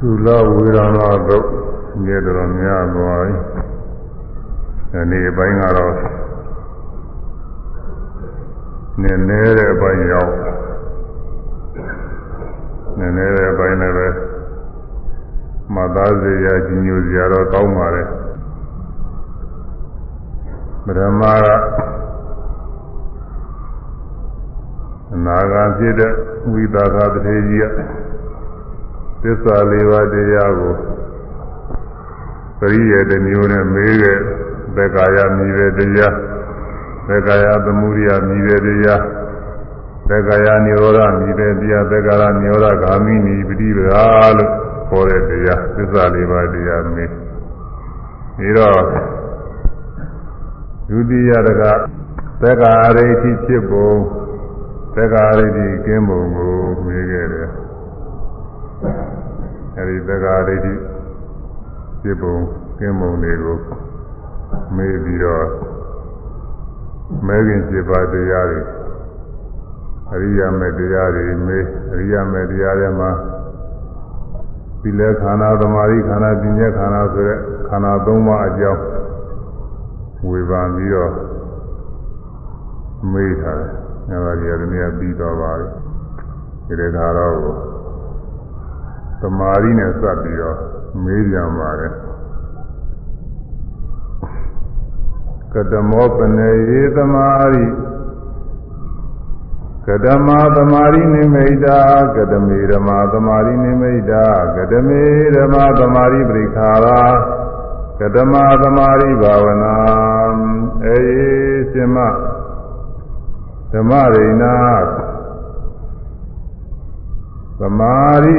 သုလဝေဒနာတို့မြေတော်များသွားပြီဒီနေ့အပိုင်းကတော့နည်းနည်းတဲ့အပိုင်းရောက်နည်းနည်းတဲ့အပိုင်းလည်းပဲမသားစေရကြီးညိုစရာတော့ကောင်းပါလေပရမကအနာဂါဖြစ်တဲ့ဝိသကာတထေကြီးက သစ္စာလေးပါးတရားကိုပရိယေတမျိုးနဲ့မေးခဲ့သက္ကာယမြည်တဲ့တရားသက္ကာယသမုဒိယမြည်တဲ့တရားသက္ကာယနိရောဓမြည်တဲ့တရားသက္ကာယနိရောဓဂာမိနိပฏิပဒါလို့ခေါ်တဲ့တရားသစ္စာလေးပါးတရားမေးပြီးတော့ဒုတိယတကသက္ကာရိဋ္ဌိဖြစ်ပုံသက္ကာရိဋ္ဌိကင်းပုံကိုမေးခဲ့တယ် အဲဒီသက္ကာရိဋ္ဌိဖြစ်ပုံကင်းပုံတွေကိုမေးပြီးတော့မဲခင်7ပါးတရားတွေအရိယာမေတရားတွေမေးအရိယာမေတရားတွေမှာသီလခန္ဓာသမာဓိခန္ဓာပညာခန္ဓာဆိုတဲ့ခန္ဓာ၃ပါးအကြောင်းဝေဖန်ပြီးတော့မေးထားတယ်။အဲဒါကြီးအရင်ကပြီးတော့ပါပြီ။ဒီတဲ့ခါတော့ သမာဓိနဲ့စပ်ပြီးတော့မေးပြန်ပါတယ်။ကတမောပနေယေသမာရိကတမသမာရိနိမိတာကတမေဓမ္မာသမာရိနိမိတာကတမေဓမ္မာသမာရိပရိခာရာကတမသမာရိဘာဝနာအေရှင်မဓမ္မရိဏသမာရိ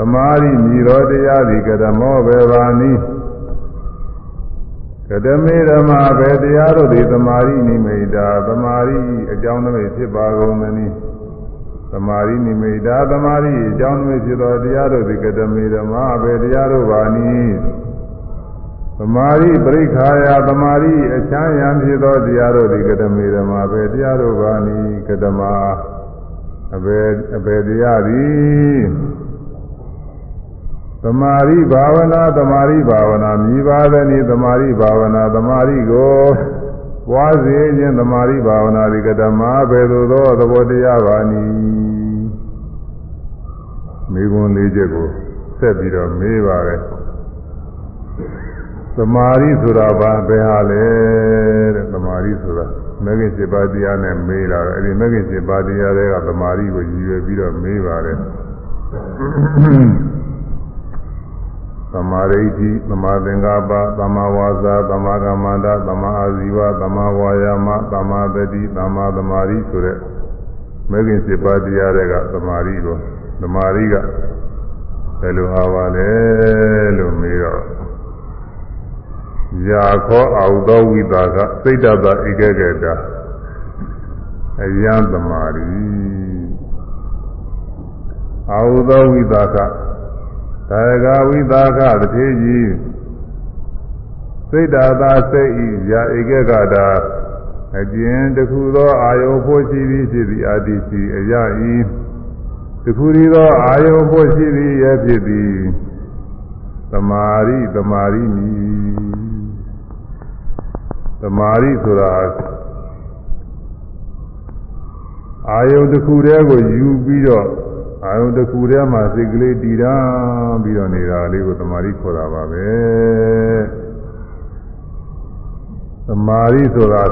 သမာရိမြည်တော်တရားသည်ကတမောဘေဘာနိကတမေဓမ္မာဘေတရားတို့သည်သမာရိနိမိတာသမာရိအကြောင်းတွေဖြစ်ပါကုန်သနည်းသမာရိနိမိတာသမာရိအကြောင်းတွေဖြစ်သောတရားတို့သည်ကတမေဓမ္မာဘေတရားတို့ပါနည်းသမာရိပရိခာယသမာရိအချမ်းရံဖြစ်သောတရားတို့သည်ကတမေဓမ္မာဘေတရားတို့ပါနည်းကတမအဘေအဘေတရားသည် သမာရိဘာဝနာသမာရိဘာဝနာမြည်ပါသည်နိသမာရိဘာဝနာသမာရိကိုပွားစေခြင်းသမာရိဘာဝနာဒီကတမဘယ်သို့သောသဘောတရားပါနည်းမိဂွန်လေးချက်ကိုဆက်ပြီးတော့မေးပါရဲ့သမာရိဆိုတာဘာဘယ်ဟာလဲတဲ့သမာရိဆိုတာမဂ္ဂင်7ပါးတရားနဲ့မေးလာတယ်အဲဒီမဂ္ဂင်7ပါးတရားတွေကသမာရိကိုရည်ရွယ်ပြီးတော့မေးပါတယ် သမာဓိဋ္ဌိသမာသင်္ကပ္ပသမာဝါစာသမာကမ္မန္တသမာအာဇီဝသမာဝါယာမသမာတတိသမာသမာဓိဆိုတဲ့မဲခင်7ပါးတရားတွေကသမာဓိကိုသမာဓိကဘယ်လိုဟာပါလဲလို့မေးတော့ယာခောအာဟုသောဝိတာကစိတ်တတဧကကေတာအယံသမာဓိအာဟုသောဝိတာက သာဂဝိသာခတတိကြီးစိတ်ဓာသာစိတ်ဤရာဧကကတာအကျဉ်တခုသောအာယုဖို့ရှိသည်ဖြစ်သည်အာတိရှိအရာဤတခုရီသောအာယုဖို့ရှိသည်ရဲ့ဖြစ်သည်သမာရိသမာရိမီသမာရိဆိုတာအာယုတစ်ခုတည်းကိုယူပြီးတော့ အာယုတစ်ခုတည်းမှာစိတ်ကလေးတည်တာပြီးတော့နေတာလေးကိုသမာဓိခေါ်တာပါပဲသမာဓိဆိုတာ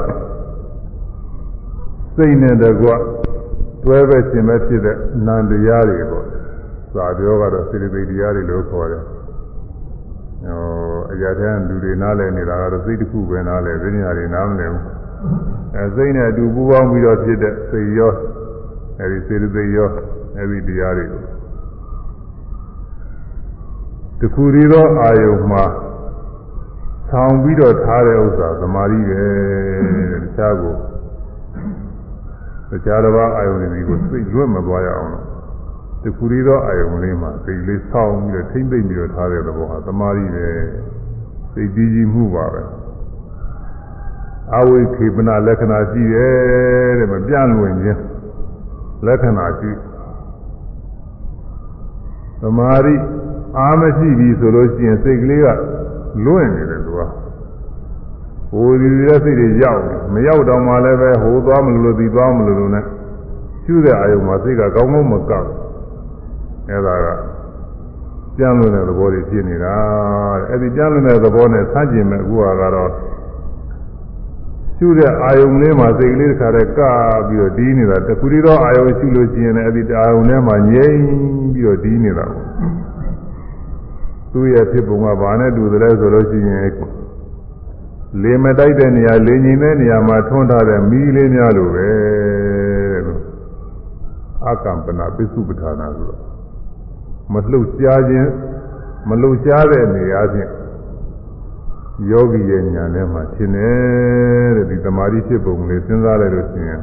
စိတ်နဲ့တကွတွဲပဲရှင်ပဲဖြစ်တဲ့နံတရားတွေပေါ့စာပြောကတော့စိတ္တိတရားတွေလို့ခေါ်တယ်ဟိုအရာတန်းလူတွေနားလည်နေတာကတော့စိတ်တစ်ခုပဲနားလည်ပညာတွေနားမလည်ဘူးအဲစိတ်နဲ့အတူပူးပေါင်းပြီးတော့ဖြစ်တဲ့စိတ်ရောအဲဒီစေတသိက်ရော အဲဒီတရားတွေကိုတခုရီသောအာယုံမှာဆောင်းပြီးတော့ထားတဲ့ဥစ္စာသမာဓိပဲတခြားကိုတခြားတစ်ပါးအာယုံတွေကိုစိတ်လွတ်မသွားရအောင်လို့တခုရီသောအာယုံလေးမှာစိတ်လေးဆောင်းပြီးတော့ထိမ့်သိမ့်ပြီးတော့ထားတဲ့သဘောဟာသမာဓိပဲစိတ်ကြည်ကြည်မှုပါပဲအဝိခေပနာလက္ခဏာရှိတယ်တဲ့မပြန့်လွင်ခြင်းလက္ခဏာရှိ သမာဓိအားမရှိပြီဆိုလို့ရှိရင်စိတ်ကလေးကလွင့်နေတယ်သူကဟိုဒီရဲ့စိတ်တွေရောက်မရောက်တော့မှလည်းပဲဟိုသွားမလို့လို့ဒီသွားမလို့လို့ ਨੇ ရှုတဲ့အာယုံမှာစိတ်ကကောင်းကောင်းမကောက်အဲဒါကကြမ်းလွန်တဲ့သဘောတွေဖြစ်နေတာတဲ့အဲဒီကြမ်းလွန်တဲ့သဘောနဲ့ဆန့်ကျင်မဲ့အခုကတော့ရှုတဲ့အာယုံလေးမှာစိတ်ကလေးတစ်ခါတည်းကပြီးတော့ဒီးနေတာတခုတည်းသောအာယုံရှုလို့ရှိရင်လည်းအဲဒီအာယုံထဲမှာငြိမ် ပြီးတော့ဒီးနေတာပေါ့သူ့ရဲ့ဖြစ်ပုံကဘာနဲ့တူသလဲဆိုလို့ရှိရင်လေမတိုက်တဲ့နေရာလေငြိမ်တဲ့နေရာမှာထွန်းထားတဲ့မီးလေးများလိုပဲလို့အကမ္ပနာပစ္စုပ္ပထာနာဆိုတော့မလှုပ်ရှားခြင်းမလှုပ်ရှားတဲ့နေရာချင်းယောဂီရဲ့ညာထဲမှာရှင်းတယ်တဲ့ဒီသမာဓိဖြစ်ပုံလေးစဉ်းစားလိုက်လို့ရှိရင်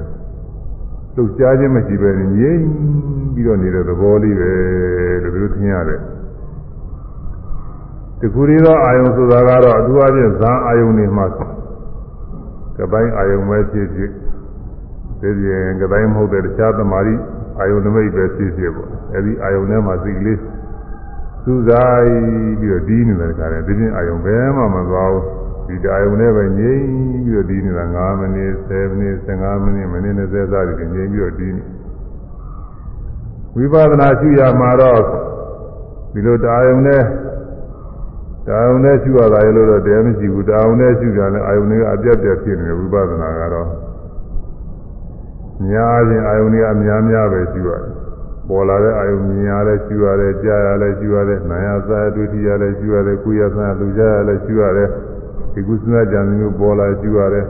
လှုပ်ရှားခြင်းမရှိပဲငြိမ်ပြီးတော့နေတဲ့သဘောလေးပဲလို့ဒီလိုသင်ရတယ်တခုရီသောအာယုံဆိုတာကတော့အထူးအဖြင့်ဇာအာယုံတွေမှာကပိုင်းအာယုံပဲဖြစ်ဖြစ်ဒီပြင်ကပိုင်းမဟုတ်တဲ့တခြားသမာဓိအာယုန်နမိတ်ပဲဖြစ်ဖြစ်ပေါ့အဲဒီအာယုန်ထဲမှာစိတ်ကလေးစူးစိုက်ပြီးတော့ဒီးနေတဲ့ခါတည်းဒီပြင်အာယုန်ဘယ်မှမသွားဘူး ဒီအာယုန်နဲ့ပဲငြိမ်ပြီးတော့ဒီးနေတာ9မိနစ်10မိနစ်15မိနစ်မိနစ်20စသည်ဖြင့်ငြိမ်ပြီးတော့ဒီးနေဝိပဿနာရှုရမှာတော့ဒီလိုတာယုန်နဲ့တာယုန်နဲ့ရှုရတာရလို့တော့တရားမရှိဘူးတာယုန်နဲ့ရှုကြတယ်အာယုန်တွေကအပြတ်ပြတ်ဖြစ်နေတယ်ဝိပဿနာကတော့များခြင်းအာယုန်တွေအများများပဲရှိရတယ်ပေါ်လာတဲ့အာယုန်မြင်ရလဲရှိရတယ်ကြားရလဲရှိရတယ်နာယသာဒုတိယလဲရှိရတယ်ကုယသနာလူကြရလဲရှိရတယ် ဒီကုသနာကြံမျိုးပေါ်လာရှိရတယ်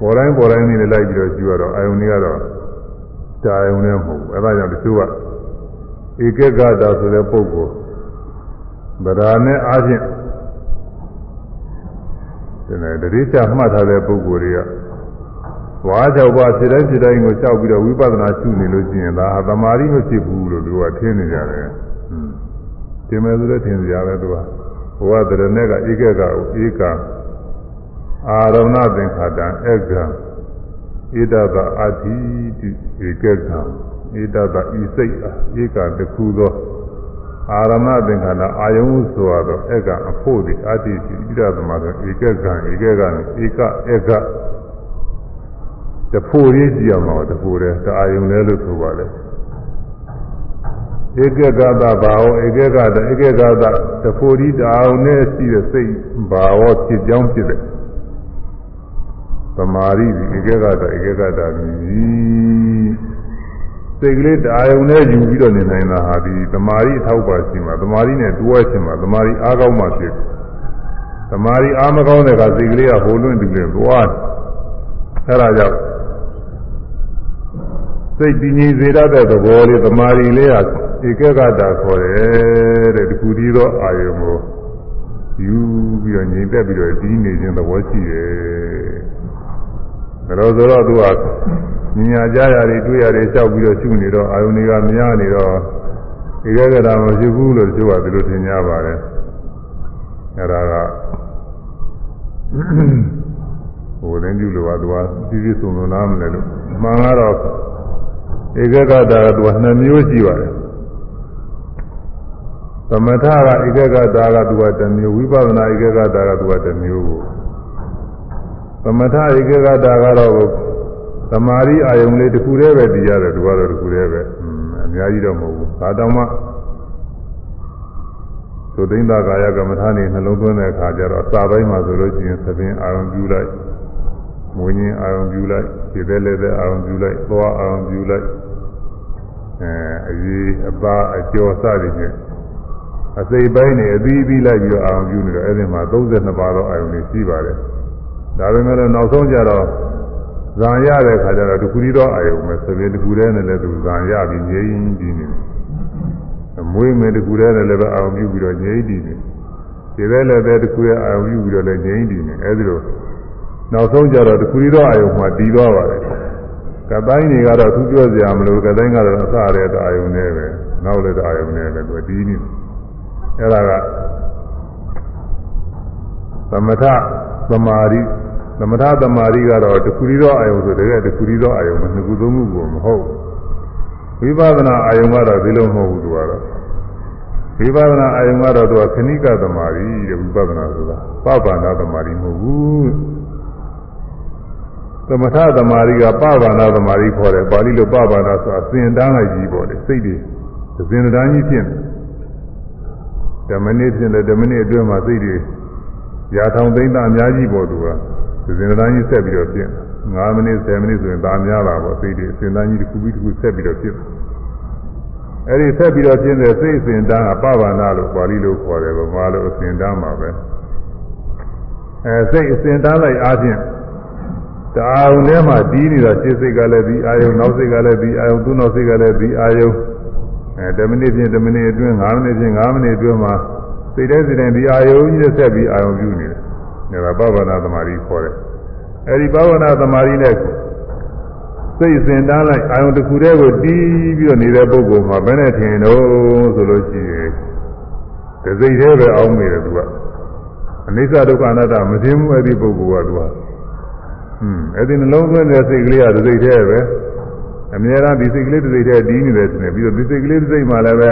ပေါ်တိုင်းပေါ်တိုင်းနေလိုက်ပြီးတော့ရှိရတော့အာယုန်တွေကတော့တာယုန်နဲ့မဟုတ်ဘူးအဲဒါကြောင့်တချို့ကဧကဂတာဆိုတဲ့ပုဂ္ဂိုလ်ဗราနဲ့အားဖြင့်ဒီတတိချမှတ်ထားတဲ့ပုဂ္ဂိုလ်တွေကဝါကြောက်ပါဖြစ်တိုင်းဖြစ်တိုင်းကိုကြောက်ပြီးတော့ဝိပဿနာရှုနေလို့ရှိရင်ဒါဟာသမာဓိမဖြစ်ဘူးလို့သူကထင်နေကြတယ်။ဒီမဲ့ဆိုတော့ထင်ကြတယ်သူက ဘဝတရနဲ့ကဧကကကိုဧကအာရမဏသင်္ခါတံဧကံဣဒတအာတိဧကကံဣဒတဤစိတ်ဧကတခုသောအာရမဏသင်္ခါတအာယုံဆိုတော့ဧကအဖို့ဒီအာတိဣဒသမသောဧကကံဧကကံဧကဧကတဖို့ရေးကြည့်ရမှာတဖို့တဲ့တအာယုံလဲလို့ဆိုပါလေ ဧကဂတဘာဝဧကဂတဧကဂတတဖို့ဒီတအာယုံနဲ့ရှိတဲ့စိတ်ဘာဝဖြစ်ကြောင်းဖြစ်တဲ့သမာဓိဧကဂတဧကဂတမြည်စိတ်ကလေးတအာယုံနဲ့ယူပြီးတော့နေနိုင်တာဟာဒီသမာဓိအထောက်ပါရှိမှာသမာဓိနဲ့တွဲချင်မှာသမာဓိအားကောင်းမှဖြစ်သမာဓိအားမကောင်းတဲ့ကစိတ်ကလေးကဟိုလွင့်တူလေသွားအဲဒါကြောင့်စိတ်တည်ငြိမ်စေတတ်တဲ့သဘောလေးသမာဓိလေးဟာ ဧကဂတာခေါ်တယ်တဲ့ဒီခုဒီသောအာယုံကိုယူပြီးတော့ငြိမ်သက်ပြီးတော့တည်နေခြင်းသဘောရှိတယ်ဒါတော့ဆိုတော့သူကညာကြရတွေတွေ့ရတယ်ကြောက်ပြီးတော့ရှုနေတော့အာယုန်တွေကမရနေတော့ဧကဂတာမရှိဘူးလို့သူကဒီလိုထင်ကြပါတယ်အဲဒါကဟိုတင်းပြုလို့ကသူကပြည့်ပြည့်စုံစုံနားမလဲလို့မှန်ကတော့ဧကဂတာကသူကနှစ်မျိုးရှိပါတယ် သမထကဧကဂတာကသူကတစ်မျိုးဝိပဿနာဧကဂတာကသူကတစ်မျိုးကိုသမထဧကဂတာကတော့သမာဓိအာယုံလေးတစ်ခုတည်းပဲတည်ရတယ်သူကတော့တစ်ခုတည်းပဲအများကြီးတော့မဟုတ်ဘူးဒါတောင်မှသုသိန္ဒကာယကမ္မထာနေနှလုံးသွင်းတဲ့အခါကျတော့အစာပိုင်းမှာဆိုလို့ရှိရင်သဖြင့်အာရုံပြုလိုက်မွေးခြင်းအာရုံပြုလိုက်ခြေသေးလည်းတဲ့အာရုံပြုလိုက်သွားအာရုံပြုလိုက်အဲအရေးအပါအကျော်စသည်ဖြင့် အစိပ်ပိုင်းနေအသီးသီးလိုက်ပြီးတော့အာရုံပြုနေတော့အဲ့ဒီမှာ32ပါးသောအာရုံတွေရှိပါတယ်ဒါပေမဲ့လည်းနောက်ဆုံးကျတော့ဇံရတဲ့ခါကျတော့တခုတည်းသောအာယုံပဲသဘင်တခုတည်းနဲ့လည်းသူဇံရပြီးငြိမ်းပြီးနေတယ်မွေးမယ်တခုတည်းနဲ့လည်းပဲအာရုံပြုပြီးတော့ငြိမ်းပြီးနေဒီပဲလည်းပဲတခုတည်းအာရုံပြုပြီးတော့လည်းငြိမ်းပြီးနေအဲဒီလိုနောက်ဆုံးကျတော့တခုတည်းသောအာယုံမှာတည်သွားပါတယ်ကတိုင်းတွေကတော့သူပြောစရာမလိုကတိုင်းကတော့အစရတဲ့အာယုံနဲ့ပဲနောက်လည်းအာယုံနဲ့ပဲသူတည်နေ အဲ့ဒါကသမထသမာဓိသမထသမာဓိကတော့တခုရီသောအာယုံဆိုတကယ်တခုရီသောအာယုံမနှစ်ခုသုံးခုကိုမဟုတ်ဝိပဿနာအာယုံကတော့ဒီလိုမဟုတ်ဘူးသူကတော့ဝိပဿနာအာယုံကတော့သူကခဏိကသမာဓိတဲ့ဝိပဿနာဆိုတာပပန္နသမာဓိမဟုတ်ဘူးသမထသမာဓိကပပန္နသမာဓိခေါ်တယ်ပါဠိလိုပပန္နဆိုတာစင်တန်းလိုက်ကြီးပေါ့လေစိတ်တွေစင်တန်းကြီးဖြစ်နေ ဓမ္မနည်းဖြစ်တယ်ဓမ္မနည်းအတွင်းမှာစိတ်တွေရာထောင်သိမ့်တာအများကြီးပေါ့သူကအစဉ်တန်းကြီးဆက်ပြီးတော့ဖြစ်9မိနစ်10မိနစ်ဆိုရင်ဒါများလာပေါ့စိတ်တွေအစဉ်တန်းကြီးတစ်ခုပြီးတစ်ခုဆက်ပြီးတော့ဖြစ်တယ်အဲ့ဒီဆက်ပြီးတော့ကျင်းတဲ့စိတ်အစဉ်တန်းကပဗာနာလို့ပါဠိလိုခေါ်တယ်ဗမာလိုအစဉ်တန်းမှာပဲအဲစိတ်အစဉ်တန်းလိုက်အားဖြင့်တအာုံထဲမှာတီးနေတာရှေ့စိတ်ကလည်းဒီအာယုံနောက်စိတ်ကလည်းဒီအာယုံသူ့နောက်စိတ်ကလည်းဒီအာယုံ အဲ10မိနစ်ဖြင့်10မိနစ်အတွင်း5မိနစ်ဖြင့်5မိနစ်အတွင်းမှာစိတ်တဲ့စိတ်တဲ့ဒီအာယုံကြီးနဲ့ဆက်ပြီးအာယုံပြုနေတယ်ဒါကပဗာနာသမารီခေါ်တယ်အဲဒီပဗာနာသမารီနဲ့စိတ်စဉ်တန်းလိုက်အာယုံတစ်ခုတည်းကိုတီးပြီးတော့နေတဲ့ပုဂ္ဂိုလ်မှာဘယ်နဲ့ထင်တော့ဆိုလို့ရှိရင်ဒီစိတ်သေးပဲအောင်းမိတယ်သူကအနိစ္စဒုက္ခအနတ္တမသိဘူးအဲ့ဒီပုဂ္ဂိုလ်ကသူကဟွန်းအဲ့ဒီနှလုံးသွင်းတဲ့စိတ်ကလေးကဒီစိတ်သေးပဲ အများအားဒီစိတ်ကလေးဒီစိတ်သေးတီးနေတယ်ဆိုရင်ပြီးတော့ဒီစိတ်ကလေးဒီစိတ်မှလည်းပဲ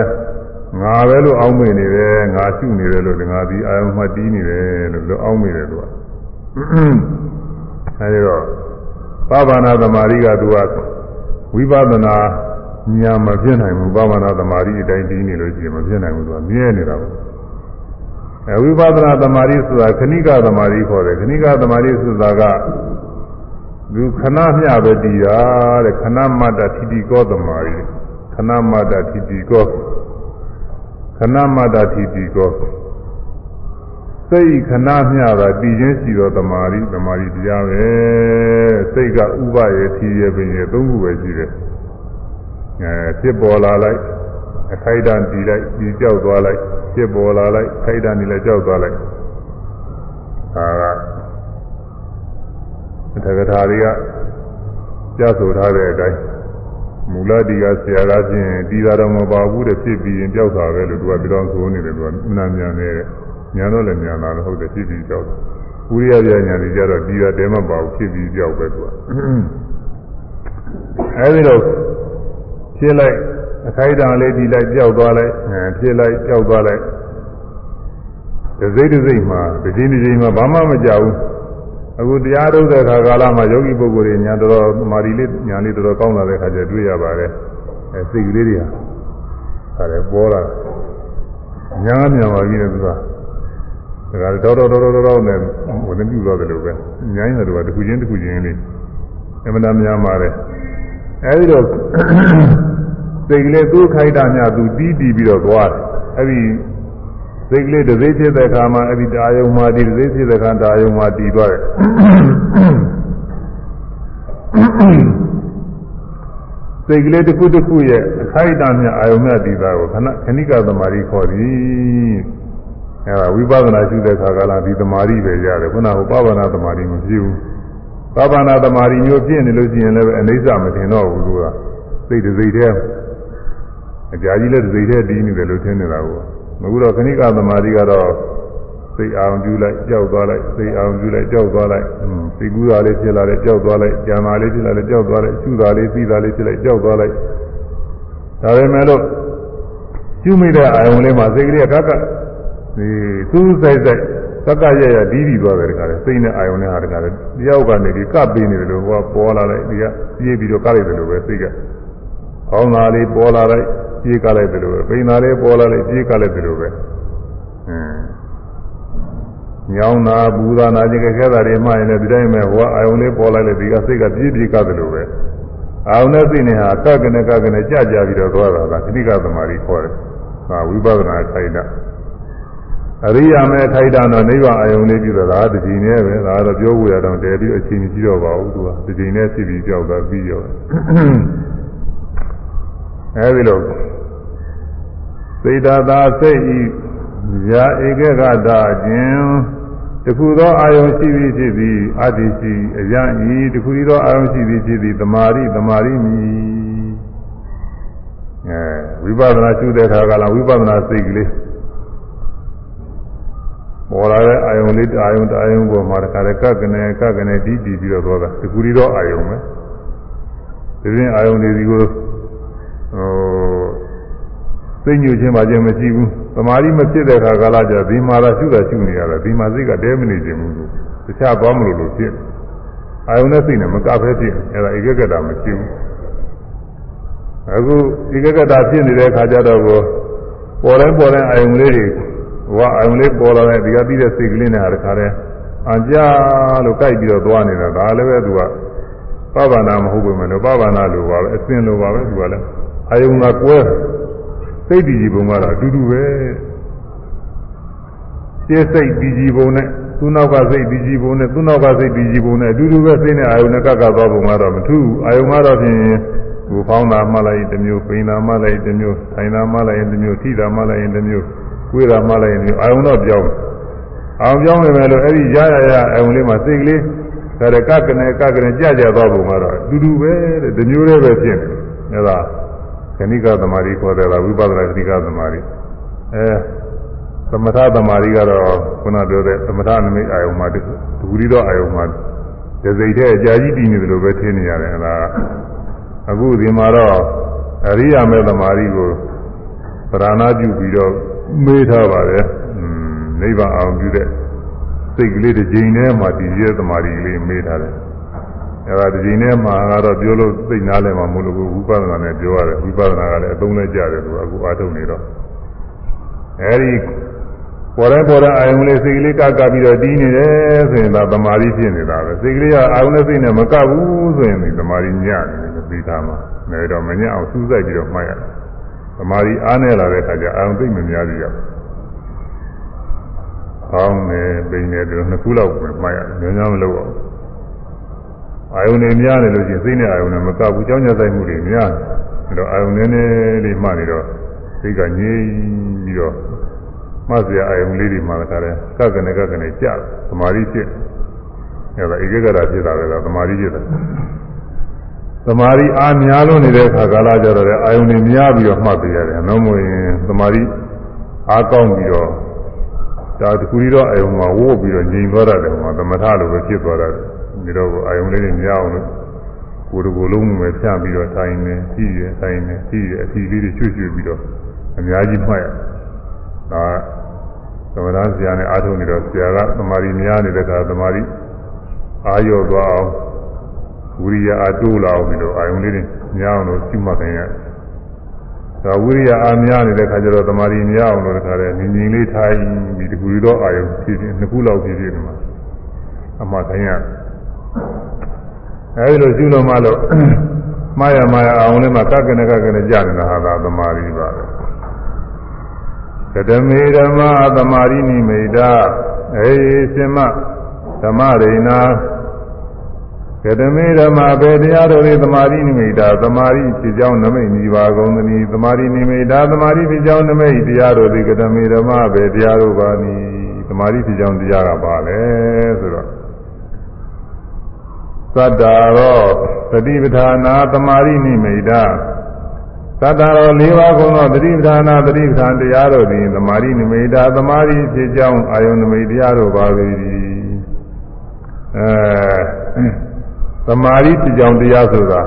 ငါပဲလို့အောင်းမိနေတယ်ငါရှုနေတယ်လို့ငါဒီအာယုံမှတီးနေတယ်လို့လို့အောင်းမိတယ်သူကအဲဒီတော့ပဗာနာသမารိကသူကဝိပဿနာညာမဖြစ်နိုင်ဘူးပဗာနာသမารိအတိုင်းတည်နေလို့ရှိရင်မဖြစ်နိုင်ဘူးသူကမြဲနေတာပေါ့အဲဝိပဿနာသမารိဆိုတာခဏိကသမารိခေါ်တယ်ခဏိကသမารိဆိုတာက သူခဏမျှပဲတည်တာတဲ့ခဏမတ္တတိတိကောသမารိခဏမတ္တတိတိကောခဏမတ္တတိတိကောစိတ်ခဏမျှတာတည်ခြင်းရှိသောတမာရီတမာရီတရားပဲစိတ်ကဥပရဲ့ထီရဲ့ပင်ရဲ့သုံးခုပဲရှိတယ်အဲဖြစ်ပေါ်လာလိုက်အခိုက်အတန့်တည်လိုက်ပြီးကြောက်သွားလိုက်ဖြစ်ပေါ်လာလိုက်ခိုက်တန့်တည်လိုက်ကြောက်သွားလိုက်ဒါက တက္ကထာတွေကကြားဆိုထားတဲ့အတိုင်းမူလဒီကဆရာကချင်းတည်တာတော့မပါဘူးတဲ့ဖြစ်ပြီးရင်ကြောက်တာပဲလို့သူကပြောဆိုနေတယ်သူကမနာမြန်နေတဲ့ညာတော့လည်းညာလာလို့ဟုတ်တယ်ဖြစ်ပြီးကြောက်တယ်။ဥရိယပြညာတွေကြတော့ဒီရတဲမပါဘူးဖြစ်ပြီးကြောက်ပဲသူက။အဲဒီတော့ဖြစ်လိုက်အခိုက်အတန့်လေးဒီလိုက်ကြောက်သွားလိုက်အဲဖြစ်လိုက်ကြောက်သွားလိုက်ဒစိမ့်ဒစိမ့်မှာဒီချိန်ဒီချိန်မှာဘာမှမကြောက်ဘူး။ အခုတရားထုတ်တဲ့ခါကာလမှာယောဂီပုဂ္ဂိုလ်တွေညာတော်မာရီလေးညာလေးတော်တော်ကောင်းလာတဲ့ခါကျတွေ့ရပါတယ်။အဲစိတ်ကလေးတွေဟာဒါလည်းပေါ်လာညာမြန်ပါပြီလေသူကဒါကတော်တော်တော်တော်တော်နဲ့ဝင်နေပြုသွားတယ်လို့ပဲညာရင်တော့တခုချင်းတခုချင်းလေးအမှန်တမ်းများပါတယ်အဲဒီတော့စိတ်ကလေးသူ့ခိုက်တာများသူတီးတီးပြီးတော့သွားတယ်အဲဒီ စိတ်ကလေးတစ်စိတ်ဖြစ်တဲ့အခါမှာအဲဒီတာယုံမှာဒီတစ်စိတ်ဖြစ်တဲ့အခါတာယုံမှာတည်သွားတယ်စိတ်ကလေးတစ်ခုတစ်ခုရဲ့အခိုက်အတန့်များအာယုံများတည်တာကိုခဏခဏိကသမารီခေါ်သည်အဲဒါဝိပဿနာရှုတဲ့ခါကလာဒီသမารိပဲရတယ်ခုနကပပနာသမารိမဖြစ်ဘူးပပနာသမารိမျိုးပြည့်နေလို့ရှိရင်လည်းအနိစ္စမတင်တော့ဘူးသူကစိတ်တစိတ်တည်းအကြာကြီးလည်းတစိတ်တည်းတည်နေတယ်လို့ထင်နေတာကို အခုတော့ခဏိကသမารိကတော့စိတ်အောင်ပြုလိုက်ကြောက်သွားလိုက်စိတ်အောင်ပြုလိုက်ကြောက်သွားလိုက်စိတ်ကူးတာလေးဖြစ်လာတယ်ကြောက်သွားလိုက်ကြံတာလေးဖြစ်လာတယ်ကြောက်သွားလိုက်ရှုတာလေးသိတာလေးဖြစ်လိုက်ကြောက်သွားလိုက်ဒါပေမဲ့လို့ရှုမိတဲ့အာယုံလေးမှာစိတ်ကလေးကကကဒီသူးဆိုင်ဆိုင်သက်ကရရဒီးပြီးသွားတယ်တခါလေစိတ်နဲ့အာယုံနဲ့ဟာတခါလေတယောက်ကနေဒီကပ်ပေးနေတယ်လို့ဟောပေါ်လာလိုက်ဒီကပြေးပြီးတော့ကပ်လိုက်တယ်လို့ပဲစိတ်က ကောင်းတာလေးပေါ်လာလိုက်ပြေးကပ်လိုက်တယ်လို့ပဲပိန်တာလေးပေါ်လာလိုက်ပြေးကပ်လိုက်တယ်လို့ပဲအင်းညောင်းတာဘူးသာနာခြင်းခဲတာတွေမှရင်လည်းဒီတိုင်းပဲဟောအာယုံလေးပေါ်လိုက်လေဒီကစိတ်ကပြေးပြေးကပ်တယ်လို့ပဲအာယုံနဲ့စိတ်နဲ့ဟာကပ်ကနေကပ်ကနေကြကြပြီးတော့သွားတာကခဏိကသမารီခေါ်တယ်ဟာဝိပဿနာခိုင်တာအရိယာမဲထိုက်တာတော့နိဗ္ဗာန်အယုံလေးပြုတော့ဒါတစ်ချိန်နဲ့ပဲဒါတော့ပြောဖို့ရတော့တည်ပြီးအချိန်ကြီးတော့ပါဘူးသူကတစ်ချိန်နဲ့ဖြစ်ပြီးကြောက်တာပြီးရော အဲဒီလိုစေတသာစိတ်ဤရာဧကဂတာခြင်းတခုသောအာယုံရှိပြီးဖြစ်သည်အတ္တိရှိအယံဤတခုသောအာယုံရှိပြီးဖြစ်သည်တမာရိတမာရိမိအဲဝိပဿနာရှုတဲ့အခါကလည်းဝိပဿနာစိတ်ကလေးပေါ်လာတဲ့အာယုံလေးအာယုံတအာယုံပေါ်မှာတခါတည်းကကနေကကနေတီးတီးပြီးတော့သွားတာဒီကူရီတော့အာယုံပဲဒီရင်အာယုံတွေဒီကို ဟိုစိတ်ညှို့ခြင်းပါခြင်းမရှိဘူးသမာဓိမဖြစ်တဲ့အခါကာလကျဒီမှာလာရှုတာရှုနေရတယ်ဒီမှာစိတ်ကတဲမနေခြင်းဘူးလို့တခြားသွားမလို့လို့ဖြစ်အာယုန်နဲ့စိတ်နဲ့မကဖဲဖြစ်အဲ့ဒါဧကဂတမရှိဘူးအခုဧကဂတဖြစ်နေတဲ့အခါကျတော့ကိုပေါ်တိုင်းပေါ်တိုင်းအာယုန်လေးတွေဟောအာယုန်လေးပေါ်လာတဲ့ဒီကပြီးတဲ့စိတ်ကလေးနဲ့ဟာတခါတည်းအကြလို့ကြိုက်ပြီးတော့သွားနေတာဒါလည်းပဲသူကပဗ္ဗနာမဟုတ်ဘူးမလို့ပဗ္ဗနာလိုပါပဲအစင်လိုပါပဲသူကလည်း အာယုန်ကကွဲစိတ်တည်ကြည်ပုံကတော့အတူတူပဲစိတ်စိတ်တည်ကြည်ပုံနဲ့သူ့နောက်ကစိတ်တည်ကြည်ပုံနဲ့သူ့နောက်ကစိတ်တည်ကြည်ပုံနဲ့အတူတူပဲစိတ်နဲ့အာယုန်နဲ့ကပ်ကပ်သွားပုံကတော့မထူးအာယုန်ကတော့ဖြင့်ဟိုဖောင်းတာမှလိုက်တစ်မျိုးပိန်တာမှလိုက်တစ်မျိုးဆိုင်တာမှလိုက်တစ်မျိုးထိတာမှလိုက်တစ်မျိုးကိုယ်တာမှလိုက်တစ်မျိုးအာယုန်တော့ပြောင်းအောင်ပြောင်းနေမယ်လို့အဲ့ဒီရရရအာယုန်လေးမှာစိတ်ကလေးဒါရကကနေကကနေကြကြသွားပုံကတော့အတူတူပဲတဲ့ဒီမျိုးလေးပဲဖြစ်နေဒါ ခဏိကသမารီခေါ်တယ်လားဝိပဿနာခဏိကသမารီအဲသမထသမารီကတော့ခုနပြောတဲ့သမထနမိတ်အာယုံမှာဒူရီတော့အာယုံမှာဒစိတ်တဲ့အကြာကြီးတည်နေတယ်လို့ပဲထင်နေရတယ်အဲဒါအခုဒီမှာတော့အရိယာမေသမารီကိုပရဏာပြုပြီးတော့မေးထားပါတယ်နိဗ္ဗာန်အောင်ပြုတဲ့စိတ်ကလေးတစ်ကြိမ်ထဲမှာတည်ရတဲ့သမารီကလေးမေးထားတယ် အဲဒါဒီချိန်ထဲမှာကတော့ပြောလို့သိနားလည်မှာမဟုတ်လို့ဝိပဿနာနဲ့ပြောရတယ်ဝိပဿနာကလည်းအသုံးနဲ့ကြတယ်သူကအခုအားထုတ်နေတော့အဲဒီပေါ်တဲ့ပေါ်တဲ့အာယုံလေးစိတ်ကလေးကကပြီးတော့တီးနေတယ်ဆိုရင်ဒါသမာဓိဖြစ်နေတာပဲစိတ်ကလေးကအာယုံနဲ့စိတ်နဲ့မကဘူးဆိုရင်ဒီသမာဓိညံ့နေတယ်ပြီးသားမှာနေတော့မညံ့အောင်စူးစိုက်ပြီးတော့မှတ်ရတယ်သမာဓိအားနေလာတဲ့အခါကျအာယုံသိမ့်မများသေးဘူးကောင်းတယ်ပိန်တယ်ဒီလိုနှစ်ခုလောက်ပဲမှတ်ရတယ်ညံ့ညံ့မလို့အောင် အာယုန်တွေများနေလို့ရှိရင်စိတ်နဲ့အာယုန်နဲ့မကဘူးကြောင်းကြဆိုင်မှုတွေများတယ်အဲတော့အာယုန်နည်းနည်းလေးမှနေတော့စိတ်ကငြိမ်ပြီးတော့မှတ်စရာအာယုန်လေးတွေမှလည်းခါတယ်ကကနေကကနေကြာသမာဓိဖြစ်အဲဒါဧကဂရဖြစ်တာပဲကသမာဓိဖြစ်တယ်သမာဓိအားများလို့နေတဲ့အခါကာလကြတော့လေအာယုန်တွေများပြီးတော့မှတ်ပြရတယ်။နှုံးမရင်သမာဓိအားကောင်းပြီးတော့ဒါတခုရီတော့အာယုန်မှာဝိုးပြီးတော့ငြိမ်သွားတယ်မှာသမထလိုပဲဖြစ်သွားတယ်။ ဒီတော့အာယုံလေးတွေမြအောင်လို့ကိုယ်တကိုယ်လုံးပဲဖြန့်ပြီးတော့ထိုင်နေကြည့်ရထိုင်နေကြည့်ရအစီလေးတွေချွတ်ချွတ်ပြီးတော့အများကြီးမှတ်ရဒါသမဏဆရာနဲ့အားထုတ်နေတော့ဆရာကသမာဓိများနေတဲ့အခါသမာဓိအာရော့သွားအောင်ဝိရိယအားတိုးလာအောင်ပြီးတော့အာယုံလေးတွေများအောင်လို့ကျွမှတ်ခင်ရဒါဝိရိယအားများနေတဲ့အခါကျတော့သမာဓိများအောင်လို့တခါတည်းငြိမ်ငြိမ်လေးထိုင်ပြီးတကူတော့အာယုံဖြစ်ဖြစ်နှစ်ခုလောက်ဖြစ်ဖြစ်ဒီမှာအမှတ်ခင်ရ အဲဒီလိုကျူးလို့မှလို့မှားရမှားရအောင်လေးမှာကကနကကနကြနေတာဟာသာသမာဓိပါပဲကတမေဓမ္မသမာဓိနိမိတာအေရှင်မဓမ္မရိဏကတမေဓမ္မဘေတရားတော်၏သမာဓိနိမိတာသမာဓိဖြစ်ကြောင်းနမိတ်မိပါကုန်သနည်းသမာဓိနိမိတာသမာဓိဖြစ်ကြောင်းနမိတ်တရားတော်သည်ကတမေဓမ္မဘေတရားတော်ပါနည်းသမာဓိဖြစ်ကြောင်းတရားကပါလေဆိုတော့ သတ္တာရောသတိပဋ္ဌာနာသမာဓိနိမိတာသတ္တာရော၄ပါးကုန်သောသတိပဋ္ဌာနာသတိပဋ္ဌာန်တရားတို့သည်သမာဓိနိမိတာသမာဓိဖြစ်ကြောင်းအာယုန်နိမိတ်တရားတို့ပါပေ၏အဲသမာဓိဖြစ်ကြောင်းတရားဆိုတာ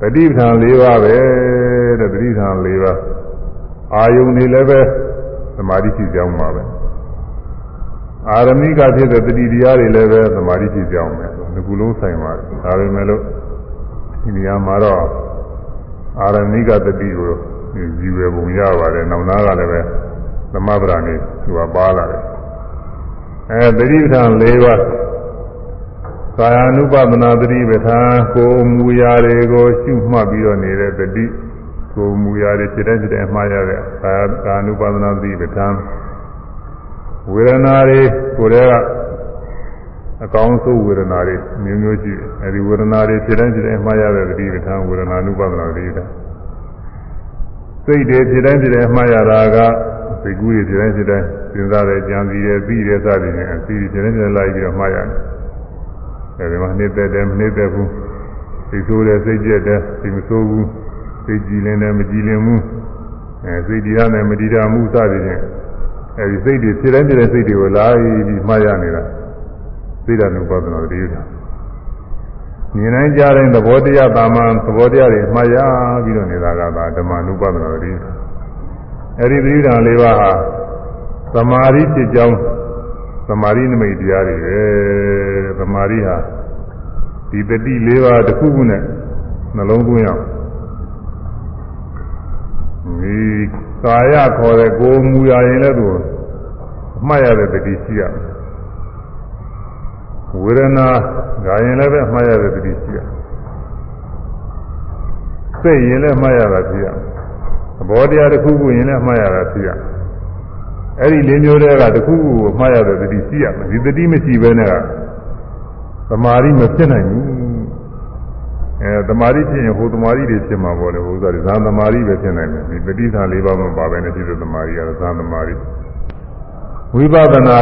သတိပဋ္ဌာန်၄ပါးပဲတဲ့သတိပဋ္ဌာန်၄ပါးအာယုန်တွေလည်းပဲသမာဓိဖြစ်ကြောင်းပါပဲ အာရမိကဖြစ်တဲ့တတိတရားတွေလည်းပဲသမာဓိဖြစ်ကြောင်းပဲဒီကုလုံးဆိုင်ပါတယ်ဒါပေမဲ့လို့ဒီနေရာမှာတော့အာရမိကတတိကိုဒီဝေပုံရပါတယ်နောက်နာကလည်းပဲသမဗရာနေသူကပါလာတယ်အဲတတိပဋ္ဌာန်၄ပါးကာယ ानु ပဒနာတတိပဋ္ဌာန်ကိုမူရာတွေကိုရှုမှတ်ပြီးတော့နေတဲ့တတိကိုမူရာတွေစိတ်တိုင်းစိတ်တိုင်းမှားရတဲ့ကာယကာ ानु ပဒနာတတိပဋ္ဌာန် ဝေဒနာတွေကိုယ်တည်းကအကောင်းဆုံးဝေဒနာတွေမျိုးမျိုးရှိတယ်အဲဒီဝေဒနာတွေဖြစ်တိုင်းဖြစ်တိုင်းမှားရတဲ့တတိပဋ္ဌာန်ဝေဒနာ ानु ပဒနာတတိပဋ္ဌာန်စိတ်တွေဖြစ်တိုင်းဖြစ်တိုင်းမှားရတာကစိတ်ကူးတွေဖြစ်တိုင်းဖြစ်တိုင်းစဉ်းစားတယ်ကြံစည်တယ်ပြီးတယ်စသည်ဖြင့်အစီအစဉ်ဖြစ်တိုင်းဖြစ်တိုင်းလိုက်ပြီးတော့မှားရတယ်အဲဒီမှာနှိမ့်သက်တယ်မနှိမ့်သက်ဘူးစိတ်ဆိုးတယ်စိတ်ကြက်တယ်စိတ်မဆိုးဘူးစိတ်ကြည်လင်တယ်မကြည်လင်ဘူးအဲစိတ်တရားနဲ့မတရားမှုစသည်ဖြင့် အဲဒီစိတ်တွေဖြစ်တိုင်းဖြစ်တိုင်းစိတ်တွေကိုလာပြီးမှားရနေတာသိတာနုပါဒနာတည်းတာမြင်တိုင်းကြားတိုင်းသဘောတရားတာမန်သဘောတရားတွေမှားရပြီးတော့နေတာကသာဓမ္မနုပါဒနာတည်းတာအဲဒီသတိဓာန်၄ပါးဟာသမာဓိဖြစ်ကြောင်းသမာဓိနမိတ်တရားတွေပဲသမာဓိဟာဒီတတိ၄ပါးတစ်ခုခုနဲ့နှလုံးသွင်းအောင်ဒီ ကာယခေါ်တဲ့ကိုယ်မူရရင်လည်းသူအမှတ်ရတဲ့တတိရှိရဝေဒနာဂါရင်လည်းပဲအမှတ်ရတဲ့တတိရှိရစိတ်ရင်လည်းအမှတ်ရတာရှိရသဘောတရားတစ်ခုခုရင်လည်းအမှားရတာရှိရအဲ့ဒီလေးမျိုးတည်းကတစ်ခုခုကိုအမှားရတဲ့တတိရှိရမယ်ဒီတတိမရှိဘဲနဲ့ကသမာဓိမဖြစ်နိုင်ဘူး အဲသမာဓိဖြစ်ရင်ဟိုသမာဓိတွေဖြစ်မှာပေါ့လေဟိုဥစ္စာတွေဇာသမာဓိပဲဖြစ်နိုင်တယ်ဒီပဋိသန္ဓလေးပါးမပါဘဲနဲ့ဖြစ်တဲ့သမာဓိကတော့ဇာသမာဓိဝိပဿနာ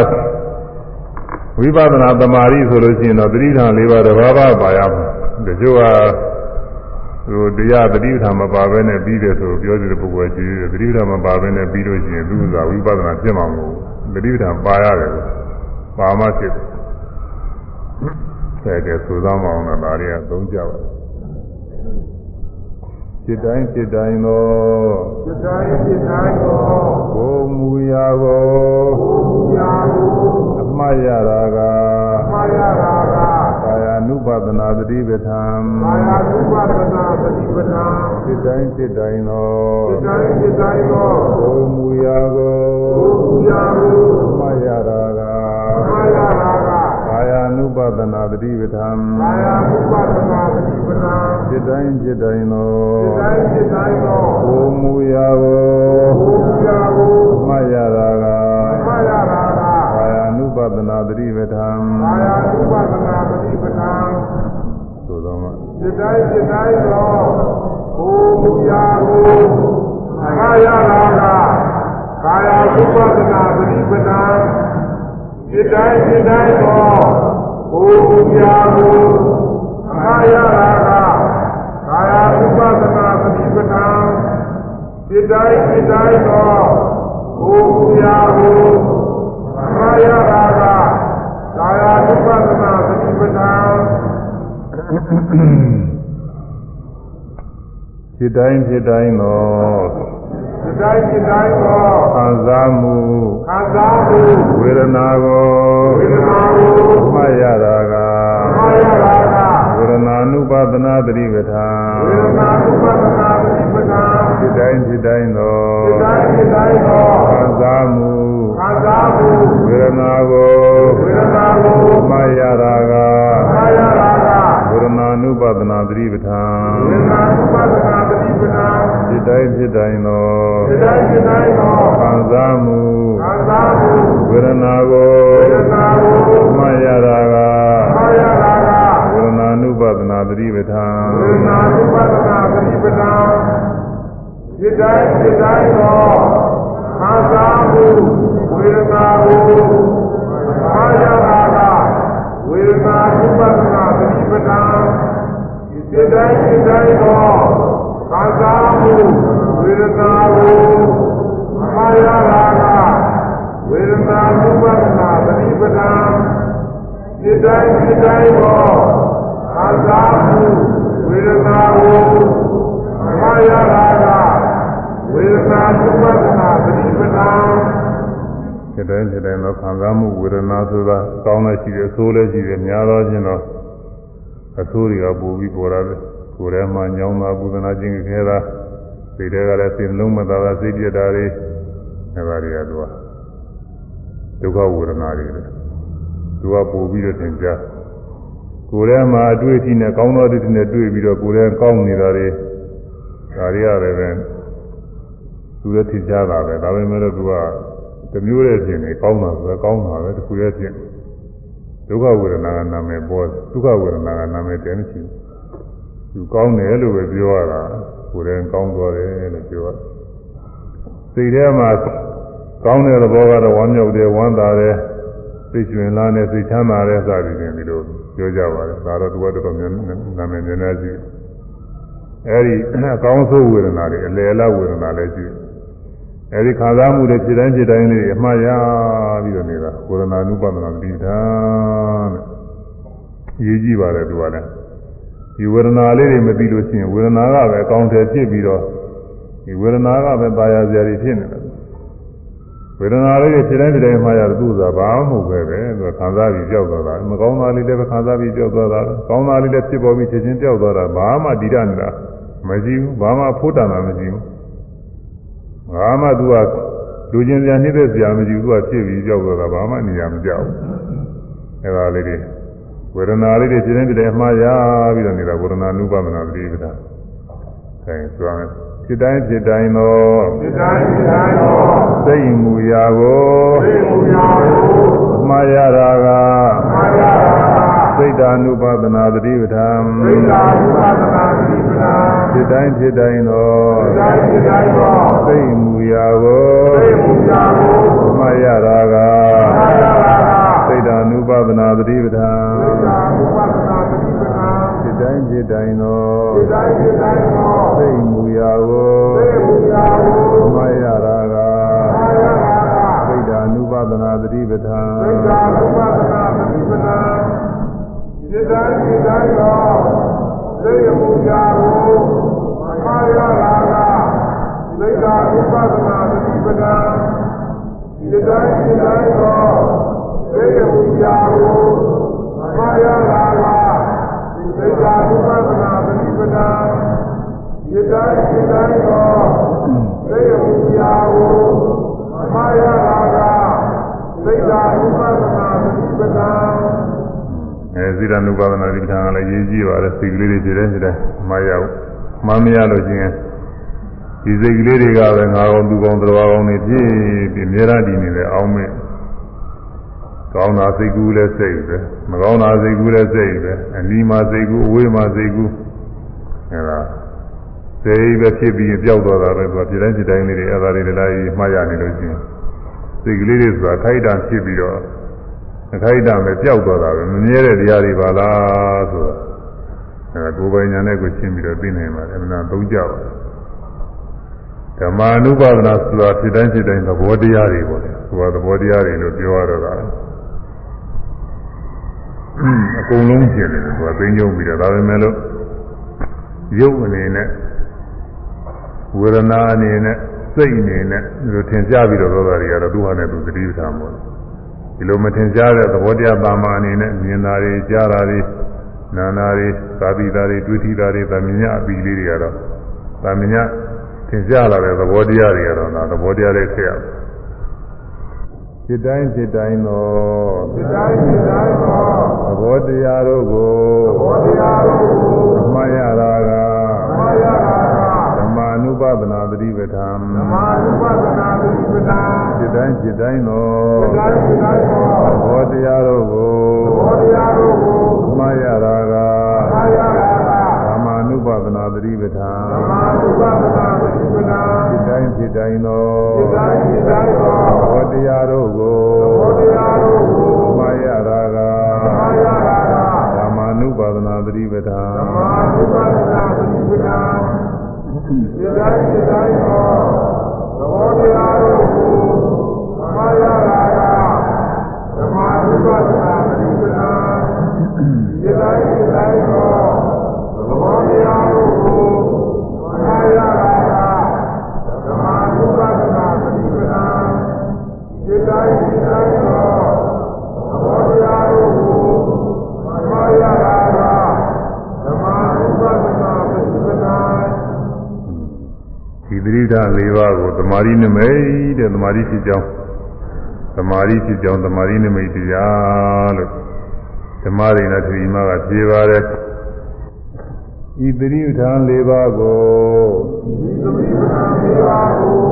ဝိပဿနာသမာဓိဆိုလို့ရှိရင်တော့ပဋိသန္ဓလေးပါးတစ်ပါးပါးပါရမှာတချို့ကဟိုတရားတတိပဌာမပါဘဲနဲ့ပြီးတယ်ဆိုပြောတဲ့ပုဂ္ဂိုလ်ကြီးတယ်တတိပဌာမပါဘဲနဲ့ပြီးလို့ရှိရင်သူကဝိပဿနာဖြစ်မှာမဟုတ်ဘူးတတိပဌာပါရတယ်ပါမှဖြစ်တယ်ကဲဆိုသားမအောင်လားဒါတွေကသုံးကြပါ จิตတိုင်းจิตတိုင်းသောจิตတိုင်းจิตတိုင်းသောကိုမူရာကိုကိုမူရာကိုအမှတ်ရတာကအမှတ်ရတာကကာယ ानु ပဒနာသတိပဋ္ဌာန်ကာယ ानु ပဒနာသတိပဋ္ဌာန်จิตတိုင်းจิตတိုင်းသောจิตတိုင်းจิตတိုင်းသောကိုမူရာကိုကိုမူရာကိုအမှတ်ရတာကအမှတ်ရတာက ကာယ ानु ပဒနာသတိပဋ္ဌာန်ကာယ ानु ပဒနာသတိပဋ္ဌာန်จิตတိုင်းจิตတိုင်းသောจิตတိုင်းจิตတိုင်းသောကိုမူရာကိုကိုမူရာကိုအမှတ်ရတာကအမှတ်ရတာကကာယ ानु ပဒနာသတိပဋ္ဌာန်ကာယ ानु ပဒနာသတိပဋ္ဌာန်ဆိုတော့မှจิตတိုင်းจิตတိုင်းသောကိုမူရာကိုအမှတ်ရတာကကာယ ानु ပဒနာသတိပဋ္ဌာန်จิตတိုင်းจิตတိုင်းသော ဘူပြာဟုကာယရာဂကာယဥပဒနာသတိပဋ္ဌာန်စိတ္တိုင်းစိတ္တိုင်းသောဘူပြာဟုကာယရာဂကာယဥပဒနာသတိပဋ္ဌာန်စိတ္တိုင်းစိတ္တိုင်းသော တ်တိုင်းစိတ်တိုင်းသောခံစားမှုခံစားမှုဝေဒနာကိုဝေဒနာကိုမှတ်ရတာကမှတ်ရတာကဝေဒနာနုပါဒနာတတိပဋ္ဌာန်ဝေဒနာနုပါဒနာတတိပဋ္ဌာန်စိတ်တိုင်းစိတ်တိုင်းသောစိတ်တိုင်းစိတ်တိုင်းသောခံစားမှုခံစားမှုဝေဒနာကိုဝေဒနာကိုမှတ်ရတာကမှတ်ရတာကဝေဒနာနုပါဒနာတတိပဋ္ဌာန်ဝေဒနာနုပါဒနာတတိပဋ္ဌာန် စိတ်တိုင်းစိတ်တိုင်းသောစိတ်တိုင်းစိတ်တိုင်းသောခံစားမှုခံစားမှုဝေဒနာကိုဝေဒနာကိုမှတ်ရတာကမှတ်ရတာကဝေဒနာနုပါဒနာတတိပဋ္ဌာန်ဝေဒနာနုပါဒနာတတိပဋ္ဌာန်စိတ်တိုင်းစိတ်တိုင်းသောခံစားမှုဝေဒနာကိုမှတ်ရတာကဝေဒနာနုပါဒနာတတိပဋ္ဌာန်စိတ်တိုင်းစိတ်တိုင်းသော ခံစားမှုဝေဒနာကိုမှားရတာကဝေဒနာနုပဒနာပฏิပဒံစိတ်တိုင်းစိတ်တိုင်းသောခံစားမှုဝေဒနာကိုမှားရတာကဝေဒနာနုပဒနာပฏิပဒံစိတ်တိုင်းစိတ်တိုင်းသောခံစားမှုဝေဒနာဆိုတာကောင်းလည်းရှိတယ်အဆိုးလည်းရှိတယ်များသောချင်းတော့အဆိုးတွေကပိုပြီးပေါ်လာတယ် ကိုယ်ထဲမှာညောင်းတာပူဇနာခြင်းခဲတာစိတ်ထဲကလည်းစိတ်လုံးမသာတာစိတ်ပြတာတွေအဲပါတွေကသူကဒုက္ခဝေဒနာတွေလေသူကပို့ပြီးတော့သင်ကြားကိုယ်ထဲမှာအတွေ့အထိနဲ့ကောင်းသောအတွေ့အထိနဲ့တွေ့ပြီးတော့ကိုယ်ထဲကောင်းနေတာတွေဒါတွေရတယ်ပဲသူလည်းသင်ကြားတာပဲဒါပေမဲ့လို့သူကတမျိုးရဲ့ဖြစ်နေကောင်းတာဆိုတော့ကောင်းတာပဲတခုရဲ့ဖြစ်ဒုက္ခဝေဒနာကနာမည်ပေါ်ဒုက္ခဝေဒနာကနာမည်တည်းမရှိဘူး သူကောင်းတယ်လို့ပဲပြောရတာကိုယ်တိုင်ကောင်းသွားတယ်လို့ပြောရစိတ်ထဲမှာကောင်းတဲ့သဘောကတော့ဝမ်းမြောက်တယ်ဝမ်းသာတယ်စိတ်ရှင်လာတယ်စိတ်ချမ်းသာတယ်စသည်ဖြင့်ဒီလိုပြောကြပါတယ်ဒါတော့သူကတော်တော်များနာမည်များများရှိအဲဒီအကောင်းဆုံးဝေဒနာတွေအလယ်လားဝေဒနာလည်းရှိအဲဒီခံစားမှုတွေဖြစ်တိုင်းဖြစ်တိုင်းလေးအမှားရပြီးတော့နေတာဝေဒနာနုပဒနာတိဓာတ်နဲ့ရေးကြည့်ပါတယ်သူကလည်း ဒီဝေဒနာလေးတွေမပြီးလို့ရှိရင်ဝေဒနာကပဲအကောင်းတယ်ဖြစ်ပြီးတော့ဒီဝေဒနာကပဲပါရစရာတွေဖြစ်နေတယ်ဝေဒနာလေးတွေဖြစ်တိုင်းဖြစ်တိုင်းမှာရတယ်သူ့ဆိုတာဘာမှမဟုတ်ပဲပဲသူကခံစားပြီးကြောက်သွားတာမကောင်းတာလေးလည်းပဲခံစားပြီးကြောက်သွားတာကောင်းတာလေးလည်းဖြစ်ပေါ်ပြီးချက်ချင်းကြောက်သွားတာဘာမှဒီရနေတာမရှိဘူးဘာမှဖိုးတန်တာမရှိဘူးဘာမှသူကလူချင်းစရာနှိမ့်သက်စရာမရှိဘူးသူကဖြစ်ပြီးကြောက်သွားတာဘာမှနေရာမကြောက်ဘူးအဲဒါလေးတွေ ဝေဒနာလေးတွေပြင်းပြင်းတယ်အမှားရပြီးတော့နေတာဝေဒနာနုပမနာပရိပဒ။အဲဆိုရင်ဖြစ်တိုင်းဖြစ်တိုင်းသောဖြစ်တိုင်းဖြစ်တိုင်းသောသိမူရာကိုသိမူရာကိုအမှားရတာကအမှားရတာစိတ်ဓာနုပသနာပရိပဒံစိတ်ဓာနုပသနာပရိပဒံဖြစ်တိုင်းဖြစ်တိုင်းသောဖြစ်တိုင်းဖြစ်တိုင်းသောသိမူရာကိုသိမူရာကိုအမှားရတာက ပတိပဒာစိတ်တိုင်းစိတ်တိုင်းသောစိတ်မူရာကိုမရရာကစိတ်ဓာနုပဒနာပတိပဒာစိတ်ဓာနုပဒနာပတိပဒာစိတ်တိုင်းစိတ်တိုင်းသောစိတ်မူရာကိုမရရာကစိတ်ဓာနုပဒနာပတိပဒာစိတ်တိုင်းစိတ်တိုင်းသော တာဝိပဿနာတိပနာအဲဇိရနုပါဒနာတိပဌံကလည်းရေးကြည့်ပါလေစိတ်ကလေးတွေခြေတိုင်းခြေတိုင်းမှားရအောင်မှားမရလို့ချင်းဒီစိတ်ကလေးတွေကပဲငါကောင်သူကောင်တော်ကောင်တွေဖြစ်ပြီးအများအားဒီနေလေအောင်းမဲ့ ကောင်းတာစိတ်ကူးလည်းစိတ်ပဲမကောင်းတာစိတ်ကူးလည်းစိတ်ပဲအနီးမှာစိတ်ကူးအဝေးမှာစိတ်ကူးအဲဒါစိတ်ပဲဖြစ်ပြီးပျောက်သွားတာပဲသူကခြေတိုင်းခြေတိုင်းလေးတွေအဲဒါတွေလည်းမှားရနေလို့ချင်းစိတ်ကလေးတွေဆိုတာခိုက်တာဖြစ်ပြီးတော့အခိုက်အတန့်ပဲပျောက်သွားတာပဲမမြဲတဲ့တရားတွေပါလားဆိုတော့အဲကိုယ်ပိုင်ညာနဲ့ကိုရှင်းပြီးတော့သိနိုင်ပါတယ်အမှန်သုံးကြပါဓမ္မာနုပါဒနာဆိုတာဖြစ်တိုင်းဖြစ်တိုင်းသဘောတရားတွေပေါ့လေသူကသဘောတရားတွေလို့ပြောရတော့တာ အကုန်လုံးဖြစ်နေတယ်သူကသိညုံပြီးတော့ဒါပေမဲ့လို့ရုပ်အနေနဲ့ဝေဒနာအနေနဲ့စိတ်အနေနဲ့ဒီလိုထင်ရှားပြီးတော့သောတာတွေကတော့သူ့ဟာနဲ့သူသတိပဋ္ဌာန်ပေါ့ဒီလိုမထင်ရှားတဲ့သဘောတရားပါမအနေနဲ့မြင်တာတွေကြားတာတွေနာနာတွေသာတိတာတွေတွေ့ထိတာတွေသမညာအပီလေးတွေကတော့သမညာထင်ရှားလာတဲ့သဘောတရားတွေကတော့ဒါသဘောတရားတွေဖြစ်ရ စိတ်တိုင်းစိတ်တိုင်းသော จิตတိုင်းจิตတိုင်းသော သဘောတရားတို့ကို ဘောတရားတို့ကို အမှတ်ရတာက မာယာရာ ဓမ္မာနုပဒနာတတိပဋ္ဌာန် ဓမ္မာနုပဒနာတိပနာ စိတ်တိုင်းစိတ်တိုင်းသော จิตတိုင်းจิตတိုင်းသော သဘောတရားတို့ကို ဘောတရားတို့ကို အမှတ်ရတာက မာယာရာ ဓမ္မာနုပဒနာတတိပဋ္ဌာန် ဓမ္မာနုပဒနာတိပနာ စိတ် တိုင်းဖြစ်တိုင်းသောဖြစ်တိုင်းဖြစ်တိုင်းသောဘောတရားတို့ကိုဘောတရားတို့ကိုမာရရာကမာရရာကဓမ္မ ानु ပါဒနာပရိပဒါဓမ္မ ानु ပါဒနာပရိပဒါဖြစ်တိုင်းဖြစ်တိုင်းသောဘောတရားတို့ကိုမာရရာကဓမ္မ ानु ပါဒနာပရိပဒါဖြစ်တိုင်း သတိဓာတ်၄ပါးကိုသမာဓိနမိတ်တဲ့သမာဓိဖြစ်ကြောင်းသမာဓိဖြစ်ကြောင်းသမာဓိနမိတ်တရားလို့ဓမ္မရိဏတိမကပြေပါတယ်ဤသတိဓာတ်၄ပါးကိုဒီသမီးပနာမေပါကို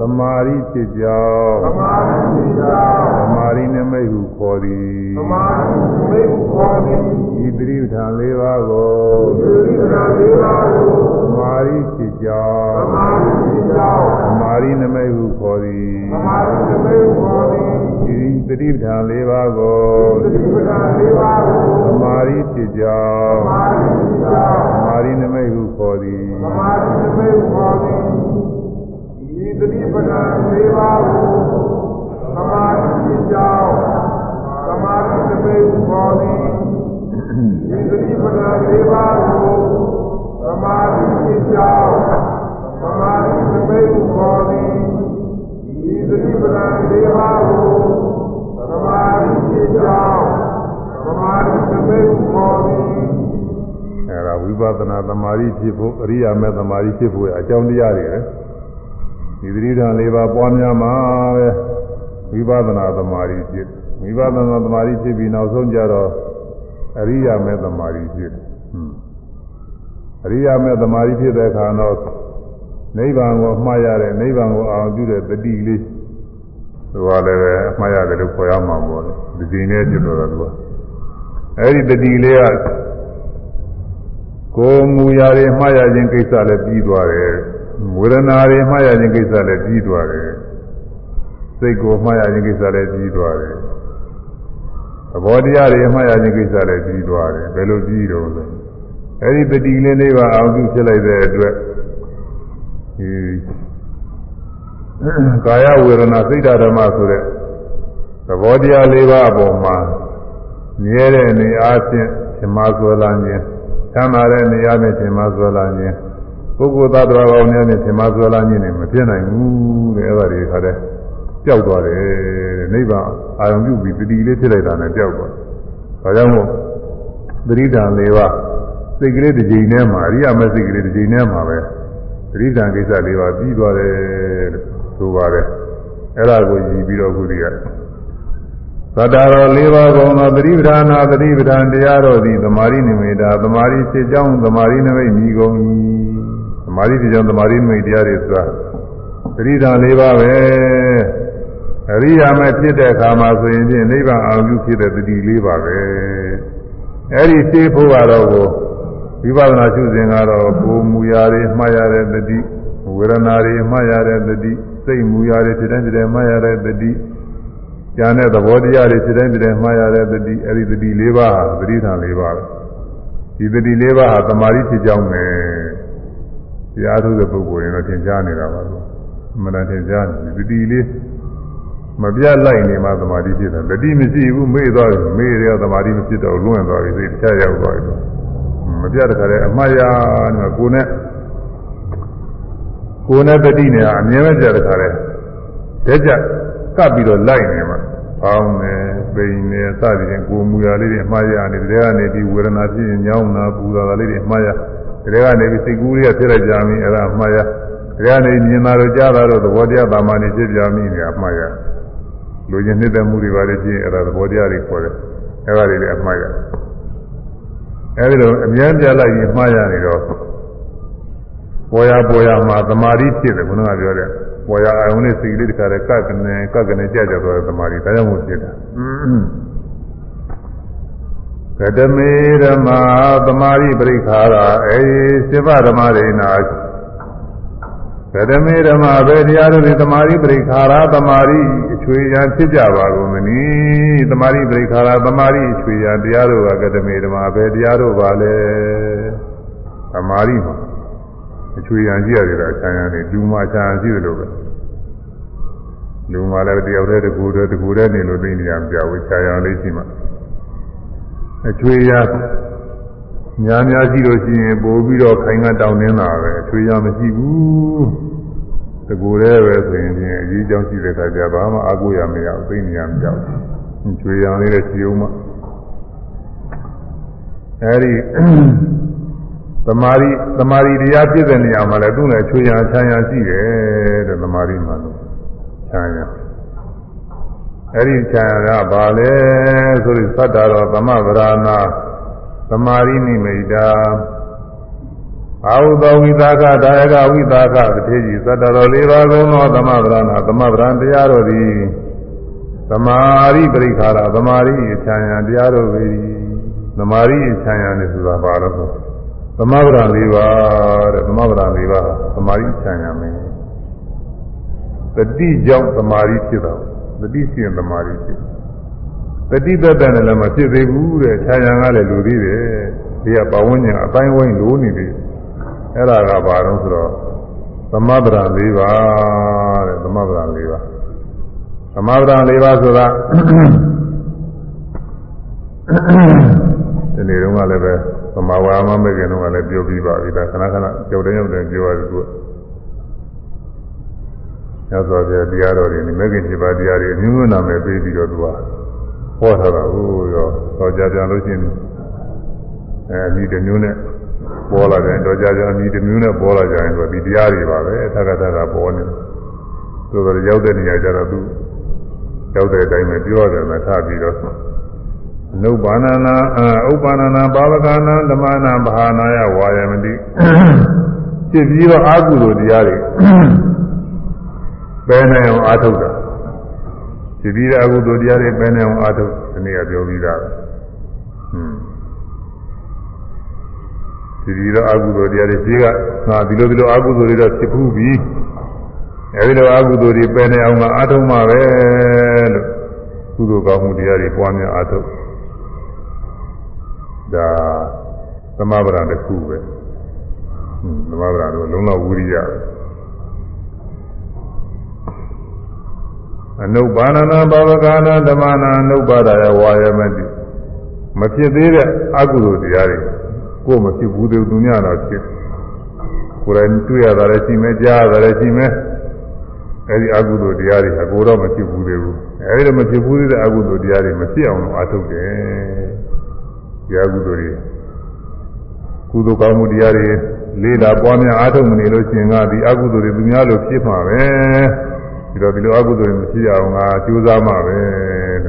သမာဓိဖြစ်ကြောင်းသမာဓိပိသာသမာဓိနမိတ်ဟုခေါ်သည်သမာဓိမေခေါ်သည် ဤသတိဓာတ်၄ပါးကို ဒီသမီးပနာမေပါကို သမာဓိဖြစ်ကြောင်း သမာဓိပိသာ သမာဓိနမိတ်ဟုခေါ်သည် သမာဓိမေခေါ်သည် ဤသတိဓာတ်၄ပါးကို ဒီသမီးပနာမေပါကို သမာဓိဖြစ်ကြောင်း သမာဓိပိသာ သမာဓိနမိတ်ဟုခေါ်သည် သမာဓိမေခေါ်သည်ဒီသမီးပနာမေပါကိုသမာဓိပိသာသမာဓိမေခေါ်သည်ဒီသမီးပနာမေပါကိုသမာဓိပိသာသမာဓိမေခေါ်သည်ဒီသမီးပနာ လေးပါးကိုသမာဓိဖြစ်ကြောင်းသမာဓိသမိတ်ခေါ်သည် အဲဒါဝိ ပဿနာသမာဓိဖြစ်ဖို့အရိယာမေသမာဓိဖြစ်ဖို့အကြောင်းတရားတွေပဲဒီသတိဓာန်၄ပါးပွားများမှာပဲဝိပဿနာသမာဓိဖြစ်ဝိပဿနာသမာဓိဖြစ်ပြီးနောက်ဆုံးကြတော့ အရိယာမေသမာဓိဖြစ်ဟွန်းအရိယာမေသမာဓိဖြစ်တဲ့အခါတော့နိဗ္ဗာန်ကိုအမှားရတဲ့နိဗ္ဗာန်ကိုအောင်ပြုတဲ့တတိလေးသူကလည်းပဲအမှားရတယ်လို့ခေါ်ရမှာပေါ့လေဒီချိန်နဲ့ပြလို့တော့သူကအဲဒီတတိလေးကကိုယ်မူရာတွေမှားရခြင်းကိစ္စလည်းပြီးသွားတယ်ဝေဒနာတွေမှားရခြင်းကိစ္စလည်းပြီးသွားတယ်စိတ်ကိုမှားရခြင်းကိစ္စလည်းပြီးသွားတယ် သဘောတရားတွေမှားရခြင်းကိစ္စလည်းပြီးသွားတယ်ဘယ်လိုပြီးတော့လဲအဲဒီတတိလေးလေးပါအောင်ပြုဖြစ်လိုက်တဲ့အတွက်ဒီကာယဝေဒနာစိတ်ဓမ္မဆိုတဲ့သဘောတရားလေးပါအပေါ်မှာမြဲတဲ့အနေအားဖြင့်ဓမ္မဆွဲလာခြင်းချမ်းသာတဲ့နေရာနဲ့ရှင်မဆွဲလာခြင်းပုဂ္ဂိုလ်သားတော်ကောင်းများနဲ့ရှင်မဆွဲလာခြင်းနဲ့မဖြစ်နိုင်ဘူးတဲ့အဲ့ဒါတွေခါတဲ့ ပျောက်သွားတယ်တဲ့နိဗ္ဗာန်အာရုံပြုပြီးတတိလေးဖြစ်လိုက်တာနဲ့ပျောက်သွားတယ်။ဒါကြောင့်မို့သတိဓာန်၄ပါးစိတ်ကလေးတစ်ကြိမ်ထဲမှာအရိယာမစိတ်ကလေးတစ်ကြိမ်ထဲမှာပဲသတိဓာန်ကိစ္စ၄ပါးပြီးသွားတယ်လို့ဆိုပါတယ်။အဲ့ဒါကိုရည်ပြီးတော့ခုဒီကသတ္တရော၄ပါးကုန်သောသတိပဋ္ဌာနာသတိပဋ္ဌာန်တရားတော်သည်သမာဓိနိမိတာသမာဓိဖြစ်ကြောင်းသမာဓိနိမိတ်မြည်ကုန်၏သမာဓိဖြစ်ကြောင်းသမာဓိနိမိတ်တရားတွေဆိုတာသတိဓာန်၄ပါးပဲ အရိယာမဲ့ဖြစ်တဲ့အခါမှာဆိုရင်ဖြင့်နိဗ္ဗာန်အောင်ပြုဖြစ်တဲ့သတိ၄ပါးပဲအဲ့ဒီသိဖို့ကတော့ကိုဝိပဿနာရှုစဉ်ကတော့ကိုယ်မူရာတွေမှားရတဲ့သတိဝေဒနာတွေမှားရတဲ့သတိစိတ်မူရာတွေဖြစ်တဲ့ဖြစ်တဲ့မှားရတဲ့သတိဉာဏ်နဲ့သဘောတရားတွေဖြစ်တဲ့ဖြစ်တဲ့မှားရတဲ့သတိအဲ့ဒီသတိ၄ပါးဟာသတိဌာန်၄ပါးပဲဒီသတိ၄ပါးဟာသမာဓိဖြစ်ကြောင်းနဲ့တရားထုတ်တဲ့ပုဂ္ဂိုလ်ရင်တော့သင်ကြားနေတာပါလို့အမှန်တန်သင်ကြားနေသတိလေး မပြတ်လိုက်နေမှသမာဓိဖြစ်တယ်တတိမရှိဘူးမေ့သွားပြီမေ့ရသမာဓိမဖြစ်တော့လွင့်သွားပြီစိတ်တခြားရောက်သွားပြီမပြတ်တဲ့ခါကျအမှားရနေကိုယ်နဲ့ကိုယ်နဲ့တတိနဲ့အမြဲပဲကြတဲ့ခါလဲတက်ကြကပ်ပြီးတော့လိုက်နေမှာပေါင်းနေပိန်နေစသည်ဖြင့်ကိုယ်မူရာလေးတွေအမှားရနေတဲ့ကနေဒီဝေဒနာဖြစ်ရင်ညောင်းတာပူတာလေးတွေအမှားရတဲ့ကနေပြီးစိတ်ကူးလေးကဖြစ်လိုက်ကြပြီအဲ့ဒါအမှားရတဲ့ကနေမြင်တာတော့ကြားတာတော့သဘောတရားတာမန်နေဖြစ်ကြပြီနေအမှားရ လူချင်းနှစ်သက်မှုတွေပါလေဖြစ်အဲ့ဒါသဘောတရားတွေခေါ်တယ်အဲ့ဒါတွေလည်းအမှားရအဲဒီလိုအမြဲပြလိုက်ရင်မှားရနေတော့ပေါ်ရပေါ်ရမှာသမာဓိဖြစ်တယ်ခုနကပြောတဲ့ပေါ်ရအာယုန်နဲ့စိတ်လေးတခါတည်းကပ်ကနေကပ်ကနေကြကြသွားတဲ့သမာဓိဒါကြောင့်မို့ဖြစ်တာကတမေဓမ္မာသမာဓိပရိခါရအေစေဗဓမ္မရိနာ ကတမေဓမ္မာပဲတရားတို့ဒီသမာဓိပရိခါရသမာဓိအချွေရန်ဖြစ်ကြပါကုန်မနီသမာဓိပရိခါရသမာဓိအချွေရန်တရားတို့ကကတမေဓမ္မာပဲတရားတို့ပါလေသမာဓိမှာအချွေရန်ကြည့်ရတယ်အချမ်းရန်နေလူမှာချမ်းရှိတယ်လို့ပဲလူမှာလည်းတယောက်တည်းတကူတည်းတကူတည်းနေလို့သိနေရမပြဘူးချာရန်လေးရှိမှအချွေရ များများရှိလို့ရှိရင်ပို့ပြီးတော့ခိုင်ကတောင်းနေတာပဲအချွေရမရှိဘူးတကူတည်းပဲဆိုရင်ချင်းအကြီးကြောင်းရှိတဲ့ခါကျဘာမှအကူရမရဘူးသိနေရမပြဘူးချွေရန်လေးလည်းရှိအောင်မှအဲဒီသမာဓိသမာဓိတရားပြည့်တဲ့နေရာမှာလည်းသူ့နဲ့ချွေရန်ချမ်းရန်ရှိတယ်တဲ့သမာဓိမှာလို့ချမ်းရန်အဲ့ဒီချမ်းရန်ကဘာလဲဆိုပြီးသတ္တရောသမဗရာနာသ မာဓိနိမိတာအာဟုသောဝိသကဒါယကဝိသကတတိကြီးသတ္တရောလေးပါးကုန်သောသမဗရာနာသမဗရံတရားတော်သည်သမာဓိပရိခါရသမာဓိချမ်းရန်တရားတော်ပဲသမာဓိချမ်းရန်နဲ့ဆိုတာဘာလို့ဆိုသမဗရာ၄ပါးတဲ့သမဗရာ၄ပါးသမာဓိချမ်းရမယ်တတိကြောင့်သမာဓိဖြစ်တာတတိရှိရင်သမာဓိဖြစ်တ တိသက်သက်နဲ့လည်းမဖြစ်သေးဘူးတဲ့ခြာရံကလည်းလူသေးတယ်ဒီကပဝန်းကျင်အတိုင်းဝိုင်းလိုနေပြီအဲ့ဒါကဘာလို့ဆိုတော့သမဗရာ၄ပါးတဲ့သမဗရာ၄ပါးသမဗရာ၄ပါးဆိုတာဒီနေ့တော့လည်းပဲသမာဝါမမဲ့ခင်တော့လည်းပြောပြီးပါပြီဒါခဏခဏကြောက်တယ်ကြောက်တယ်ပြောရတယ်သူကညသောပြတရားတော်တွေမဂ္ဂင်7ပါးတရားတွေအမျိုးမျိုးနာမည်ပေးပြီးတော့သူက ဟောထားတာဟုတ်ရောတော့ကြပြန်လို့ရှိရင်အဲအမိတစ်မျိုးနဲ့ပေါ်လာတယ်တော့ကြကြအမိတစ်မျိုးနဲ့ပေါ်လာကြရင်ဆိုဒီတရားတွေပါပဲသက္ကသကပေါ်နေဆိုတော့ရောက်တဲ့နေရာကျတော့သူရောက်တဲ့အတိုင်းပဲပြောရတယ်မထပြီးတော့နုပါဏနာဥပ္ပန္နနာဘာဝကနာဓမ္မနာဘာနာယဝါယမတိဖြစ်ပြီးတော့အာဟုလိုတရားတွေပဲနေအောင်အာထုတ်တာ ဖြစ်ပြီးတော့အာဟုလိုတရားတွေပဲနေအောင်အာထုတ်ဒီနေ့ကပြောပြီးသားဟွန်းဖြစ်ပြီးတော့အာဟုလိုတရားတွေကြီးကငါဒီလိုဒီလိုအာဟုလိုတွေတော့ဖြစ်ဘူးပြီအဲဒီလိုအာဟုလိုတွေပဲနေအောင်ငါအာထုတ်မှာပဲလို့ကုသိုလ်ကောင်းမှုတရားတွေပွားများအာထုတ်ဒါသမဗရာတစ်ခုပဲဟွန်းသမဗရာတော့လုံးလောက်ဝိရိယပဲ အနုပါဏနာဘာဝကာနာဓမ္မနာအနုပါဒယဝါယမတိမဖြစ်သေးတဲ့အကုသိုလ်တရားတွေကိုမဖြစ်ဘူးသူများတော့ဖြစ်ကိုယ်တိုင်တွေ့ရတာလည်းရှိမယ်ကြားရတာလည်းရှိမယ်အဲဒီအကုသိုလ်တရားတွေအကိုတော့မဖြစ်ဘူးသေးဘူးအဲဒီတော့မဖြစ်ဘူးသေးတဲ့အကုသိုလ်တရားတွေမဖြစ်အောင်လို့အားထုတ်တယ်တရားကုသိုလ်တွေကုသိုလ်ကောင်းမှုတရားတွေလေးလာပွားများအားထုတ်မနေလို့ရှိရင်ကဒီအကုသိုလ်တွေသူများလို့ဖြစ်မှာပဲ ဒီတော့ဒီလိုအကုသိုလ်တွေမရှိအောင်ငါကြိုးစားမှာပဲ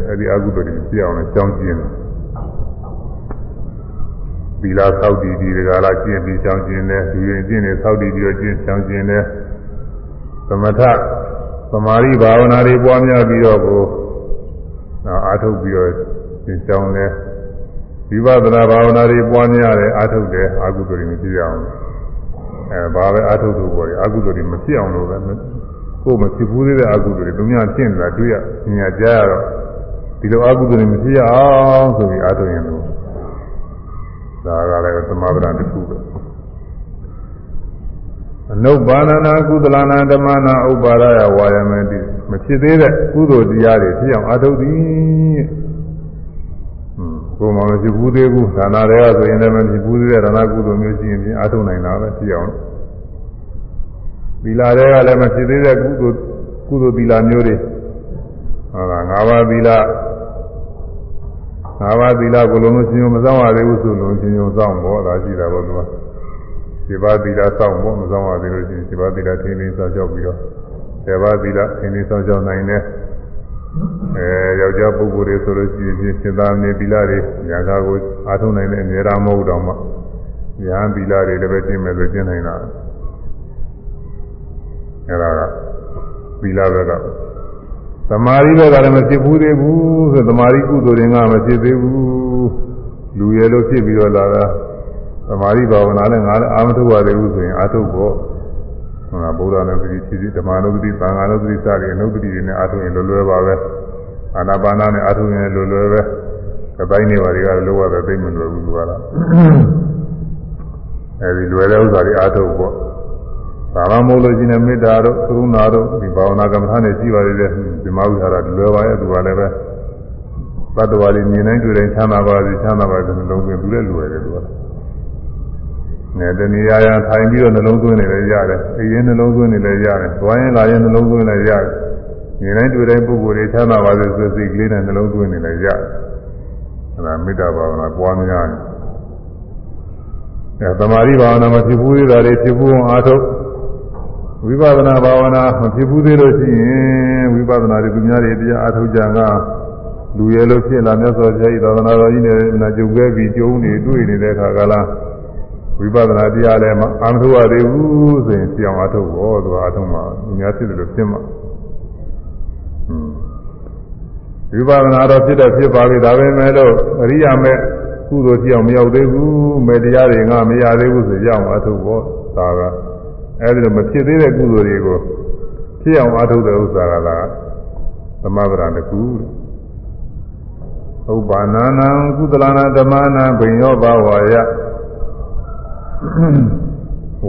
အဲဒီအကုသိုလ်တွေမရှိအောင်လည်းကြောင်းကျင်းတယ်သီလသောက်တည်ဒီကလာကျင့်ပြီးကြောင်းကျင်းတယ်ဒီရင်ကျင့်နေသောက်တည်ပြီးတော့ကျင့်ကြောင်းကျင်းတယ်သမထသမာဓိဘာဝနာတွေပွားများပြီးတော့ကိုအားထုတ်ပြီးတော့ကျင့်ကြောင်းတယ်ဝိပဿနာဘာဝနာတွေပွားများတယ်အားထုတ်တယ်အကုသိုလ်တွေမရှိအောင်အဲဘာပဲအားထုတ်လို့ပေါ်တယ်အကုသိုလ်တွေမဖြစ်အောင်လို့ပဲ ကိုယ်မဖြစ်ဘူးသေးတဲ့အကုသိုလ်တွေသူများရှင်းနေတာတွေ့ရညညာကြားရတော့ဒီလိုအကုသိုလ်တွေမဖြစ်ရအောင်ဆိုပြီးအားထုတ်ရင်လို့ဒါကလည်းသမဗရတစ်ခုပဲအနုပါဏနာကုသလနာဓမ္မနာဥပါဒယဝါယမတိမဖြစ်သေးတဲ့ကုသိုလ်တရားတွေဖြစ်အောင်အားထုတ်သည်ကိုယ်မှမဖြစ်ဘူးသေးဘူးဒါနာတွေကဆိုရင်လည်းမဖြစ်ဘူးသေးတဲ့ဒါနာကုသိုလ်မျိုးရှိရင်ပြင်အားထုတ်နိုင်တာပဲဖြစ်အောင် သီလတွေကလည်းမဖြစ်သေးတဲ့ကုသိုလ်ကုသိုလ်သီလမျိုးတွေဟုတ်လား၅ပါးသီလ၅ပါးသီလကိုလုံးလုံးရှင်းအောင်မစောင့်ရသေးဘူးဆိုလုံးရှင်းအောင်စောင့်ဖို့ဒါရှိတာပေါ့သူကဒီပါသီလစောင့်ဖို့မစောင့်ရသေးလို့ရှိရင်ဒီပါသီလထင်းထင်းစောင့်ကြောက်ပြီးတော့ဒီပါသီလထင်းထင်းစောင့်ကြောက်နိုင်တယ်အဲယောက်ျားပုဂ္ဂိုလ်တွေဆိုလို့ရှိရင်စေတနေသီလတွေညာကာကိုအားထုတ်နိုင်တဲ့အများအားမဟုတ်တော့မှညာသီလတွေလည်းပဲကျင့်မယ်ဆိုကျင့်နိုင်တာ အဲ့ဒါကသီလဘက်ကသမာဓိဘက်ကလည်းမဖြစ်ဘူးသေးဘူးဆိုသမာဓိကုသိုလ်တွေကမဖြစ်သေးဘူးလူရလို့ဖြစ်ပြီးတော့လာတာသမာဓိဘာဝနာလည်းငါလည်းအာမထုတ်ရသေးဘူးဆိုရင်အာထုတ်ဖို့ဟောဗုဒ္ဓနုပတိဖြစ်ဓမ္မနုပတိသံဃာနုပတိစတဲ့နုပတိတွေနဲ့အာထုတ်ရင်လွယ်လွယ်ပါပဲအာနာပါနာနဲ့အာထုတ်ရင်လွယ်လွယ်ပဲကတိုင်းနေပါတွေကလောရတဲ့သိမလွယ်ဘူးသူကတော့အဲဒီလွယ်တဲ့ဥစ္စာတွေအာထုတ်ဖို့ ဘာမှမဟုတ်လို့ရှိရင်မေတ္တာတို့ကရုဏာတို့ဒီဘာဝနာကမ္မထာနဲ့ရှိပါလေတဲ့ဒီမဝိဟာရလွယ်ပါရဲ့သူကလည်းပဲသတ္တဝါတွေမြင်တိုင်းတွေ့တိုင်းချမ်းသာပါစေချမ်းသာပါစေနှလုံးသွင်းသူလည်းလွယ်တယ်သူကနဲ့တဏှာရထိုင်ပြီးတော့နှလုံးသွင်းနေလည်းရတယ်အရင်နှလုံးသွင်းနေလည်းရတယ်သွားရင်လာရင်နှလုံးသွင်းလည်းရတယ်မြင်တိုင်းတွေ့တိုင်းပုဂ္ဂိုလ်တွေချမ်းသာပါစေဆိုစိတ်ကလေးနဲ့နှလုံးသွင်းနေလည်းရတယ်အဲဒါမေတ္တာဘာဝနာပွားများတယ်အဲသမာဓိဘာဝနာမဖြစ်ဘူးသေးတာတွေဖြစ်ဘူးအောင်အားထုတ် ဝိပဿနာဘာဝနာမဖြစ်ဘူးသေးလို့ရှိရင်ဝိပဿနာတွေသူများတွေတရားအားထုတ်ကြကလူရဲလို့ဖြစ်လာမြတ်စွာဘုရားဤသာသနာတော်ကြီးနဲ့နာကြုံခဲ့ပြီးကျုံနေတွေ့နေတဲ့အခါကလားဝိပဿနာတရားလည်းအာမထုတ်ရသေးဘူးဆိုရင်ပြောင်းအားထုတ်ဖို့သူအားထုတ်မှာအများဖြစ်တယ်လို့ဖြစ်မှာဝိပဿနာတော့ဖြစ်တော့ဖြစ်ပါပြီဒါပဲမဲ့လို့အရိယာမဲ့ကုသိုလ်ပြောင်းမရောက်သေးဘူးမဲ့တရားတွေငါမရသေးဘူးဆိုကြောင်းအားထုတ်ဖို့ဒါက အဲဒီလိုမဖြစ်သေးတဲ့ကုသိုလ်တွေကိုဖြစ်အောင်အားထုတ်တဲ့ဥစ္စာကလားသမဗရာတကူဥပ္ပါဏနံကုသလနာဓမ္မနာဘိညောဘဝါယ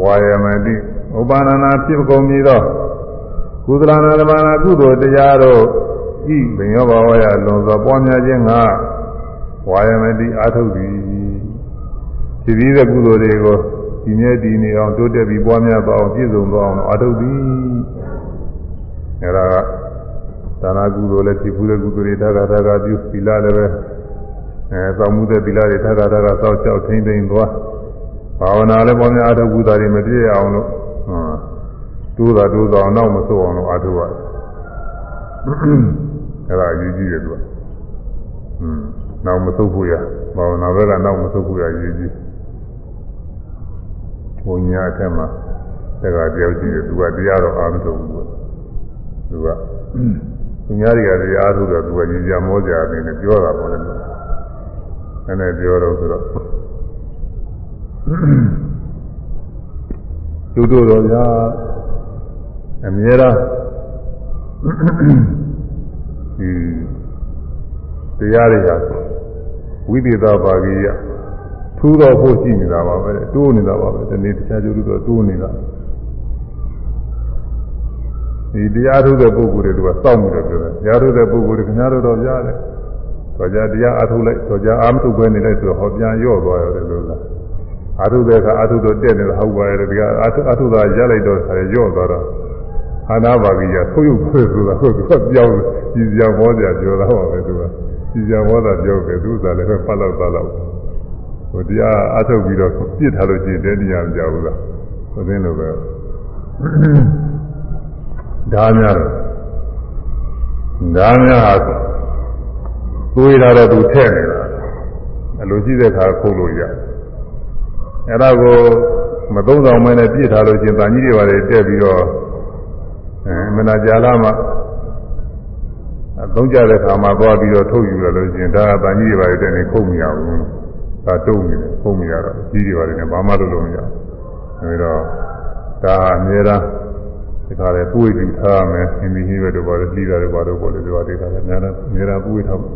ဝါယမတိဥပ္ပါဏနာဖြစ်ကုန်ပြီသောကုသလနာဓမ္မနာကုသိုလ်တရားတို့ဤဘိညောဘဝါယလွန်စွာပွားများခြင်းကဝါယမတိအားထုတ်သည်ဖြစ်ပြီးတဲ့ကုသိုလ်တွေကို ဒီမြဲဒီနေအောင်တိုးတက်ပြီးပွားများသွားအောင်ပြည့်စုံသွားအောင်အာထုတ်သည်အဲဒါကဒါနာကုသိုလ်လည်းဖြစ်ဘူးတဲ့ကုသိုလ်တွေတက္ကသကပြုသီလလည်းပဲအဲစောင့်မှုတဲ့သီလတွေတက္ကသကစောင့်ကြောက်ထိမ့်သိမ့်သွားဘာဝနာလည်းပေါ်များအထုပ်ကုသတွေမပြည့်အောင်လို့တိုးတာတိုးတာနောက်မဆိုးအောင်လို့အထုပ်ရအဲဒါအရေးကြီးတယ်သူကอืมနောက်မဆုတ်ဖို့ရဘာဝနာဘက်ကနောက်မဆုတ်ဖို့ရအရေးကြီး ဘုံညာအထက်မှာတက္ကတယောက်ကြီးတယ်သူကတရားတော့အားမထုတ်ဘူးသူကသူများတွေကတရားထုတ်တော့သူကကြီးကြမောကြတယ်နဲ့ပြောတာပေါ့လေနည်းနည်းပြောတော့ဆိုတော့သူတို့တော့ဗျာအမြဲတမ်းဒီတရားတွေဟာဝိသေသပါကိယထူး တော့ဖို့ရှိနေတာပါပဲတိုးနေတာပါပဲဒီနေ့တရားကျိုးလို့တော့တိုးနေတာဒီတရားထုတ်တဲ့ပုဂ္ဂိုလ်တွေကစောင့်ပြီးတော့ပြောတယ်တရားထုတ်တဲ့ပုဂ္ဂိုလ်တွေခင်ဗျားတို့တော့ကြားတယ်တော့ကြတရားအထုတ်လိုက်တော့ကြအာမထုတ်ပဲနေလိုက်ဆိုတော့ဟောပြန်ရော့သွားရတယ်လို့လားအာထုတဲ့အခါအာထုတော့တက်နေတာဟုတ်ပါရဲ့ဒီကအာထုအာထုသာရလိုက်တော့ရော့သွားတော့အာနာပါကိယဆိုးရုပ်ဆွေးဆိုတာဟုတ်သူကပြောင်းကြည်ပြောင်းမောကြပြောတာပါပဲသူကကြည်ပြောင်းမောတာပြောပဲသူကလည်းပဲပတ်လောက်သားလောက် ဟိုတရားအာထုတ်ပြီးတော့ပြစ်ထားလို့ရှိရင်တဲတရားမကြဘူးလားဟိုသင်းလိုပဲဒါများတော့ဒါများဟာသွေးလာတော့သူထည့်နေတာအလိုရှိတဲ့ခါခုတ်လို့ရအဲ့ဒါကိုမသုံးဆောင်မနဲ့ပြစ်ထားလို့ချင်းတန်ကြီးတွေပါလေတက်ပြီးတော့အဲမနာကြာလာမှအသုံးကြတဲ့ခါမှာသွားပြီးတော့ထုတ်ယူရလို့ချင်းဒါကတန်ကြီးတွေပါလေတက်နေခုတ်မရဘူး ဒါတုံးနေတယ်ခုတ်မရတော့ကြီးတွေပါလေနဲ့ဘာမှလုပ်လို့မရဘူးအဲဒါဒါဟာအများအားဒီခါလေပွေပြီးထားရမယ်အင်းဒီဟိဘတို့ဘာလို့ပြီးတာတွေဘာလို့ပေါ်လေဒီဘာတွေခါလေအများအားအများအားပွေထားမယ်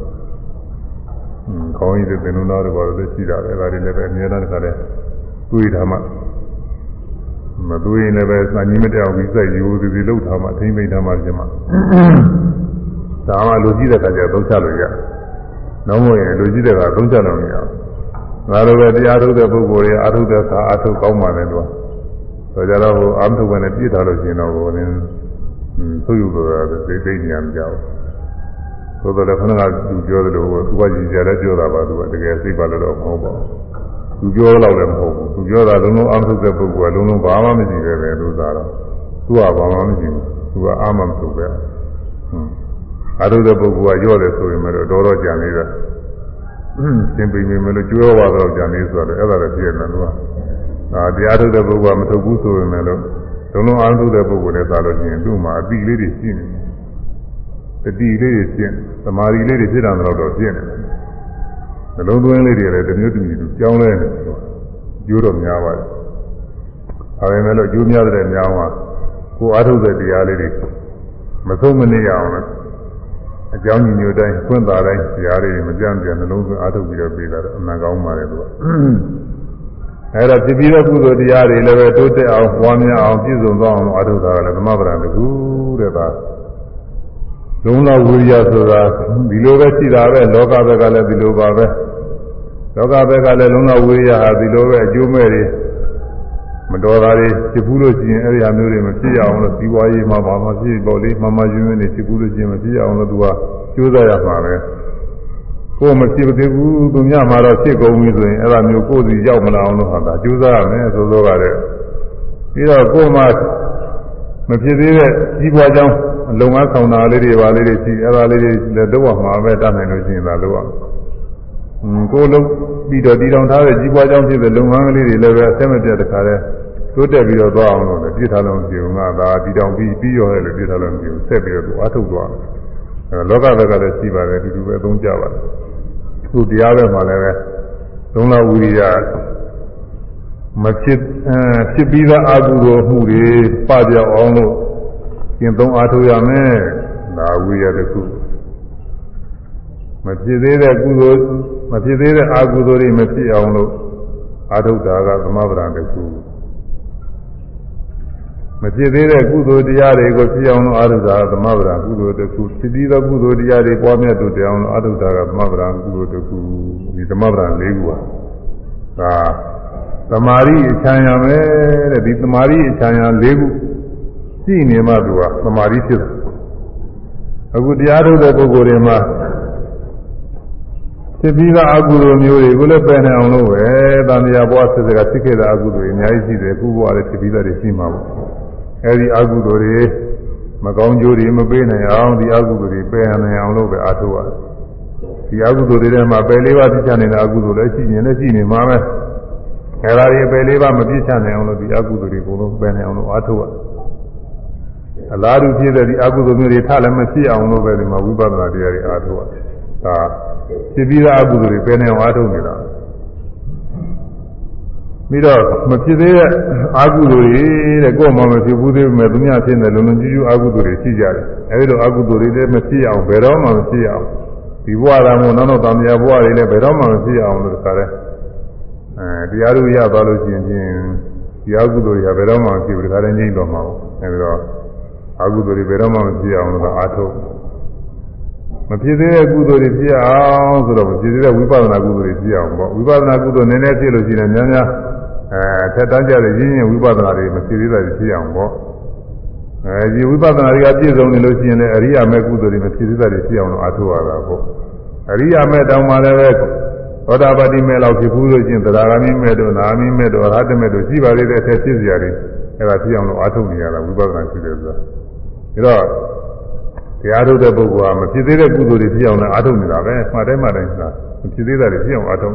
อืมခေါင်းကြီးတဲ့သင်္နုနာတွေဘာလို့လဲရှိတာလဲဒါတွေလည်းပဲအများအားတခါလေပွေထားမှမသွေးရင်လည်းပဲစာကြီးမတောင်ပြီးစက်ယူသည်ဒီလောက်ထားမှထိမ့်မိတ်ထားမှကျမဒါမှလူကြီးတဲ့ခါကျသုံးချလို့ရနောက်မို့ရင်လူကြီးတဲ့ခါသုံးချလို့မရဘူး ငါတို့ပဲတရားထုတ်တဲ့ပုဂ္ဂိုလ်တွေအာထုတ်တဲ့ခါအာထုတ်ကောင်းပါလေတော့ဆိုကြတော့ဟိုအာမထုတ်ပဲနဲ့ပြည့်ထားလို့ရှိရင်တော့ဟိုနင်းသူ့ယူတော့သိသိဉာဏ်မကြောက်သို့တော်လည်းခဏကသူပြောတယ်လို့သူကကြည်ကြလည်းပြောတာပါသူကတကယ်သိပါလို့တော့မဟုတ်ပါဘူးသူပြောတော့လည်းမဟုတ်ဘူးသူပြောတာလုံးလုံးအာမထုတ်တဲ့ပုဂ္ဂိုလ်ကလုံးလုံးဘာမှမရှိပဲပဲလို့သာတော့သူကဘာမှမရှိဘူးသူကအာမမထုတ်ပဲဟွန်းအာထုတ်တဲ့ပုဂ္ဂိုလ်ကရော့တယ်ဆိုရင်လည်းတော်တော်ကြံနေတာ သင်ပိမိမလို့ကြွေးဝါတော့ကြံနေဆိုတော့အဲ့ဒါလည်းပြည့်နေတယ်သူကဒါတရားထုတ်တဲ့ပုဂ္ဂိုလ်ကမထုတ်ဘူးဆိုရင်လည်းလုံးလုံးအာထုတ်တဲ့ပုဂ္ဂိုလ်နဲ့သာလို့ရှိရင်သူ့မှာအတိလေးတွေရှိနေတယ်တတိလေးတွေဖြစ်သမာဓိလေးတွေဖြစ်တာတော့တော့ဖြစ်နေတယ်နှလုံးသွင်းလေးတွေလည်းတစ်မျိုးတစ်မျိုးသူကြောင်းလဲနေတယ်ကျိုးတော့များပါတယ်ဒါပေမဲ့လို့ကျိုးများတဲ့များမှာကိုအားထုတ်တဲ့တရားလေးတွေမဆုံးမနေရအောင်လို့ အကြောင်းညွှန်တိုင်းခွင့်သာတိုင်းတရားတွေမပြန့်ပြန့်နှလုံးသွင်းအားထုတ်ပြီးတော့ပြေးလာတော့အမှန်ကောင်းပါတယ်သူကအဲဒါဖြစ်ပြီးတဲ့ကုသိုလ်တရားတွေလည်းပဲတိုးတက်အောင်ပွားများအောင်ပြည့်စုံသွားအောင်အားထုတ်တာကလည်းသမဗရံတကူတဲ့ပါလုံးလောက်ဝိရိယဆိုတာဒီလိုပဲရှိတာပဲလောကဘက်ကလည်းဒီလိုပါပဲလောကဘက်ကလည်းလုံးလောက်ဝိရိယဟာဒီလိုပဲအကျိုးမဲ့တွေ မတော်တာတွေဖြစ်ဘူးလို့ရှိရင်အဲ့ဒီအမျိုးတွေမဖြစ်ရအောင်လို့ဒီဝါရေးမှာဘာမှဖြစ်ပေါ့လေမမယွန်းယွန်းနေဖြစ်ဘူးလို့ရှိရင်မဖြစ်ရအောင်လို့သူကကြိုးစားရမှာပဲကိုယ်မဖြစ်သေးဘူးသူများမှာတော့ဖြစ်ကုန်ပြီဆိုရင်အဲ့ဒါမျိုးကိုယ်စီရောက်မလာအောင်လို့ဟာဒါကြိုးစားရမယ်ဆိုတော့ကလည်းပြီးတော့ကိုယ်မှမဖြစ်သေးတဲ့ကြီးပွားကြောင်းလုံငန်းဆောင်တာလေးတွေပါလေးတွေရှိအဲ့ဒါလေးတွေလည်းတော့မှာပဲတတ်နိုင်လို့ရှိရင်ဒါလို့အောင် ကိုလုံးပြီးတော့တည်တောင်ထားတဲ့ကြီးပွားကြောင်းဖြစ်တဲ့လုပ်ငန်းကလေးတွေလည်းပဲအဆက်မပြတ်တခါတည်းတိုးတက်ပြီးတော့သွားအောင်လို့လည်းပြစ်ထားလို့မဖြစ်ဘူးငါဒါတည်တောင်ပြီးပြီးရောလည်းပြစ်ထားလို့မဖြစ်ဘူးဆက်ပြီးတော့သူအထုတ်သွားတယ်အဲလောကဘက်ကလည်းရှိပါတယ်အတူတူပဲအသုံးကြပါတယ်သူတရားဘက်မှာလည်းပဲသုံးလဝိရိယမဖြစ်အဲဖြစ်ပြီးသားအကုသိုလ်မှုတွေပပြောက်အောင်လို့ကျင့်သုံးအားထုတ်ရမယ်ဒါဝိရိယတစ်ခု မဖြစ်သေးတဲ့ကုသိုလ်မဖြစ်သေးတဲ့အာကုသိုလ်တွေမဖြစ်အောင်လို့အာထုတာကသမဗရံတစ်ခုမဖြစ်သေးတဲ့ကုသိုလ်တရားတွေကိုဖြစ်အောင်လို့အာထုတာကသမဗရံကုသိုလ်တစ်ခုဖြစ်ပြီးသောကုသိုလ်တရားတွေပွားများတို့တရားအောင်လို့အာထုတာကသမဗရံကုသိုလ်တစ်ခုဒီသမဗရံ၄ခုပါဒါသမာဓိအချမ်းရမယ်တဲ့ဒီသမာဓိအချမ်းရ၄ခုရှိနေမှသူကသမာဓိဖြစ်တယ်အခုတရားထုတ်တဲ့ပုဂ္ဂိုလ်တွေမှာ ဖြစ်ပြီးသားအကုသိုလ်မျိုးတွေကိုလည်းပယ်နိုင်အောင်လို့ပဲတန်တရားဘဝဆက်စကဖြစ်ခဲ့တဲ့အကုသိုလ်တွေအများကြီးရှိတယ်ခုဘဝလည်းဖြစ်ပြီးသားတွေရှိမှာပေါ့အဲဒီအကုသိုလ်တွေမကောင်းကျိုးတွေမပေးနိုင်အောင်ဒီအကုသိုလ်တွေပယ်နိုင်အောင်လို့ပဲအားထုတ်ရတယ်ဒီအကုသိုလ်တွေထဲမှာပယ်လေးပါးပြစ်ချနေတဲ့အကုသိုလ်လည်းရှိနေလည်းရှိနေမှာပဲအဲဒါတွေပယ်လေးပါးမပြစ်ချနိုင်အောင်လို့ဒီအကုသိုလ်တွေအကုန်လုံးပယ်နိုင်အောင်လို့အားထုတ်ရတယ်အလားတူဖြစ်တဲ့ဒီအကုသိုလ်မျိုးတွေထလည်းမဖြစ်အောင်လို့ပဲဒီမှာဝိပဿနာတရားတွေအားထုတ်ရတယ် ဒါဖြစ်ပြီးသားအကုသိုလ်တွေပယ်နေအောင်အားထုတ်နေတာပြီးတော့မဖြစ်သေးတဲ့အကုသိုလ်တွေတဲ့ကိုယ်မှမဖြစ်ဘူးသေးပေမဲ့သူများဖြစ်နေလုံလုံကြီးကြီးအကုသိုလ်တွေရှိကြတယ်အဲဒီလိုအကုသိုလ်တွေလည်းမဖြစ်အောင်ဘယ်တော့မှမဖြစ်အောင်ဒီဘဝတော်မို့နောက်တော့တန်မြာဘဝတွေလည်းဘယ်တော့မှမဖြစ်အောင်လို့ခါတယ်အဲတရားတို့ရသွားလို့ရှိရင်ဖြင့်ဒီအကုသိုလ်တွေကဘယ်တော့မှမဖြစ်ဘူးဒီခါတည်းငြိမ့်တော့မှာပေါ့အဲဒီတော့အကုသိုလ်တွေဘယ်တော့မှမဖြစ်အောင်လို့အားထုတ် မဖြစ်သေးတဲ့ကုသိုလ်တွေဖြစ်အောင်ဆိုတော့မဖြစ်သေးတဲ့ဝိပဿနာကုသိုလ်တွေဖြစ်အောင်ပေါ့ဝိပဿနာကုသိုလ်နည်းနည်းဖြစ်လို့ရှိရင်များများအဲထက်တန်းကြတဲ့ရင်းရင်ဝိပဿနာတွေမဖြစ်သေးတာဖြစ်အောင်ပေါ့အဲဒီဝိပဿနာတွေကပြည့်စုံနေလို့ရှိရင်လည်းအရိယာမေကုသိုလ်တွေမဖြစ်သေးတာတွေဖြစ်အောင်လို့အားထုတ်ရတာပေါ့အရိယာမေတောင်မှလည်းပဲသောတာပတိမေလောက်ဖြစ်ဘူးလို့ရှိရင်သရဂမိမေတို့နာမိမေတို့အရဟတမေတို့ရှိပါသေးတဲ့အထက်ဖြစ်စရာတွေအဲဒါဖြစ်အောင်လို့အားထုတ်နေရတာဝိပဿနာရှိတယ်ဆိုတာဒါတော့ တရားထုတ်တဲ့ပုဂ္ဂိုလ်ကမဖြစ်သေးတဲ့ကုသိုလ်တွေဖြစ်အောင်လည်းအားထုတ်နေတာပဲမှတ်တယ်မှတ်တယ်ဆိုတာမဖြစ်သေးတာတွေဖြစ်အောင်အားထုတ်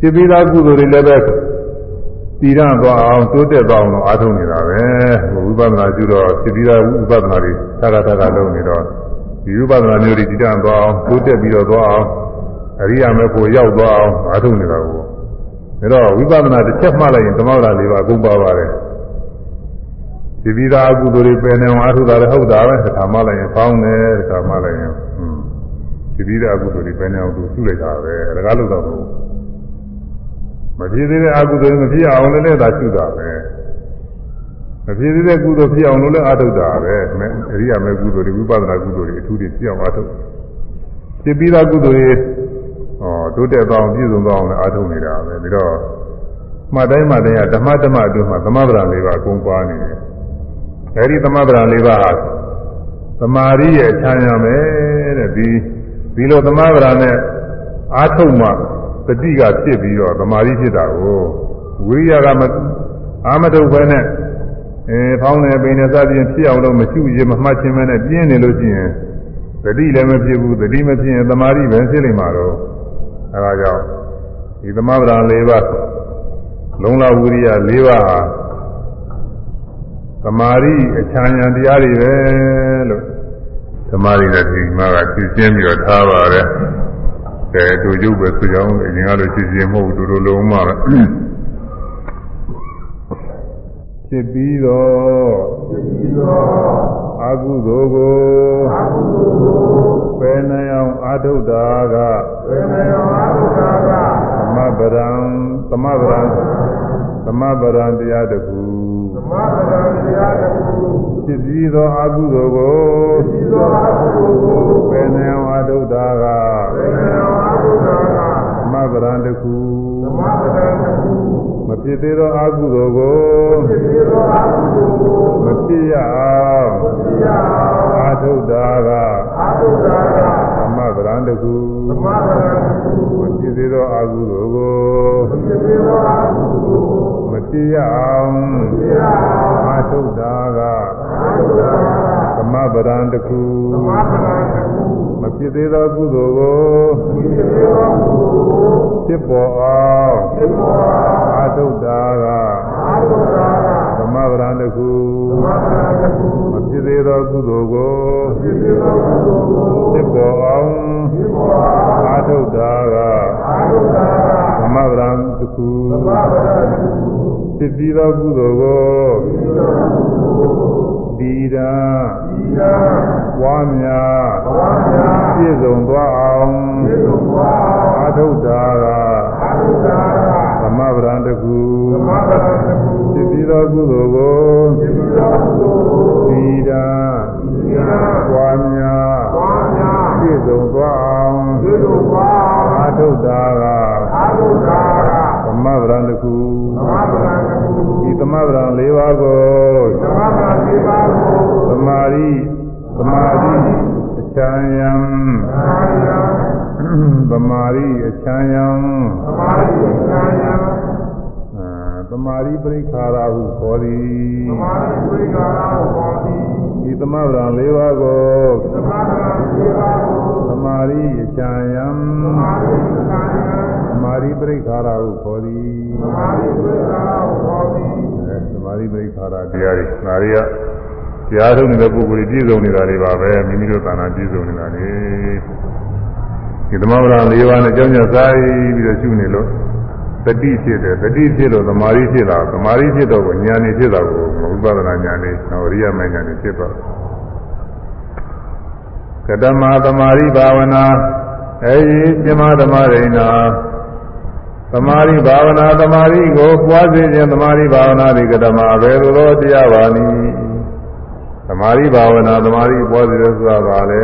ဖြစ်ပြီးသားကုသိုလ်တွေလည်းပဲတည်ရသွားအောင်တိုးတက်သွားအောင်လို့အားထုတ်နေတာပဲဝိပဿနာကျတော့ဖြစ်ပြီးသားဝိပဿနာတွေသာသာသာလုပ်နေတော့ဒီဝိပဿနာမျိုးတွေတည်ရသွားအောင်တိုးတက်ပြီးတော့သွားအောင်အရိယာမေဖို့ရောက်သွားအောင်အားထုတ်နေတာကိုဒါတော့ဝိပဿနာတစ်ချက်မှလိုက်ရင်သမဂ္ဂလေးပါအကုန်ပါပါတယ် ဒီပြီးသားအကုသိုလ်တွေပယ်နေအောင်အားထုတ်တာလည်းဟုတ်တာပဲတစ်ခါမှလိုက်ရင်ဖောင်းတယ်တစ်ခါမှလိုက်ရင်ဒီပြီးသားအကုသိုလ်တွေပယ်နေအောင်သူပြုလိုက်တာပဲဒါကလို့တော့မဖြစ်သေးတဲ့အကုသိုလ်မဖြစ်အောင်လည်းလည်းသာရှုတာပဲမဖြစ်သေးတဲ့ကုသိုလ်ဖြစ်အောင်လို့လည်းအားထုတ်တာပဲအရိယာမေကုသိုလ်တွေဝိပဿနာကုသိုလ်တွေအထူးတွေဖြစ်အောင်အားထုတ်ဖြစ်ပြီးသားကုသိုလ်တွေဟောတိုးတက်သွားအောင်ပြည့်စုံသွားအောင်လည်းအားထုတ်နေတာပဲပြီးတော့မှတ်တိုင်းမှတ်တိုင်းကဓမ္မဓမ္မအတွင်းမှာသမဗရာလေးပါအကုန်ပါနေတယ် အဲဒီသမဗရာလေးပါဟာသမာဓိရဲ့ခြံရမယ်တဲ့ဒီဒီလိုသမဗရာနဲ့အားထုတ်မှတတိကဖြစ်ပြီးတော့သမာဓိဖြစ်တာကိုဝိရိယကမအာမထုတ်ပဲနဲ့အဲဖောင်းနေပိနေစသဖြင့်ဖြစ်အောင်လို့မရှိရင်မမှတ်ခြင်းပဲနဲ့ပြင်းနေလို့ရှိရင်တတိလည်းမဖြစ်ဘူးတတိမဖြစ်ရင်သမာဓိပဲဖြစ်နေမှာတော့အဲဒါကြောင့်ဒီသမဗရာ၄ပါးလုံလဝိရိယ၄ပါးဟာ သမာဓိအချမ်းဉာဏ်တရားတွေပဲလို့သမာဓိနဲ့ဒီမှာကသိချင်းပြီးတော့ထားပါတယ်ကဲတူကျုပ်ပဲဆိုကြအောင်အရင်ကလို့သိချင်းမဟုတ်ဘူးတူတူလုံးမှပဲဖြစ်ပြီးတော့ဖြစ်ပြီးတော့အကုသိုလ်ကိုအကုသိုလ်ကိုပယ်နိုင်အောင်အာထုတ်တာကပယ်နိုင်အောင်အာထုတ်တာကသမဗရံသမဗရံ သမဗရံတရားတခုသမဗရံတရားတခုဖြစ်ပြီးသောအကုသိုလ်ကိုဖြစ်ပြီးသောအကုသိုလ်ကိုပယ်နိုင်အောင်အာထုတ်တာကပယ်နိုင်အောင်အာထုတ်တာကသမဗရံတခုသမဗရံတခုမဖြစ်သေးသောအာဟုသောကိုမဖြစ်သေးသောအာဟုသောကိုမဖြစ်ရအောင်မဖြစ်ရအောင်အာထုတာကအာထုတာကသမ ဗရံတခုသမဗရံတခုမဖြစ်သေးသောအာဟုသောကိုမဖြစ်သေးသောအာဟုသောကိုမဖြစ်ရအောင်မဖြစ်ရအောင်အာထုတာကအာထုတာကသမဗရံတခုသမဗရံတခုမဖြစ်သေးသောကုသိုလ်ကိုမဖြစ်သေးသောကုသိုလ်ကိုဖြစ်ပေါ်အောင်ဖြစ်ပေါ်အောင်အာထုတာကအာထုတာက သမဗရံတခုသမဗရံတခုမဖြစ်သေးသောကုသိုလ်ကိုမဖြစ်သေးသောကုသိုလ်ကိုဖြစ်ပေါ်အောင်ဖြစ်ပေါ်အောင်အာထုတာကအာထုတာကသမဗရံတခုသမဗရံတခုဖြစ်ပြီးသောကုသိုလ်ကိုဖြစ်ပြီးသောကုသိုလ်ကိုဒီရာဒီရာဝါမြာဝါမြာပြည့်စုံသွားအောင်ပြည့်စုံသွားအောင်အာထုတာကအာထုတာကသ မဗရံတခုသမဗရံတခုဖြစ်ပြီးသောကုသိုလ်ကိုဖြစ်ပြီးသောကုသိုလ်ကိုဒီရာဒီရာဝါမြာဝါမြာပြည့်စုံသွားအောင်ပြည့်စုံသွားအောင်အာထုတာကအာထုတာကသမဗရံတခုသမဗရံတခုဒီသမဗရံ၄ပါးကိုသမဗရံ၄ပါးကိုသမာဓိသမာဓိချမ်းယံအာယံ သမာရိအချမ်းယံသမာဓိဉာဏ်ယံအာသမာရိပရိခါရဟုခေါ်သည်သမာဓိဝိကာရဟောတိဒီသမဗရံ၄ပါးကိုသမာဓိစေပါကိုသမာရိအချမ်းယံသမာဓိဉာဏ်ယံသမာရိပရိခါရဟုခေါ်သည်သမာဓိဝိကာရဟောတိအဲသမာရိပရိခါရတရားတွေဒါတွေကတရားထုတ်နေတဲ့ပုဂ္ဂိုလ်ကြီးပြည့်စုံနေတာတွေပါပဲမိမိတို့သာနာပြည့်စုံနေတာလေ ဒီသမဗရံ၄ပါးနဲ့ကြောင်းကြစားပြီးတော့ရှုနေလို့တတိဖြစ်တယ်တတိဖြစ်လို့သမာဓိဖြစ်တာသမာဓိဖြစ်တော့ကိုဉာဏ်နေဖြစ်တာကိုဝိပဿနာဉာဏ်နေဟောရိယမဉာဏ်နေဖြစ်သွားကတမသမာဓိဘာဝနာအဲဒီပြမသမာရိဏသမာဓိဘာဝနာသမာဓိကိုပွားစေခြင်းသမာဓိဘာဝနာဒီကတမဘယ်လိုသောတရားပါနည်းသမာဓိဘာဝနာသမာဓိပွားစေတဲ့ဆိုတာပါလေ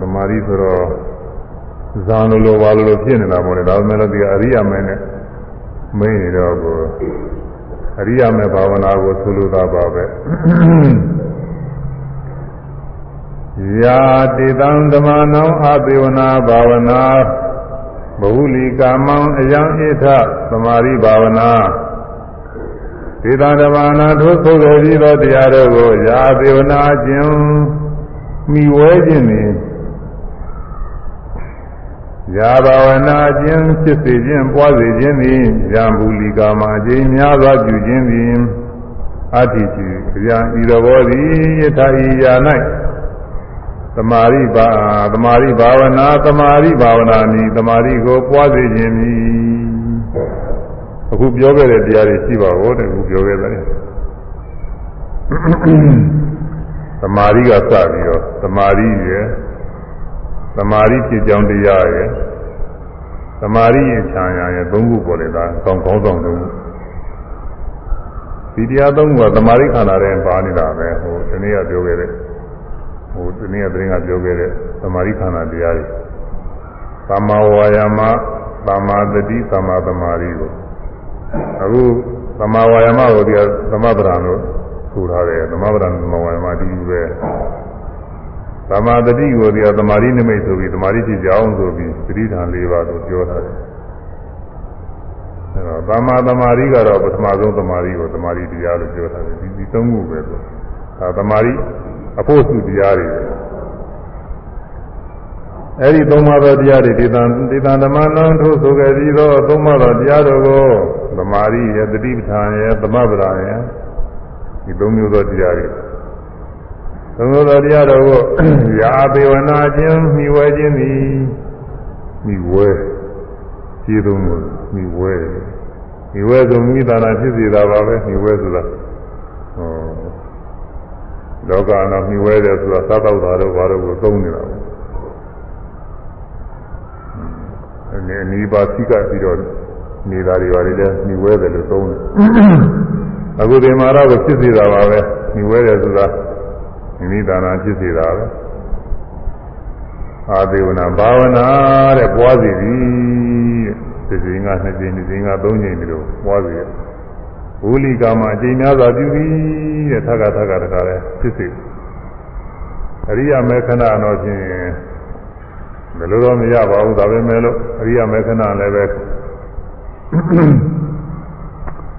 သမာဓိဆိုတော့ဇာန်လိုလိုပါလိုလိုဖြစ်နေတာပေါ့လေဒါပေမဲ့လည်းဒီအရိယာမဲနဲ့မင်းနေတော့ကိုအရိယာမဲဘာဝနာကိုဆိုလိုတာပါပဲယာတိတံဓမ္မနံအသေဝနာဘာဝနာဘဟုလီကာမံအယံဣထသမာဓိဘာဝနာဒေသဓမ္မနာထိုဆိုခဲ့ပြီးသောတရားတို့ကိုယာသေဝနာခြင်း မိဝဲခြင်းနှင့်ယာဘာဝနာခြင်းဖြစ်စေခြင်းပွားစေခြင်းသည်ယံဘူလီကာမအကျဉ်းများစွာပြုခြင်းသည်အတ္တိတိဗျာဤတော်ဘောသည်ယထာဤယာ၌သမာရိပါသမာရိဘာဝနာသမာရိဘာဝနာနိသမာရိကိုပွားစေခြင်းမည်အခုပြောခဲ့တဲ့တရားတွေရှိပါဦးတဲ့အခုပြောခဲ့တယ် သမာရိကစပြီးတော့သမာရိရယ်သမာရိဖြစ်ကြောင်းတရားရယ်သမာရိရဲ့ခြံရရယ်သုံးခုပေါ်လေဒါကောင်းကောင်းဆောင်သုံးခုဒီတရားသုံးခုကသမာရိခန္ဓာတဲ့ပါနေတာပဲဟိုဒီနေ့ကပြောခဲ့တဲ့ဟိုဒီနေ့ကသတင်းကပြောခဲ့တဲ့သမာရိခန္ဓာတရားတွေသမ္မာဝါယာမသမ္မာတတိသမ္မာသမာဓိကိုအခုသမ္မာဝါယာမကိုဒီကသမဗရံလို့ ဆိုထားတယ်သမဗရံသမ္မာဝါယာမအတူတူပဲသမာဓိကိုဒီကသမာဓိနိမိတ်ဆိုပြီးသမာဓိဖြစ်ကြအောင်ဆိုပြီးသတိဓာန်၄ပါးကိုပြောထားတယ်အဲတော့သမာသမာဓိကတော့ပထမဆုံးသမာဓိကိုသမာဓိတရားလို့ပြောထားတယ်ဒီဒီသုံးခုပဲဆိုဒါသမာဓိအဖို့စုတရားတွေအဲဒီသုံးပါးသောတရားတွေဒေသံဒေသံဓမ္မနံထို့ဆိုခဲ့ပြီးသောသုံးပါးသောတရားတို့ကိုသမာဓိရဲ့တတိပဋ္ဌာန်ရဲ့သမဗရာရဲ့ ဒီသုံးမျိုးသောတရားတွေသုံးမျိုးသောတရားတို့ကိုယာပေဝနာခြင်းမိဝဲခြင်းသည်မိဝဲခြေသုံးလို့မိဝဲမိဝဲဆိုမိသာနာဖြစ်စေတာပါပဲမိဝဲဆိုတာဟောလောကနာမိဝဲတယ်ဆိုတာသာတော့တာတို့ဘာလို့ကိုသုံးနေတာလဲအနေအနီးပါသိကပြီးတော့နေတာတွေပါလေလဲမိဝဲတယ်လို့သုံးတယ် အခုဒီမှာတော့ဖြစ်စေတာပါပဲမိဝဲတယ်ဆိုတာမိမိသာနာဖြစ်စေတာပဲအာဒေဝနာဘာဝနာတဲ့ပွားစီသည်တဲ့ဒီစဉ်ကနှစ်ကြိမ်ဒီစဉ်ကသုံးကြိမ်ဒီလိုပွားစီဝူလီကာမအကျဉ်းများစွာပြုပြီးတဲ့ထက်ကထက်ကတခါလဲဖြစ်စေအရိယာမေခဏတော့ဖြင့်ဘယ်လိုတော့မရပါဘူးဒါပေမဲ့လို့အရိယာမေခဏလည်းပဲ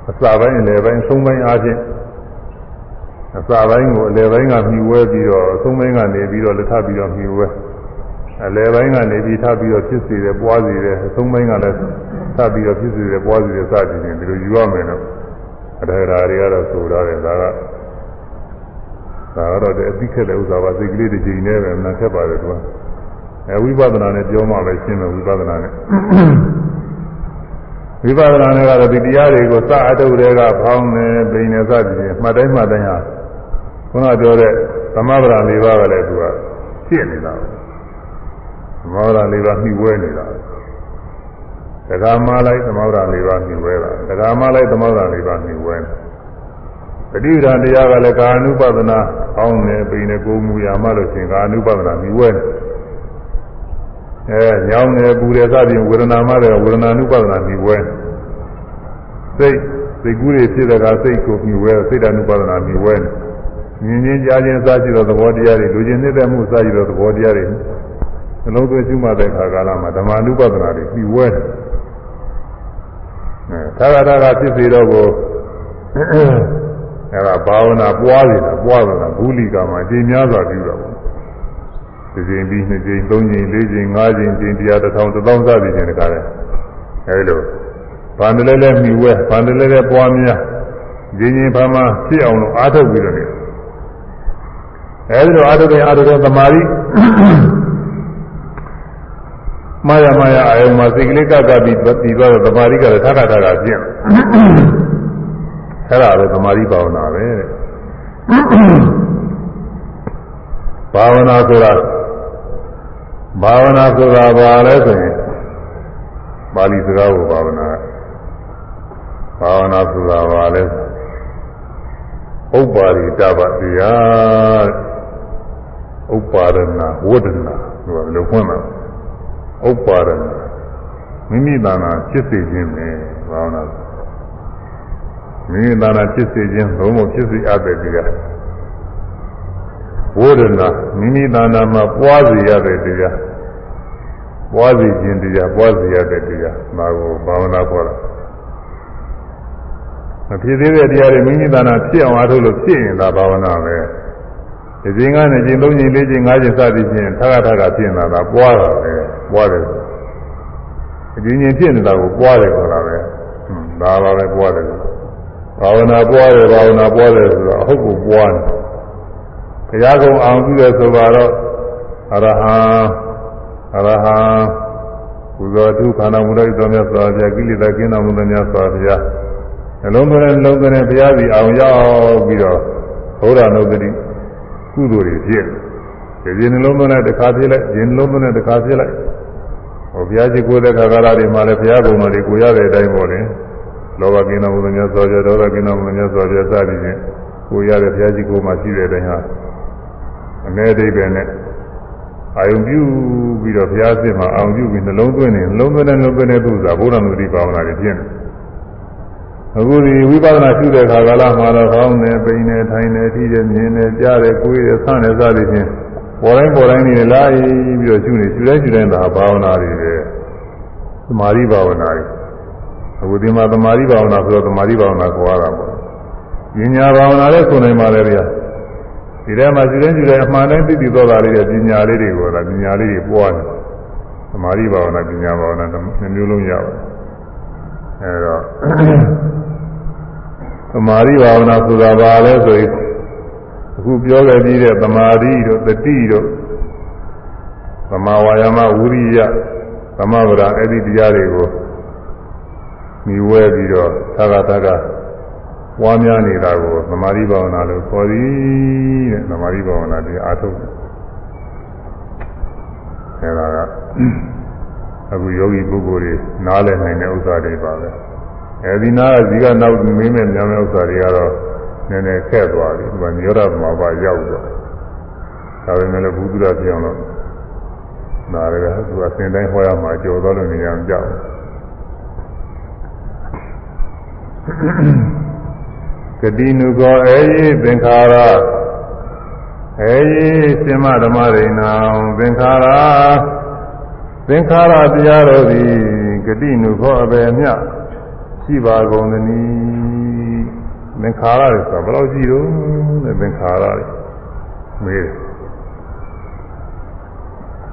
အစပိုင်းအလယ်ပိုင်းအဆုံးပိုင်းအားဖြင့်အစပိုင်းကိုအလယ်ပိုင်းကမြှူဝဲပြီးတော့အဆုံးပိုင်းကနေပြီးတော့လက်ထပ်ပြီးတော့မြှူဝဲအလယ်ပိုင်းကနေပြီးထပ်ပြီးတော့ဖြစ်စေတယ်ပွားစေတယ်အဆုံးပိုင်းကလည်းထပ်ပြီးတော့ဖြစ်စေတယ်ပွားစေတယ်စသည်ဖြင့်ဒီလိုယူရမယ်လို့အထေရာတွေကတော့ဆိုရတယ်ဒါကဒါကတော့အသိခက်တဲ့ဥစ္စာပါစိတ်ကလေးတစ်ချိန်နဲ့ပဲနာခက်ပါတယ်ကွာအဲဝိပဿနာနဲ့ပြောမှပဲရှင်းမယ်ဝိပဿနာနဲ့ ဝိပဿနာနဲ့ကတော့ဒီတရားတွေကိုစအထုတ်တွေကဖောင်းနေပိန်နေစသည်ဖြင့်မှတ်တိုင်းမှတ်တိုင်းဟာခုနပြောတဲ့သမဗရာ၄ပါးကလည်းသူကဖြစ်နေတာသမဗရာ၄ပါးနှိဝဲနေတာတက္ကမလိုက်သမဗရာ၄ပါးနှိဝဲတာတက္ကမလိုက်သမဗရာ၄ပါးနှိဝဲတယ်ပဋိဒါတရားကလည်းကာနုပဒနာအောင်းနေပိနေကိုမူရမှလို့ရှင်ကာနုပဒနာမြည်ဝဲ အဲညောင်းနေပူတယ်စသည်ဝေဒနာမှလည်းဝေဒနာနုပဒနာမြည်ဝဲစိတ်စိတ်ကူးတွေဖြစ်တဲ့ကစိတ်ကိုမြည်ဝဲစိတ်တ ानु ပဒနာမြည်ဝဲမြင်ချင်းကြားချင်းစားကြည့်တော့သဘောတရားတွေလူချင်းနှစ်သက်မှုစားကြည့်တော့သဘောတရားတွေနှလုံးသွင်းရှုမှတ်တဲ့ခါကာလမှာဓမ္မနုပဒနာတွေပြီးဝဲတယ်အဲသာဂတာကဖြစ်စေတော့ကိုအဲဒါဘာဝနာပွားနေတာပွားနေတာဘူးလီကမှာအချိန်များစွာပြုတာပေါ့ တစ်ချိန်ပြီးနှစ်ချိန်သုံးချိန်လေးချိန်ငါးချိန်ချိန်တရားတစ်ထောင်တစ်သောင်းစသည်ချင်းတကားလဲအဲဒီလိုဗန္ဒလဲလဲမိဝဲဗန္ဒလဲလဲပွားများရင်းရင်ဘာမှဖြစ်အောင်လို့အားထုတ်ပြီးတော့နေအဲဒီလိုအားထုတ်တဲ့အားထုတ်တဲ့သမာဓိမာယာမာယာအယုံမှာစိတ်ကလေးကကပြီးပြီးတော့သမာဓိကလည်းထထထထပြင့်အဲ့ဒါပဲသမာဓိဘာဝနာပဲတဲ့ဘာဝနာဆိုတာ ဘာဝနာဆိုတာဘာလဲဆိုရင်ပါဠိစကားကိုဘာဝနာဘာဝနာဆိုတာဘာလဲဥပ္ပါရိတပတရားဥပ္ပါရဏဝဒနာဆိုတာဘယ်လိုဖွင့်မှာဥပ္ပါရဏမိမိတဏ္ဍာဖြစ်စေခြင်းပဲဘာဝနာမိမိတဏ္ဍာဖြစ်စေခြင်းဘုံမဖြစ်စေအပ်တဲ့တရား ဝဒနာမိမိတဏ္ဍာမှာပွားစေရတဲ့တရားပွားစေခြင်းတရားပွားစေရတဲ့တရားဒါကိုဘာဝနာခေါ်တာမဖြစ်သေးတဲ့တရားတွေမိမိတဏ္ဍာဖြစ်အောင်အားထုတ်လို့ဖြစ်ရင်ဒါဘာဝနာပဲဒီချိန်ကနေချိန်၃ချိန်၄ချိန်၅ချိန်စသည်ဖြင့်ထခါထခါဖြစ်နေတာဒါပွားတာပဲပွားတယ်အကျဉ်းချင်းဖြစ်နေတာကိုပွားတယ်ခေါ်တာပဲဒါပါပဲပွားတယ်ဘာဝနာပွားတယ်ဘာဝနာပွားတယ်ဆိုတော့အဟုတ်ကိုပွားတယ်ဘု ရားကုံအောင်ပြုတယ်ဆိုတော့အရဟံအရဟံဘုရားသူခန္ဓာမူလိုက်တော်မြတ်စွာဘုရားကိလေသာကင်းတော်မူတဲ့မြတ်စွာဘုရားနှလုံးသွင်းနှလုံးသွင်းဘုရားစီအောင်ရောက်ပြီးတော့ဘုရားနုဒတိကုသိုလ်တွေဖြစ်တယ်ဒီနှလုံးသွင်းတဲ့တစ်ခါဖြစ်လိုက်ဒီနှလုံးသွင်းတဲ့တစ်ခါဖြစ်လိုက်ဟောဘုရားရှိခိုးတဲ့ခါကာလတွေမှာလည်းဘုရားကုံတော်တွေကိုရတဲ့အတိုင်းပေါ့လေလောဘကင်းတော်မူတဲ့မြတ်စွာဘုရားဒေါသကင်းတော်မူတဲ့မြတ်စွာဘုရားစသည်ဖြင့်ကိုရတဲ့ဘုရားရှိခိုးမှရှိတဲ့အတိုင်းဟာ အမဲအိဗယ်နဲ့အာယုံပြုပြီးတော့ဘုရားစစ်မှာအာယုံပြုပြီးနှလုံးသွင်းနေနှလုံးသွင်းတဲ့နှလုံးသွင်းတဲ့သူစားဘုရားမူတိပါဝနာတွေပြင်းတယ်အခုဒီဝိပဿနာရှုတဲ့ခါကာလမှာတော့ကောင်းတယ်ပိန်တယ်ထိုင်တယ်ထိတယ်မြင်တယ်ကြားတယ်ကိုယ်တယ်ဆန့်တယ်စသည်ဖြင့်ပေါ်တိုင်းပေါ်တိုင်းနေလာပြီးတော့ရှုနေရှုတိုင်းရှုတိုင်းသာဘာဝနာတွေပဲသမာဓိဘာဝနာတွေအခုဒီမှာသမာဓိဘာဝနာဆိုတော့သမာဓိဘာဝနာခေါ်ရတာပေါ့ပညာဘာဝနာလည်းဆိုနိုင်ပါလေဗျာ ဒီထဲမှာရှုတိုင်းရှုတိုင်းအမှန်တိုင်းသိသိသောတာလေးတွေပညာလေးတွေကိုလာပညာလေးတွေပွားတယ်သမာဓိဘာဝနာပညာဘာဝနာနှစ်မျိုးလုံးရပါတယ်အဲတော့သမာဓိဘာဝနာဆိုတာဘာလဲဆိုရင်အခုပြောခဲ့ပြီးတဲ့သမာဓိတို့တတိတို့သမာဝါယာမဝိရိယသမဗရာအဲ့ဒီတရားတွေကိုမိဝဲပြီးတော့သာဂတက ပွားများနေတာကိုသမာဓိဘာဝနာလို့ခေါ်သည်တဲ့သမာဓိဘာဝနာဒီအားထုတ်တယ်အဲဒါကအခုယောဂီပုဂ္ဂိုလ်တွေနားလည်နိုင်တဲ့ဥစ္စာတွေပါပဲအဲဒီနာကဇီကနောက်မင်းမဲ့များမဲ့ဥစ္စာတွေကတော့နည်းနည်းခက်သွားပြီဒီမှာညောရမှာပါရောက်တော့ဒါပေမဲ့လည်းဘုသူရပြောင်းတော့နားရကသူအစဉ်တိုင်းဟောရမှာကြော်သွားလို့နေရအောင်ကြောက် ကတိနုကောအေယိသင်္ခါရအေယိရှင်မဓမ္မရိဏံသင်္ခါရသင်္ခါရတရားတော်သည်ဂတိနုခောအပေမြရှိပါကုန်သနည်းသင်္ခါရတွေဆိုဘယ်လောက်ရှိတော့လဲသင်္ခါရတွေမေးတယ်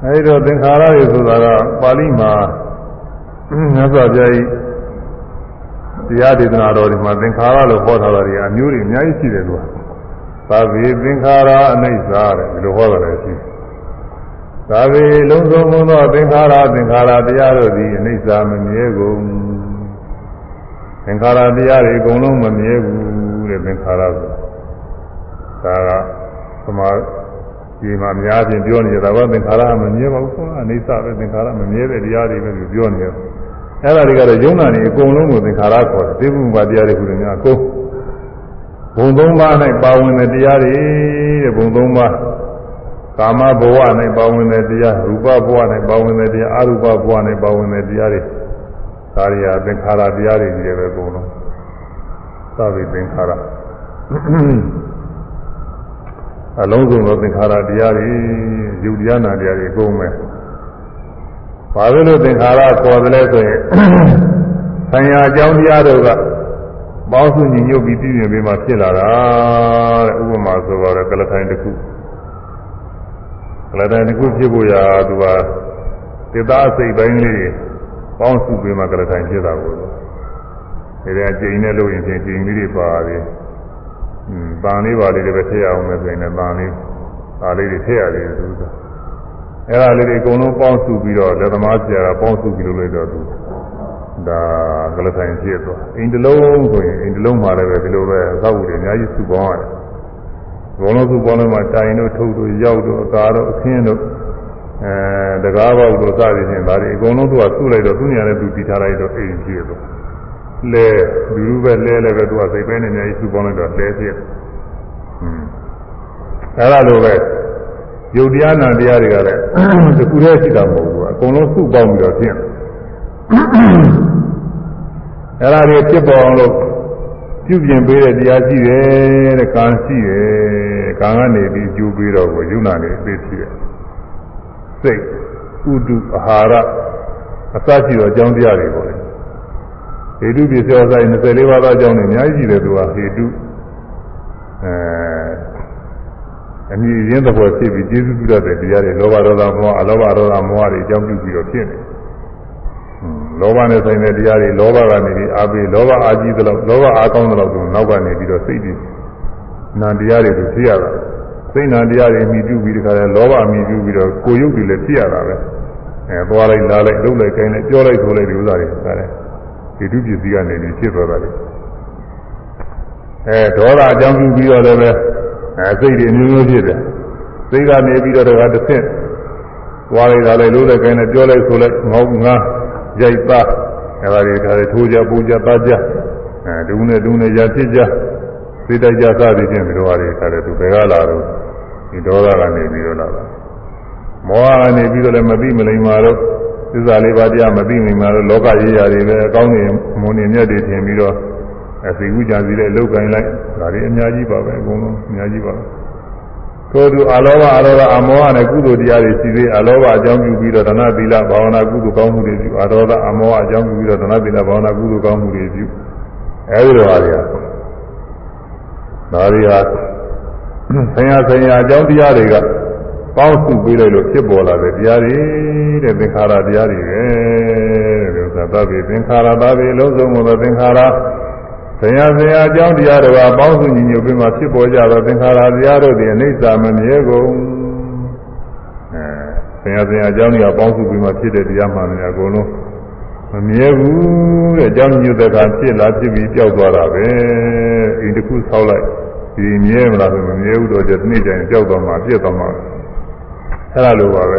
အဲဒီတော့သင်္ခါရတွေဆိုတာကပါဠိမှာမြတ်စွာဘုရားကြီး တရားဒေသနာတော်တွေမှာသင်္ခါရလို့ဟောထားတာတွေအမျိုးတွေအများကြီးရှိတယ်သူကသာဝေသင်္ခါရအနိစ္စတဲ့ဒီလိုဟောတာလည်းရှိတယ်သာဝေလုံးစုံသောသင်္ခါရသင်္ခါရတရားတို့သည်အနိစ္စမမြဲကုန်သင်္ခါရတရားတွေအကုန်လုံးမမြဲဘူးတဲ့သင်္ခါရဆိုဒါကသမာဒီမှာအများချင်းပြောနေတာကသင်္ခါရမမြဲပါဘူးကွာအနိစ္စပဲသင်္ခါရမမြဲတဲ့တရားတွေပဲပြောနေတယ် အဲ့ဒါတွေကတော့ယုံနာနေအကုန်လုံးကိုသင်္ခါရခေါ်တယ်သိမှုပါတရားတွေခုတည်းများအကုန်ဘုံသုံးပါး၌ပါဝင်တဲ့တရားတွေတဲ့ဘုံသုံးပါးကာမဘဝ၌ပါဝင်တဲ့တရားရူပဘဝ၌ပါဝင်တဲ့တရားအရူပဘဝ၌ပါဝင်တဲ့တရားတွေဒါရီယာသင်္ခါရတရားတွေကြီးတယ်ပဲအကုန်လုံးသဗ္ဗေသင်္ခါရအလုံးစုံသောသင်္ခါရတရားတွေယုတ်တရားနာတရားတွေအကုန်ပဲ ဘာလို့လို့သင်္ခါရခေါ်တယ်လဲဆိုရင်ဆံရအကြောင်းတရားတို့ကပေါင်းစုညီညွတ်ပြီးပြည်ပြင်ပေးမှဖြစ်လာတာတဲ့ဥပမာဆိုတော့ကလထိုင်တစ်ခုကလထိုင်တစ်ခုဖြစ်ဖို့ရာသူကသေသားစိတ်ပိုင်းလေးပေါင်းစုပေးမှကလထိုင်ဖြစ်တာကိုဒါကြအကျိန်နဲ့လို့ရင်ချင်းကျိန်လေးတွေပါသေးอืมပန်လေးပါလေးတွေပဲထည့်အောင်မယ်ဆိုရင်လည်းပန်လေးပါလေးတွေထည့်ရတယ်သူက အဲ့ဒါလေးတွေအကုန်လုံးပေါင်းစုပြီးတော့လက်သမားဆရာကပေါင်းစုပြီးလို့လိုက်တော့သူဒါကလထိုင်ဖြစ်သွားအိမ်တလုံးဆိုရင်အိမ်တလုံးမှာလည်းပဲဒီလိုပဲအသောက်အတွေအများကြီးစုပေါင်းရတယ်ဘုံလုံးစုပေါင်းလို့မှတိုင်တို့ထုတ်တို့ရောက်တို့အကာတို့အခင်းတို့အဲတကားပေါက်တို့စသည်ဖြင့်ဒါတွေအကုန်လုံးသူကစုလိုက်တော့သူညာနဲ့သူတည်ထားလိုက်တော့အိမ်ဖြစ်သွားလဲလူလူပဲလဲလဲပဲသူကစိတ်ပဲနဲ့အများကြီးစုပေါင်းလိုက်တော့လဲဖြစ်อืมအဲ့ဒါလိုပဲ ယုတ်တရားနာတရားတွေကလည်းတစ်ခုတည်းရှိတာမဟုတ်ဘူးအကုန်လုံးစုပေါင်းပြီးတော့ဖြစ်အဲ့ဒါတွေဖြစ်ပေါ်အောင်လို့ပြုပြင်ပေးတဲ့တရားရှိတယ်တဲ့ကံရှိတယ်ကံကနေပြီးကျူးပြီးတော့ကိုယုံနာနေသိဖြစ်တယ်စိတ်ဥဒုအာဟာရအစရှိတော့အကြောင်းတရားတွေပေါ့လေဟေတုပစ္စယောဆိုင်24ပါးသောအကြောင်းတွေအများကြီးရှိတယ်သူကဟေတုအဲ အမြင်ရင်းသဘောဖြစ်ပြီးကျေးဇူးပြုတတ်တဲ့တရားတွေလောဘဒေါသမောဟအလောဘဒေါသမောဟတွေအကြောင်းပြုပြီးတော့ဖြစ်နေလောဘနဲ့ဆိုင်တဲ့တရားတွေလောဘကနေပြီးအာပေလောဘအာကြီးသလောက်လောဘအာကောင်းသလောက်ဆိုနောက်ကနေပြီးတော့စိတ်တွေနာတရားတွေဖြစ်ရတာစိတ်နာတရားတွေမြည်ပြုပြီးတခါလဲလောဘမြည်ပြုပြီးတော့ကိုယုတ်တွေလည်းဖြစ်ရတာပဲအဲသွားလိုက်လာလိုက်လှုပ်လိုက်ကိုင်းလိုက်ပြောလိုက်ဆိုလိုက်ဒီဥစ္စာတွေဒါလည်းဒီတုပစ္စည်းကနေပြီးဖြစ်သွားတာလေအဲဒေါသအကြောင်းပြုပြီးတော့လည်းပဲ အဲစိတ်တွေမျိုးမျိုးဖြစ်တယ်စိတ်ကနေပြီးတော့တခါတစ်ဆင့်သွားလိုက်လာလိုက်လှုပ်လိုက်ကိုင်းလိုက်ပြောလိုက်ဆိုလိုက်ငေါငါရိုက်သားအဲဒါတွေဒါတွေထိုးကြပူကြသားကြအဲဒုနဲ့ဒုနဲ့ရဖြစ်ကြစိတ်တိုက်ကြစသည်ဖြင့်ဒီလိုဟာတွေခါတယ်သူဘယ်ကလာတော့ဒီဒေါသကနေပြီးတော့လာတာမောဟကနေပြီးတော့လည်းမသိမလိမ္မာတော့သစ္စာလေးပါးတရားမသိမိမှာတော့လောကရေးရာတွေပဲအကောင်းနေမွန်နေမြတ်တွေထင်ပြီးတော့ အစီဝုကြစီတဲ့လောက်ကင်လိုက်ဒါတွေအများကြီးပါပဲအကုန်လုံးအများကြီးပါပဲထို့သူအလောဘအလောဘအမောဟနဲ့ကုသိုလ်တရားတွေရှိသေးအလောဘအကြောင်းပြုပြီးတော့ဒနာသီလဘာဝနာကုသိုလ်ကောင်းမှုတွေပြုအရောဒအမောဟအကြောင်းပြုပြီးတော့ဒနာသီလဘာဝနာကုသိုလ်ကောင်းမှုတွေပြုအဲဒီလိုဟာတွေကဒါတွေကဆင်ရဆင်ရအကြောင်းတရားတွေကပေါင်းစုပေးလိုက်လို့ဖြစ်ပေါ်လာတဲ့တရားတွေတဲ့သင်္ခါရတရားတွေပဲတဲ့ဥစ္စာသဗ္ဗေသင်္ခါရသဗ္ဗေလုံးစုံသောသင်္ခါရ ဆင်ရဆင်ရအကြောင်းတရားတွေကပေါင်းစုညီညွတ်ပြီးမှဖြစ်ပေါ်ကြတော့သင်္ခါရတရားတို့ဒီအနိစ္စမမြဲကုန်အဲဆင်ရဆင်ရအကြောင်းတွေကပေါင်းစုပြီးမှဖြစ်တဲ့တရားမှန်တယ်အကုန်လုံးမမြဲဘူးတဲ့အကြောင်းညွတ်တဲ့အခါဖြစ်လာဖြစ်ပြီးပျောက်သွားတာပဲအိမ်တစ်ခုဆောက်လိုက်ဒီမြဲမလားဆိုမမြဲဘူးတော့ကျတနေ့ကျရင်ပျောက်သွားမှပြည့်သွားမှအဲ့ဒါလိုပါပဲ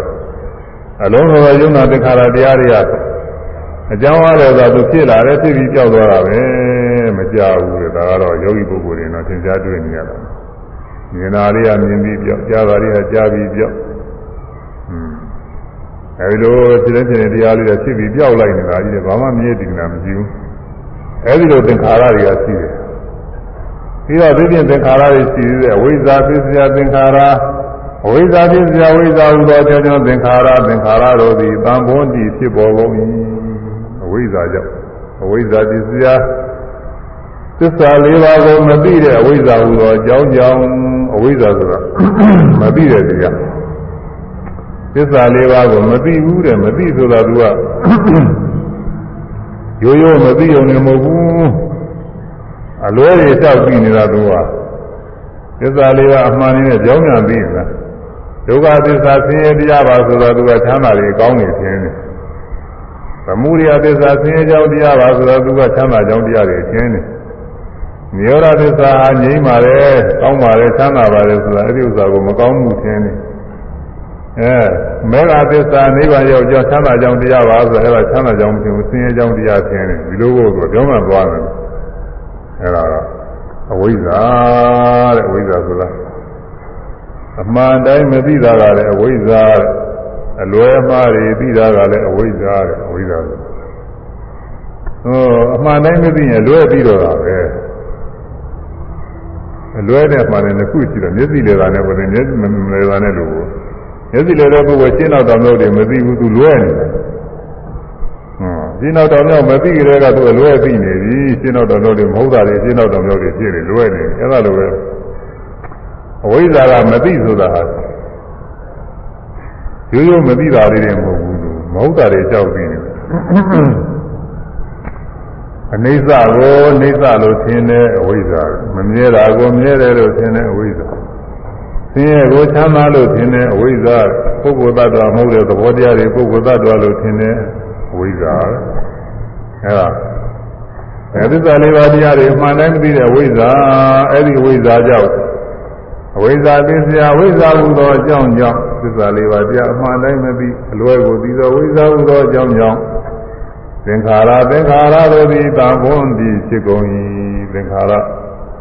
အလုံးစုံသောယုံနာသင်္ခါရတရားတွေကအကြောင်းအားလည်းသာသူဖြစ်လာတယ်ဖြစ်ပြီးပျောက်သွားတာပဲ မကြဘူးလေဒါကတော့ယောဂီပုဂ္ဂိုလ်တွေတော့သင်ကြားတွေ့နေရတာမြင်တာလေးကမြင်ပြီးပျောက်ကြားတာလေးကကြားပြီးပျောက်อืมအဲဒီလိုဖြစ်တဲ့ဖြစ်တဲ့တရားလေးကဖြစ်ပြီးပျောက်လိုက်နေတာကြီးတယ်ဘာမှမြဲတည်နေတာမရှိဘူးအဲဒီလိုသင်္ခါရတွေကရှိတယ်ပြီးတော့ဒီပြင်သင်္ခါရတွေရှိသေးတယ်ဝိဇ္ဇာပစ္စယသင်္ခါရအဝိဇ္ဇာပစ္စယဝိဇ္ဇာဟူသောကြောင့်ကြောင့်သင်္ခါရသင်္ခါရတို့သည်တန်ဖိုးတည်ဖြစ်ပေါ်ကုန်၏အဝိဇ္ဇာကြောင့်အဝိဇ္ဇာပစ္စယ သစ္စာလေးပါးကိုမသိတဲ့အဝိဇ္ဇာဟူသောအကြောင်းကြောင့်အဝိဇ္ဇာဆိုတာမသိတဲ့တရားသစ္စာလေးပါးကိုမသိဘူးတဲ့မသိဆိုတာကရိုးရိုးမသိုံနဲ့မဟုတ်ဘူးအလွဲတွေတောက်ပြီးနေတာသူကသစ္စာလေးပါးအမှန်နဲ့ကြောင်းညာသိနေတာဒုက္ခသစ္စာဆင်းရဲတရားပါဆိုတော့သူကချမ်းသာတွေကောင်းနေခြင်းတယ်သမုဒိယသစ္စာဆင်းရဲကြောင်းတရားပါဆိုတော့သူကချမ်းသာကြောင်းတရားတွေခြင်းတယ် နိရောဓသစ္စာဟာငြိမ်းပါတယ်ကောင်းပါတယ်ချမ်းသာပါတယ်ဆိုတာအဲ့ဒီဥစ္စာကိုမကောင်းမှုခြင်းတယ်အဲမေဃသစ္စာနိဗ္ဗာန်ရောက်ကြောင်းချမ်းသာကြောင်းတရားပါဆိုတော့အဲ့ဒါချမ်းသာကြောင်းမဖြစ်ဘူးဆင်းရဲကြောင်းတရားခြင်းတယ်ဒီလိုကိုဆိုပြောမှသွားတယ်အဲ့ဒါကအဝိဇ္ဇာတဲ့အဝိဇ္ဇာဆိုတာအမှန်တိုင်းမသိတာကလည်းအဝိဇ္ဇာတဲ့အလွယ်မှားတွေသိတာကလည်းအဝိဇ္ဇာတဲ့အဝိဇ္ဇာဆိုဟောအမှန်တိုင်းမသိရင်လွဲပြီးတော့တာပဲ အလွဲတဲ့မှလည်းတစ်ခုရှိတော့မျက်စိလေသာနဲ့ပေါ်တယ်မျက်စိမလေသာနဲ့လို့မျက်စိလေတဲ့ပုဂ္ဂိုလ်ရှင်းတော့တောင်တော့တယ်မသိဘူးသူလွဲနေတယ်ဟွန်းရှင်းတော့တောင်တော့မသိကြတဲ့ကသူအလွဲသိနေပြီရှင်းတော့တောင်တော့တယ်မဟုတ်တာလေရှင်းတော့တောင်တော့တယ်ဖြစ်တယ်လွဲနေတယ်အဲ့ဒါလိုပဲအဝိဇ္ဇာကမသိဆိုတာဟာရိုးရိုးမသိတာလေးတွေမဟုတ်ဘူးလို့မဟုတ်တာတွေကြောက်သိနေတယ် အနေစကိုနေစလို့ထင်တဲ့အဝိဇ္ဇာမမြဲတာကိုမြဲတယ်လို့ထင်တဲ့အဝိဇ္ဇာဆင်းရဲကိုချမ်းသာလို့ထင်တဲ့အဝိဇ္ဇာပုဂ္ဂိုလ်တ attva မဟုတ်တဲ့သဘောတရားတွေပုဂ္ဂိုလ်တ attva လို့ထင်တဲ့အဝိဇ္ဇာအဲဒါအဲသစ္စာလေးပါးတရားတွေအမှန်တိုင်းမသိတဲ့အဝိဇ္ဇာအဲ့ဒီအဝိဇ္ဇာကြောင့်အဝိဇ္ဇာသိစရာအဝိဇ္ဇာဟူသောအကြောင်းကြောင့်သစ္စာလေးပါးတရားအမှန်တိုင်းမသိအလွယ်ကိုသိသောအဝိဇ္ဇာဟူသောအကြောင်းကြောင့် သင်္ခါရသင်္ခါရတို့သည်တံဘွန်သည်ဖြစ်ကုန်၏သင်္ခါရ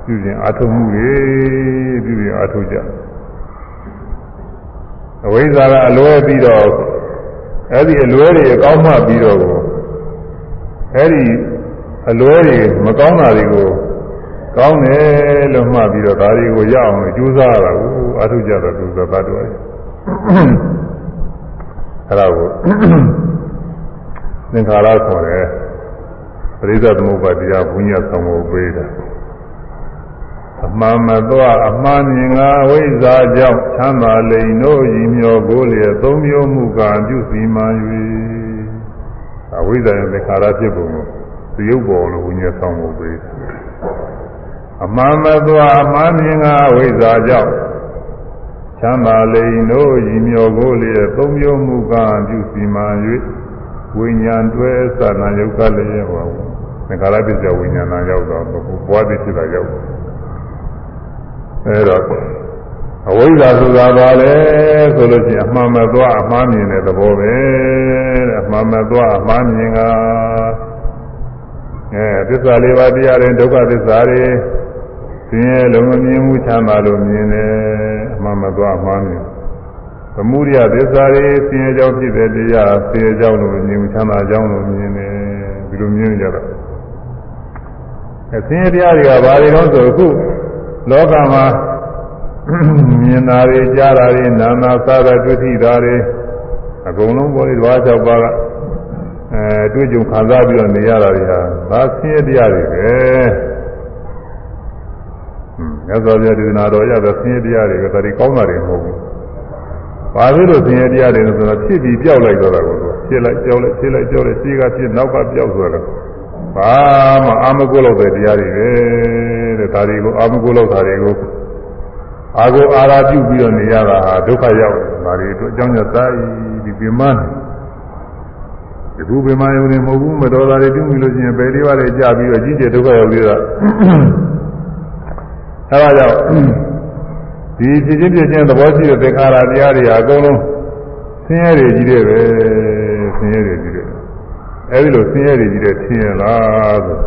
ပြုခြင်းအထုံမှုတွေပြုခြင်းအထုကြအဝိဇ္ဇာကအလွဲပြီးတော့အဲ့ဒီအလွဲတွေအကောင်းမှပြီးတော့ကိုအဲ့ဒီအလွဲတွေမကောင်းတာတွေကိုကောင်းတယ်လို့မှတ်ပြီးတော့ဒါတွေကိုရအောင်ကြိုးစားရတာကိုအထုကြတော့သူသဘာတော်အဲ့ဒါကို သင်္ခါရခေါ်တယ်ပရိသသမုပ္ပါတရားဘုညာဆောင်ဖို့ပေးတာအမှန်မသောအမှန်မြင်ငါဝိဇ္ဇာကြောင့်ချမ်းသာလိန်တို့ဤမြော်ကိုလျက်သုံးမျိုးမူကပြုစီမှန်၍အဝိဇ္ဇာရဲ့သင်္ခါရဖြစ်ပုံကိုသရုပ်ပေါ်လို့ဘုညာဆောင်ဖို့ပေးတာအမှန်မသောအမှန်မြင်ငါဝိဇ္ဇာကြောင့်ချမ်းသာလိန်တို့ဤမြော်ကိုလျက်သုံးမျိုးမူကပြုစီမှန်၍ ဝိညာဉ်တွဲသနာယုတ်ကလည်းဟောသင်္ခါရပစ္စယဝိညာဏရောက်တော့ဘွားသိဖြစ်တာရောက်အဲတော့အဝိဇ္ဇာဆိုတာပါလေဆိုလို့ရှိရင်အမှန်မသွားအမှားမြင်တဲ့သဘောပဲတဲ့အမှန်မသွားအမှားမြင်ကအဲသစ္စာလေးပါးတရားတွေဒုက္ခသစ္စာတွေဆင်းရဲလုံးမမြင်မှုချမ်းသာလို့မြင်တယ်အမှန်မသွားအမှားမြင် သမုဒိယသစ္စာတွေဆင်းရဲကြောင်းဖြစ်တဲ့တရားဆင်းရဲကြောင်းလို့မြင်ချမ်းသာကြောင်းလို့မြင်တယ်ဒီလိုမြင်ကြတော့အဆင်းရဲတရားတွေကဘာတွေတော့ဆိုအခုလောကမှာမြင်တာတွေကြားတာတွေနာနာစားတာတွေ့ထိတာတွေအကုန်လုံးပေါ်လေဓဝါ၆ပါးကအဲတွေ့ကြုံခံစားပြီးတော့နေရတာတွေဟာဒါဆင်းရဲတရားတွေပဲဟွန်းမြတ်စွာဘုရားဒေသနာတော်ရတဲ့ဆင်းရဲတရားတွေကဒါတွေကောင်းတာတွေမဟုတ်ဘူး ဘာဖြစ်လို့ဆင်းရဲတရားတွေလဲဆိုတော့ဖြစ်ပြီးပြောက်လိုက်တော့တာကိုဖြစ်လိုက်ကြောက်လိုက်ဖြစ်လိုက်ကြောက်လိုက်ရှေ့ကဖြစ်နောက်ကပြောက်ဆိုတော့ဘာမှအာမကုလို့တဲ့တရားတွေပဲတဲ့ဒါတွေကိုအာမကုလို့တာတွေကိုအာကိုအာရာပြုပြီးတော့နေရတာဟာဒုက္ခရောက်ဒါတွေအတွက်အကြောင်းကြောင့်သာဒီပြမန်းဒီဘူးပြမယုံနေမဟုတ်ဘူးမတော်တာတွေပြုမိလို့ရှိရင်ဘယ်လေးပါးလဲကြာပြီးတော့ကြီးကျယ်ဒုက္ခရောက်ပြီးတော့အဲဒါကြောင့် ဒီဖြစ်ချင်းဖြစ်ချင်းသဘောရှိတဲ့သင်္ခါရတရားတွေဟာအကုန်လုံးဆင်းရဲတွေကြီးတဲ့ပဲဆင်းရဲတွေကြီးတဲ့အဲဒီလိုဆင်းရဲတွေကြီးတဲ့ထင်ရလားဆို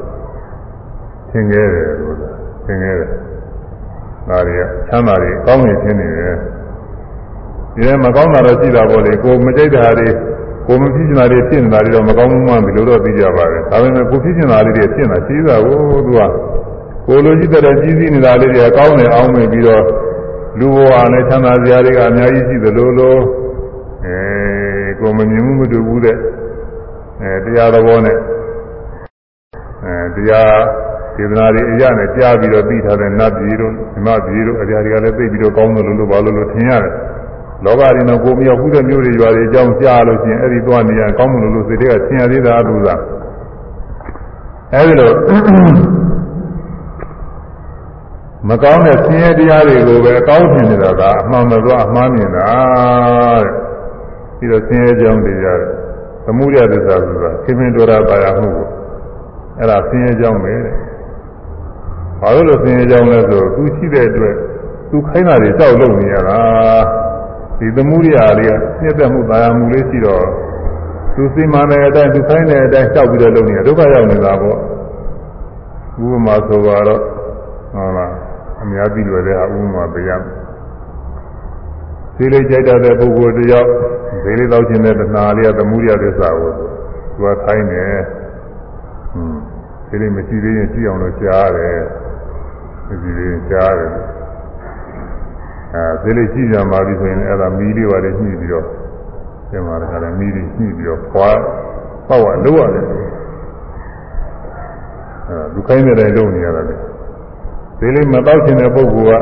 သင်ခဲ့တယ်လို့သင်ခဲ့တယ်ဒါတွေကချမ်းသာတွေကောင်းနေခြင်းနေတယ်ဒီထဲမကောင်းတာတော့ရှိတာပေါ့လေကိုမကြိုက်တာတွေကိုမဖြစ်ချင်တာတွေဖြစ်နေတာတွေတော့မကောင်းဘူးမှဒီလိုတော့သိကြပါတယ်ဒါပေမဲ့ကိုဖြစ်ချင်တာလေးတွေဖြစ်နေတာရှိတာကိုသူကကိုလိုကြည့်တဲ့ကြီးစည်းနေတာလေးတွေကကောင်းနေအောင်မြင်ပြီးတော့ လူဘဝနဲ့ချမ်းသာစရာတွေကအများကြီးရှိသလိုလိုအဲကိုမမြင်မှုမတူဘူးတဲ့အဲတရားသဘောနဲ့အဲတရားဒေသနာတွေအရနဲ့ကြားပြီးတော့သိထားတဲ့နတ်ပြည်တို့ဓမ္မပြည်တို့အရာတွေကလည်းသိပြီးတော့ကောင်းတယ်လို့လို့ဘာလို့လို့ထင်ရတယ်လောကရင်းတော့ကိုမရောက်ဘူးတဲ့မျိုးတွေရွာတွေအကြောင်းကြားလို့ရှိရင်အဲ့ဒီသွားနေရကောင်းတယ်လို့လို့စိတ်တွေကထင်ရသေးတာအတူလားအဲ့ဒီလို မကောင်းတဲ့ဆင်းရဲတရားတွေကိုပဲအကောင်းထင်နေတာကအမှန်မသွားအမှားမြင်တာတဲ့ပြီးတော့ဆင်းရဲကြောင်းတရားသမှုရသစ္စာဆိုတာခင်မင်တော်တာပါရမှုကိုအဲ့ဒါဆင်းရဲကြောင်းပဲတဲ့ဘာလို့လဲဆင်းရဲကြောင်းလဲဆိုသူရှိတဲ့အတွက်သူခိုင်းတာတွေတောက်လုံနေရတာဒီသမှုရလေးကပြည့်တဲ့မှုပါရမှုလေးရှိတော့သူစိမန်တဲ့အတိုင်းသူခိုင်းတဲ့အတိုင်းတောက်ပြီးတော့လုံနေရဒုက္ခရောက်နေတာပေါ့ဥပမာဆိုတော့ဟုတ်လား အများကြီးလွယ်တဲ့ဥပမာပြရမယ်ဈေးလေးကြိုက်တဲ့ပုဂ္ဂိုလ်တယောက်ဈေးလေးတောက်ခြင်းတဲ့တဏှာလေးကသမှုရသစ္စာကိုသူကခိုင်းတယ်ဟွန်းဈေးလေးမရှိသေးရင်ကြည့်အောင်လို့ကြားရတယ်ဒီလေးကြားတယ်အဲသေလေးရှိကြမှာပြီဆိုရင်အဲ့ဒါမီးလေးပါလေညှိပြီးတော့ပြန်มาတခါလဲမီးလေးညှိပြီးတော့ခွာပေါ့ဝလို့ရတယ်အဲလူခိုင်းတဲ့တိုင်လုပ်နေရတာလေ သေလေးမတော့ချင်တဲ့ပုဂ္ဂိုလ်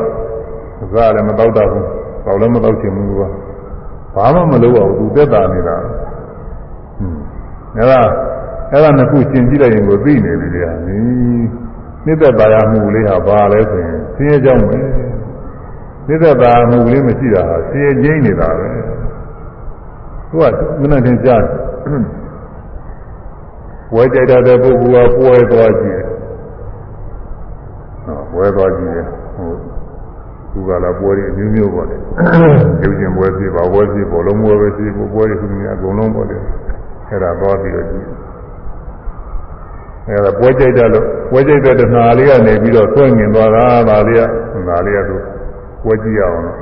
ကစားလည်းမတော့တတ်ဘူးတော့လည်းမတော့ချင်ဘူးကဘာမှမလုပ်အောင်သူတက်တာနေတာဟွန်းအဲ့ဒါအဲ့ဒါနှစ်ခုရှင်းကြည့်လိုက်ရင်ကိုသိနေပြီလေဟာနီးနှစ်သက်သာရမှုလေးဟာဘာလဲဆိုရင်ဆင်းရဲကြောင်းပဲနှစ်သက်သာမှုလေးမရှိတာဟာဆင်းရဲငြိမ့်နေတာပဲသူကမနဲ့တင်ကြားဝဲကြိုက်တဲ့ပုဂ္ဂိုလ်ကပွဲသွားကြည့်တယ်ဟော ပွဲသွားကြည့်တယ်ဟိုသူကလာပွဲတွေအမျိုးမျိုးပေါ့လေရုပ်ရှင်ပွဲဖြစ်ပါပွဲဖြစ်ပေါ်လုံးပွဲပဲဖြစ်ပေါ်ပွဲတွေသူများအကုန်လုံးပေါ့လေအဲ့ဒါသွားပြီးတော့ကြည့်အဲ့ဒါပွဲကြိုက်တယ်လို့ပွဲကြိုက်တဲ့တဏှာလေးကနေပြီးတော့ဆွဲငင်သွားတာဒါလေးကဒါလေးကသူပွဲကြည့်ရအောင်လို့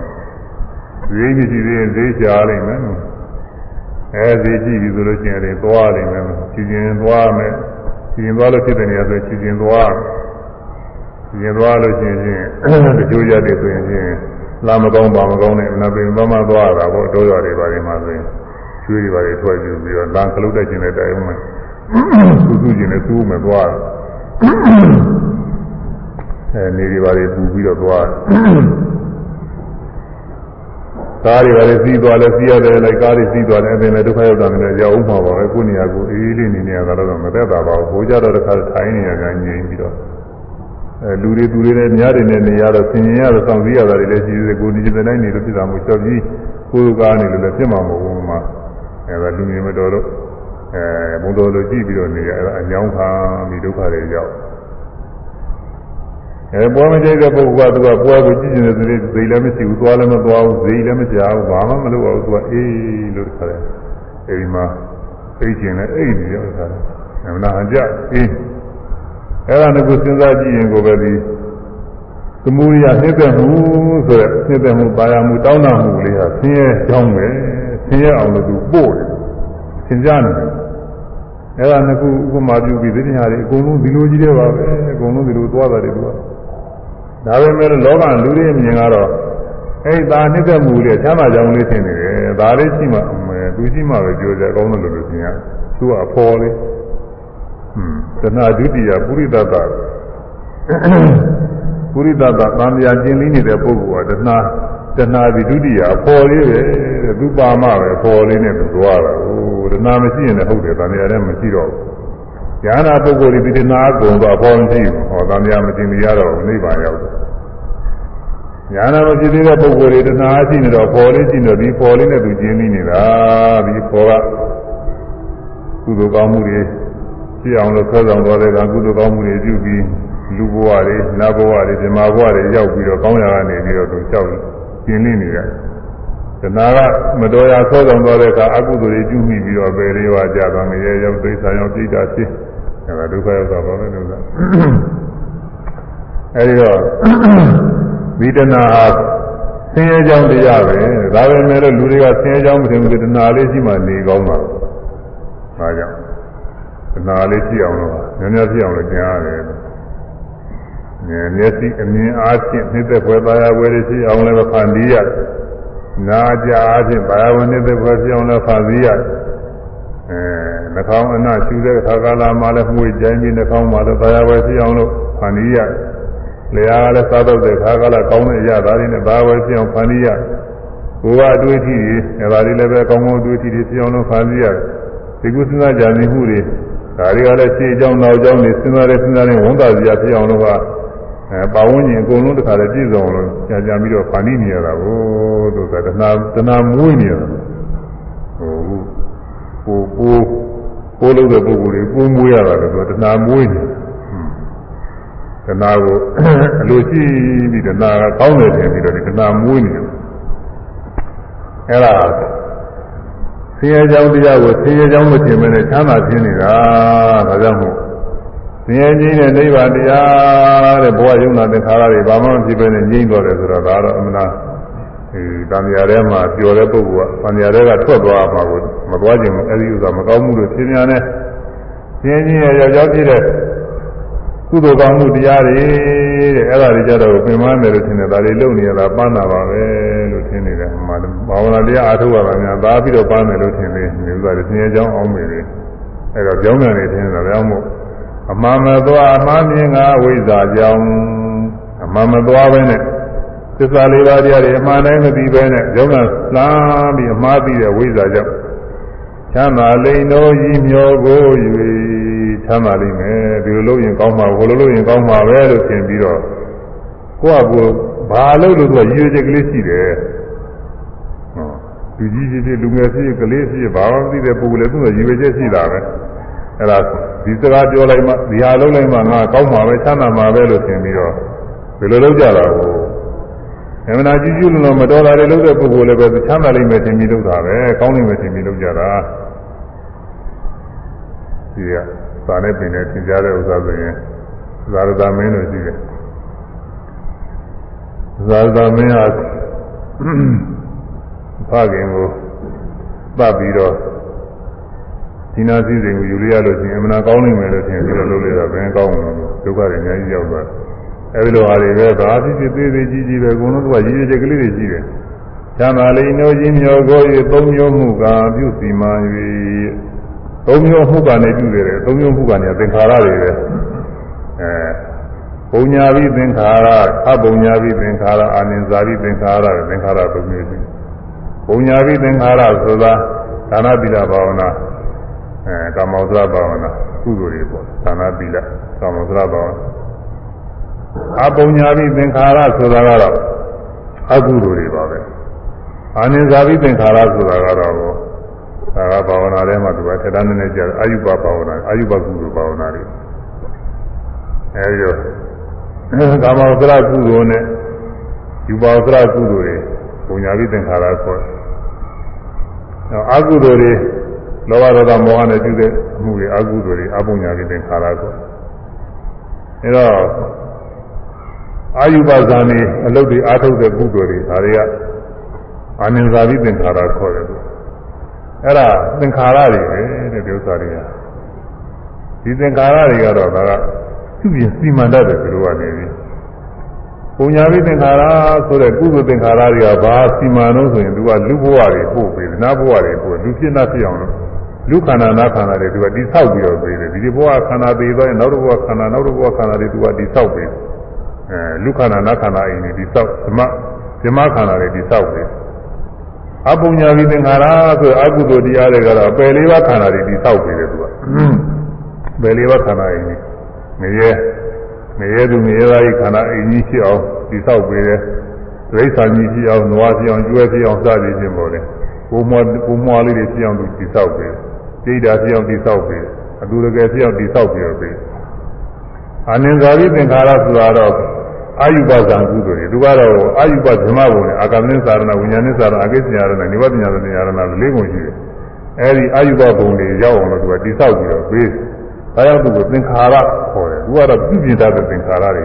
ဈေးကြီးကြီးသေးဈေးရှားလိုက်မယ်အဲဈေးကြည့်ပြီဆိုလို့ရှိရင်လည်းသွားလိမ့်မယ်ချီချင်းသွားမယ်ချီချင်းသွားလို့ဖြစ်တဲ့နေရာဆိုချီချင်းသွား ချီချင်းသွားလို့ရှိရင်တချို့ရတယ်ဆိုရင်ချင်းလာမကောင်းပါမကောင်းနဲ့နပင်မမသွားတာပေါ့တိုးရွာတွေပါနေမှာဆိုရင်ချွေးတွေပါတွေထွက်ပြီးပြီးတော့လမ်းခလုတ်တက်ခြင်းနဲ့တိုင်အောင်မယ်စူးစူးခြင်းနဲ့စူးမယ်သွားအဲနေတွေပါတွေပူပြီးတော့သွားကားတွေပါလေစီးသွားလဲစီးရတယ်လိုက်ကားတွေစီးသွားတယ်အပြင်လည်းဒုက္ခရောက်တာနဲ့ရောက်အောင်မှာပါပဲကိုယ်နေရာကိုအေးလေးနေနေရတာတော့မသက်တာပါဘူးဘိုးကြတော့တစ်ခါထိုင်းနေရကငြိမ်ပြီးတော့အဲ လူတွေသူတွေလည်းများတယ်နဲ့နေရတော့ဆင်ရင်ရတော့စောင့်စည်းရတာတွေလည်းရှိသေးတယ်ကိုဒီကျတဲ့တိုင်းနေလို့ပြည်တာမို့ချော့ပြီးကိုယ်ကားနေလို့လည်းပြစ်မှာမဟုတ်ဘူးမှာအဲဒါလူမြင်မတော်တော့အဲဘုံတော်လိုကြည့်ပြီးတော့နေရအဲအညောင်းခံပြီးဒုက္ခတွေရောက်အဲပွဲမကြိုက်တဲ့ပုဂ္ဂိုလ်ကသူကပွဲကိုကြည့်နေတဲ့စိတ်စိတ်လည်းမရှိဘူးသွားလည်းမသွားဘူးစိတ်လည်းမကြောက်ဘူးဘာမှမလုပ်အောင်သူကအေးလို့ခါတယ်အဲဒီမှာအိတ်ကျင်လည်းအိတ်နေရောခါတယ်အမှန်အကြအေး အဲ့ဒါကစဉ်းစားကြည့်ရင်ကိုပဲဒီသမုဒိယနှိမ့်သက်မှုဆိုရနှိမ့်သက်မှုပါရမှုတောင်းတမှုလေးဟာဆင်းရဲကြောင်းပဲဆင်းရဲအောင်လို့သူပို့တယ်သင်ကြားနေတယ်အဲ့ဒါနှစ်ခုဥပမာပြုပြီးဒီတရားတွေအကုန်လုံးဒီလိုကြီးတဲ့ပါပဲအကုန်လုံးဒီလိုသွားတာတွေသူကဒါပေမဲ့လောကလူတွေမြင်ကတော့အဲ့ဒါနှစ်သက်မှုလေးချမ်းသာကြောင်းလေးထင်နေတယ်ဒါလေးရှိမှအမေသူရှိမှပဲပြောကြအကောင်းလို့လို့ရှင်ရသူကအဖော်လေးဟွန်း တဏှာဒုတိယပုရိသတ္တပုရိသတ္တသံဃာကျင်လေးနေတဲ့ပုဂ္ဂိုလ်ကတဏှာတဏှာဒီဒုတိယအဖော်လေးပဲသူပါမပဲအဖော်လေးနဲ့သူသွားတာဟိုတဏှာမရှိရင်လည်းဟုတ်တယ်တဏှာလည်းမရှိတော့ဘူးဉာဏပုဂ္ဂိုလ်ဒီတဏှာအကုန်တော့အဖော်မရှိဘူးဟောတဏှာမတင်ရတော့နိဗ္ဗာန်ရောက်တယ်ညာနာမရှိသေးတဲ့ပုဂ္ဂိုလ်တွေတဏှာရှိနေတော့ပေါ်လေးရှိနေတော့ဒီပေါ်လေးနဲ့သူကျင်းနေနေတာဒီပေါ်ကကုသိုလ်ကောင်းမှုတွေ ရှိအောင်လို့ဆွဲဆောင်တော်တဲ့ကကုသိုလ်ကောင်းမှုတွေပြုပြီးလူဘဝတွေနတ်ဘဝတွေဓမ္မဘဝတွေရောက်ပြီးတော့ကောင်းရာကနေပြီးတော့သူလျှောက်ကျင်းနေနေတယ်တဏှာကမတော်ရာဆွဲဆောင်တော်တဲ့ကအကုသိုလ်တွေပြုမိပြီးတော့ပဲလေးဝါကြသွားငရဲရောက်သိဆာရောက်ပြိတ္တာဖြစ်အဲဒါဒုက္ခရောက်တာပါပဲလို့ကအဲဒီတော့ဝိဒနာဟာဆင်းရဲကြောင်းတရားပဲဒါပဲမဲ့လို့လူတွေကဆင်းရဲကြောင်းမထင်ဘူးတဏှာလေးရှိမှနေကောင်းတာဒါကြောင့် တဏှာလေးရှိအောင်လို့ညညရှိအောင်လို့ကျင်ရတယ်မျက်စိအမြင်အားဖြင့်နှိမ့်သက်ဖွယ်သားရဝယ်ရှိအောင်လည်းဖန်တီးရနာကြအားဖြင့်ဘာဝနှိမ့်သက်ဖွယ်ပြောင်းလည်းဖန်တီးရအဲနှာခေါင်းအနှရှူတဲ့ခါကာလမှာလည်းမှုကြိုင်းပြီးနှာခေါင်းမှာလည်းသာယာဝယ်ရှိအောင်လို့ဖန်တီးရလျာကလည်းစားတော့တဲ့ခါကလာကောင်းတဲ့အရာဒါတွေနဲ့ဘာပဲပြောင်းဖန်ပြီးရကိုယ်ကအတွေ့အထိတွေအဲဒါတွေလည်းပဲကောင်းကောင်းအတွေ့အထိတွေပြောင်းလို့ဖန်ပြီးရဒီကုသနာကြံနေမှုတွေ ဒါတွေကလည်းရှေ့အကြောင်းနောက်အကြောင်းတွေစဉ်းစားတဲ့စဉ်းစားတဲ့ဝန်တာစရာဖြစ်အောင်လို့ကအဲပါဝန်းကျင်အကုန်လုံးတစ်ခါတည်းပြည့်စုံလို့ကြာကြာပြီးတော့ဖန်ပြီးနေရတာကိုသူကတဏှာတဏှာမွေးနေရတာဟိုကိုကိုကိုလို့တဲ့ပုဂ္ဂိုလ်တွေကိုမွေးရတာလို့တဏှာမွေးနေတယ်တဏှာကိုအလိုရှိပြီးတဏှာကကောင်းတယ်ထင်ပြီးတော့ဒီတဏှာမွေးနေတယ်အဲ့ဒါ ဆင်းရဲကြောင်းတရားကိုဆင်းရဲကြောင်းမထင်မနဲ့ချမ်းသာခြင်းနေတာဒါကြောင့်မို့ဆင်းရဲခြင်းနဲ့နိဗ္ဗာန်တရားတဲ့ဘဝယုံနာသင်္ခါရတွေဘာမှမဖြစ်ဘဲနဲ့ငြိမ့်တော်တယ်ဆိုတော့ဒါတော့အမှန်လားဒီတန်မြာထဲမှာပျော်တဲ့ပုဂ္ဂိုလ်ကတန်မြာထဲကထွက်သွားမှာကိုမသွားခြင်းအဲ့ဒီဥစ္စာမကောင်းမှုလို့ရှင်းများနဲ့ဆင်းရဲခြင်းရဲ့ရောက်ရောက်ပြည့်တဲ့ကုသိုလ်ကောင်းမှုတရားတွေ တဲ့အဲ့ဒါတွေကြတော့ပင်မမယ်လို့ထင်တယ်ဒါတွေလုံနေရတာပန်းတာပါပဲလို့ထင်နေတယ်မှဘာဝနာတရားအားထုတ်ရတာများသာပြီးတော့ပန်းတယ်လို့ထင်နေနေဥစ္စာတွေဆင်းရဲကြောင်းအောင်မေတယ်အဲ့တော့ကြောင်းတယ်နေထင်တာလည်းမို့အမှန်မသွားအမှန်မြင်ငါဝိဇ္ဇာကြောင့်အမှန်မသွားပဲနဲ့သစ္စာလေးပါးတရားတွေအမှန်တိုင်းမသိပဲနဲ့ကြောင်းကလှမ်းပြီးအမှားသိတဲ့ဝိဇ္ဇာကြောင့်ချမ်းသာလိန်တော်ကြီးမျောကို၍ ချမ်းသာလိမ့်မယ်ဒီလိုလုပ်ရင်ကောင်းမှာဘိုလိုလုပ်ရင်ကောင်းမှာပဲလို့ထင်ပြီးတော့ကိုယ့်အကူဘာလို့လို့သူကရည်ရွယ်ချက်ကလေးရှိတယ်ဟောလူကြီးဖြစ်ဖြစ်လူငယ်ဖြစ်ဖြစ်ကလေးဖြစ်ဖြစ်ဘာမှမသိတဲ့ပုဂ္ဂိုလ်လည်းသူကရည်ရွယ်ချက်ရှိတာပဲအဲ့ဒါဒီစကားပြောလိုက်မှဒီဟာလုပ်လိုက်မှငါကောင်းမှာပဲချမ်းသာမှာပဲလို့ထင်ပြီးတော့ဒီလိုလုပ်ကြတာကိုအမှန်တရားကြည့်ကြည့်လို့မတော်တာတွေလုပ်တဲ့ပုဂ္ဂိုလ်လည်းပဲချမ်းသာလိမ့်မယ်ထင်ပြီးလုပ်တာပဲကောင်းလိမ့်မယ်ထင်ပြီးလုပ်ကြတာဒီက စာနဲ့ပင်နဲ့သင်ကြားတဲ့ဥစ္စာဆိုရင်ဇာရတာမင်းလို့ရှိတယ်ဇာရတာမင်းဟာဖခင်ကိုပတ်ပြီးတော့ဒီနာစည်းစိမ်ကိုယူရလို့ရှိရင်အမှန်ကောင်းနိုင်မယ်လို့ထင်ပြီးတော့လုပ်လိုက်တာဘယ်ကောင်းမှာလဲဒုက္ခတွေအများကြီးရောက်သွားတယ်အဲဒီလိုဟာတွေပဲဒါဖြစ်ဖြစ်သေးသေးကြီးကြီးပဲအကုန်လုံးကရည်ရည်ချက်ကလေးတွေရှိတယ်။ချမ်းသာလိမ့်နှိုးခြင်းမျောကို၍သုံးမျိုးမှုကပြုစီမံ၍ သုံးမျိုးမှုကနေပြုတယ်သုံးမျိုးမှုကနေသင်္ခါရတွေပဲအဲပုံညာပြီးသင်္ခါရအပုံညာပြီးသင်္ခါရအာနိဇာပြီးသင်္ခါရသင်္ခါရသုံးမျိုးရှိပုံညာပြီးသင်္ခါရဆိုတာဒါနသီလဘာဝနာအဲကာမောသရဘာဝနာကုသိုလ်တွေပေါ့ဒါနသီလကာမောသရဘာဝနာအပုံညာပြီးသင်္ခါရဆိုတာကတော့အကုသိုလ်တွေပါပဲအာနိဇာပြီးသင်္ခါရဆိုတာကတော့ ဒါကဘာဝနာထဲမှာသူကထက်တန်းနေနေကြအာယုဘဘာဝနာအာယုဘကုသိုလ်ဘာဝနာတွေအဲဒီတော့ကာမဝဆရာကုသိုလ်နဲ့ယူပါဝဆရာကုသိုလ်တွေပုံညာပြီးသင်္ခါရဆိုတော့အာကုသိုလ်တွေလောဘဒေါသမောဟနဲ့ပြုတဲ့အမှုတွေအာကုသိုလ်တွေအပုံညာပြီးသင်္ခါရဆိုအဲတော့အာယုဘဇာနေအလုတ်တွေအာထုတ်တဲ့ကုသိုလ်တွေဒါတွေကအာနင်္ဇာတိသင်္ခါရခေါ်တယ်သူ အဲ့ဒါသင်္ခါရတွေပဲတဲ့ဒီဥစ္စာတွေကဒီသင်္ခါရတွေကတော့ဒါကသူ့ပြင်စီမံတတ်တယ်ဘယ်လိုကနေပြီပုံညာပြီးသင်္ခါရဆိုတဲ့ကုသိုလ်သင်္ခါရတွေကဘာစီမံလို့ဆိုရင်သူကလူဘဝတွေပို့ပေးတယ်နတ်ဘဝတွေပို့လူဖြစ်နာဖြစ်အောင်လို့လူခန္ဓာနာခန္ဓာတွေသူကတိဆောက်ပြီးတော့ပေးတယ်ဒီဘဝခန္ဓာသေးတော့နောက်တစ်ဘဝခန္ဓာနောက်တစ်ဘဝခန္ဓာတွေသူကတိဆောက်ပေးတယ်အဲလူခန္ဓာနာခန္ဓာအိမ်တွေတိဆောက်ဓမ္မဓမ္မခန္ဓာတွေတိဆောက်ပေး အပုညာပြီးသင်္ခါရဆိုအကုသိုလ်တရားတွေကတော့ပယ်လေးပါးခန္ဓာတွေတိဆောက်ပေးတယ်သူကပယ်လေးပါးခန္ဓာအိမ်တွေငရဲငရဲသူငရဲသားကြီးခန္ဓာအိမ်ကြီးဖြစ်အောင်တိဆောက်ပေးတယ်ဒိဋ္ဌာန်ကြီးဖြစ်အောင်နွားဖြစ်အောင်ကျွဲဖြစ်အောင်စသည်ဖြင့်ပေါ်တယ်ကိုမွားကိုမွားလေးတွေဖြစ်အောင်သူတိဆောက်ပေးတယ်ဒိဋ္ဌာဖြစ်အောင်တိဆောက်ပေးတယ်အတူတကယ်ဖြစ်အောင်တိဆောက်ပြီးတော့ပေးအာနင်္ဇာတိသင်္ခါရဆိုတာတော့ အာယုပဇံကုသိုလ်တွေသူကတော့အာယုပဓမ္မဘုံနဲ့အာကမင်းသာရဏဝိညာဉ်နဲ့သာရဏအကိစ္စညာရဏနိဗ္ဗာန်ညာရဏညာရဏလေးပုံရှိတယ်အဲဒီအာယုပဘုံတွေရောက်အောင်လို့သူကတိဆောက်ပြီးတော့ပေးဒါကြောင့်သူကသင်္ခါရခေါ်တယ်သူကတော့ပြုပြင်တတ်တဲ့သင်္ခါရတွေ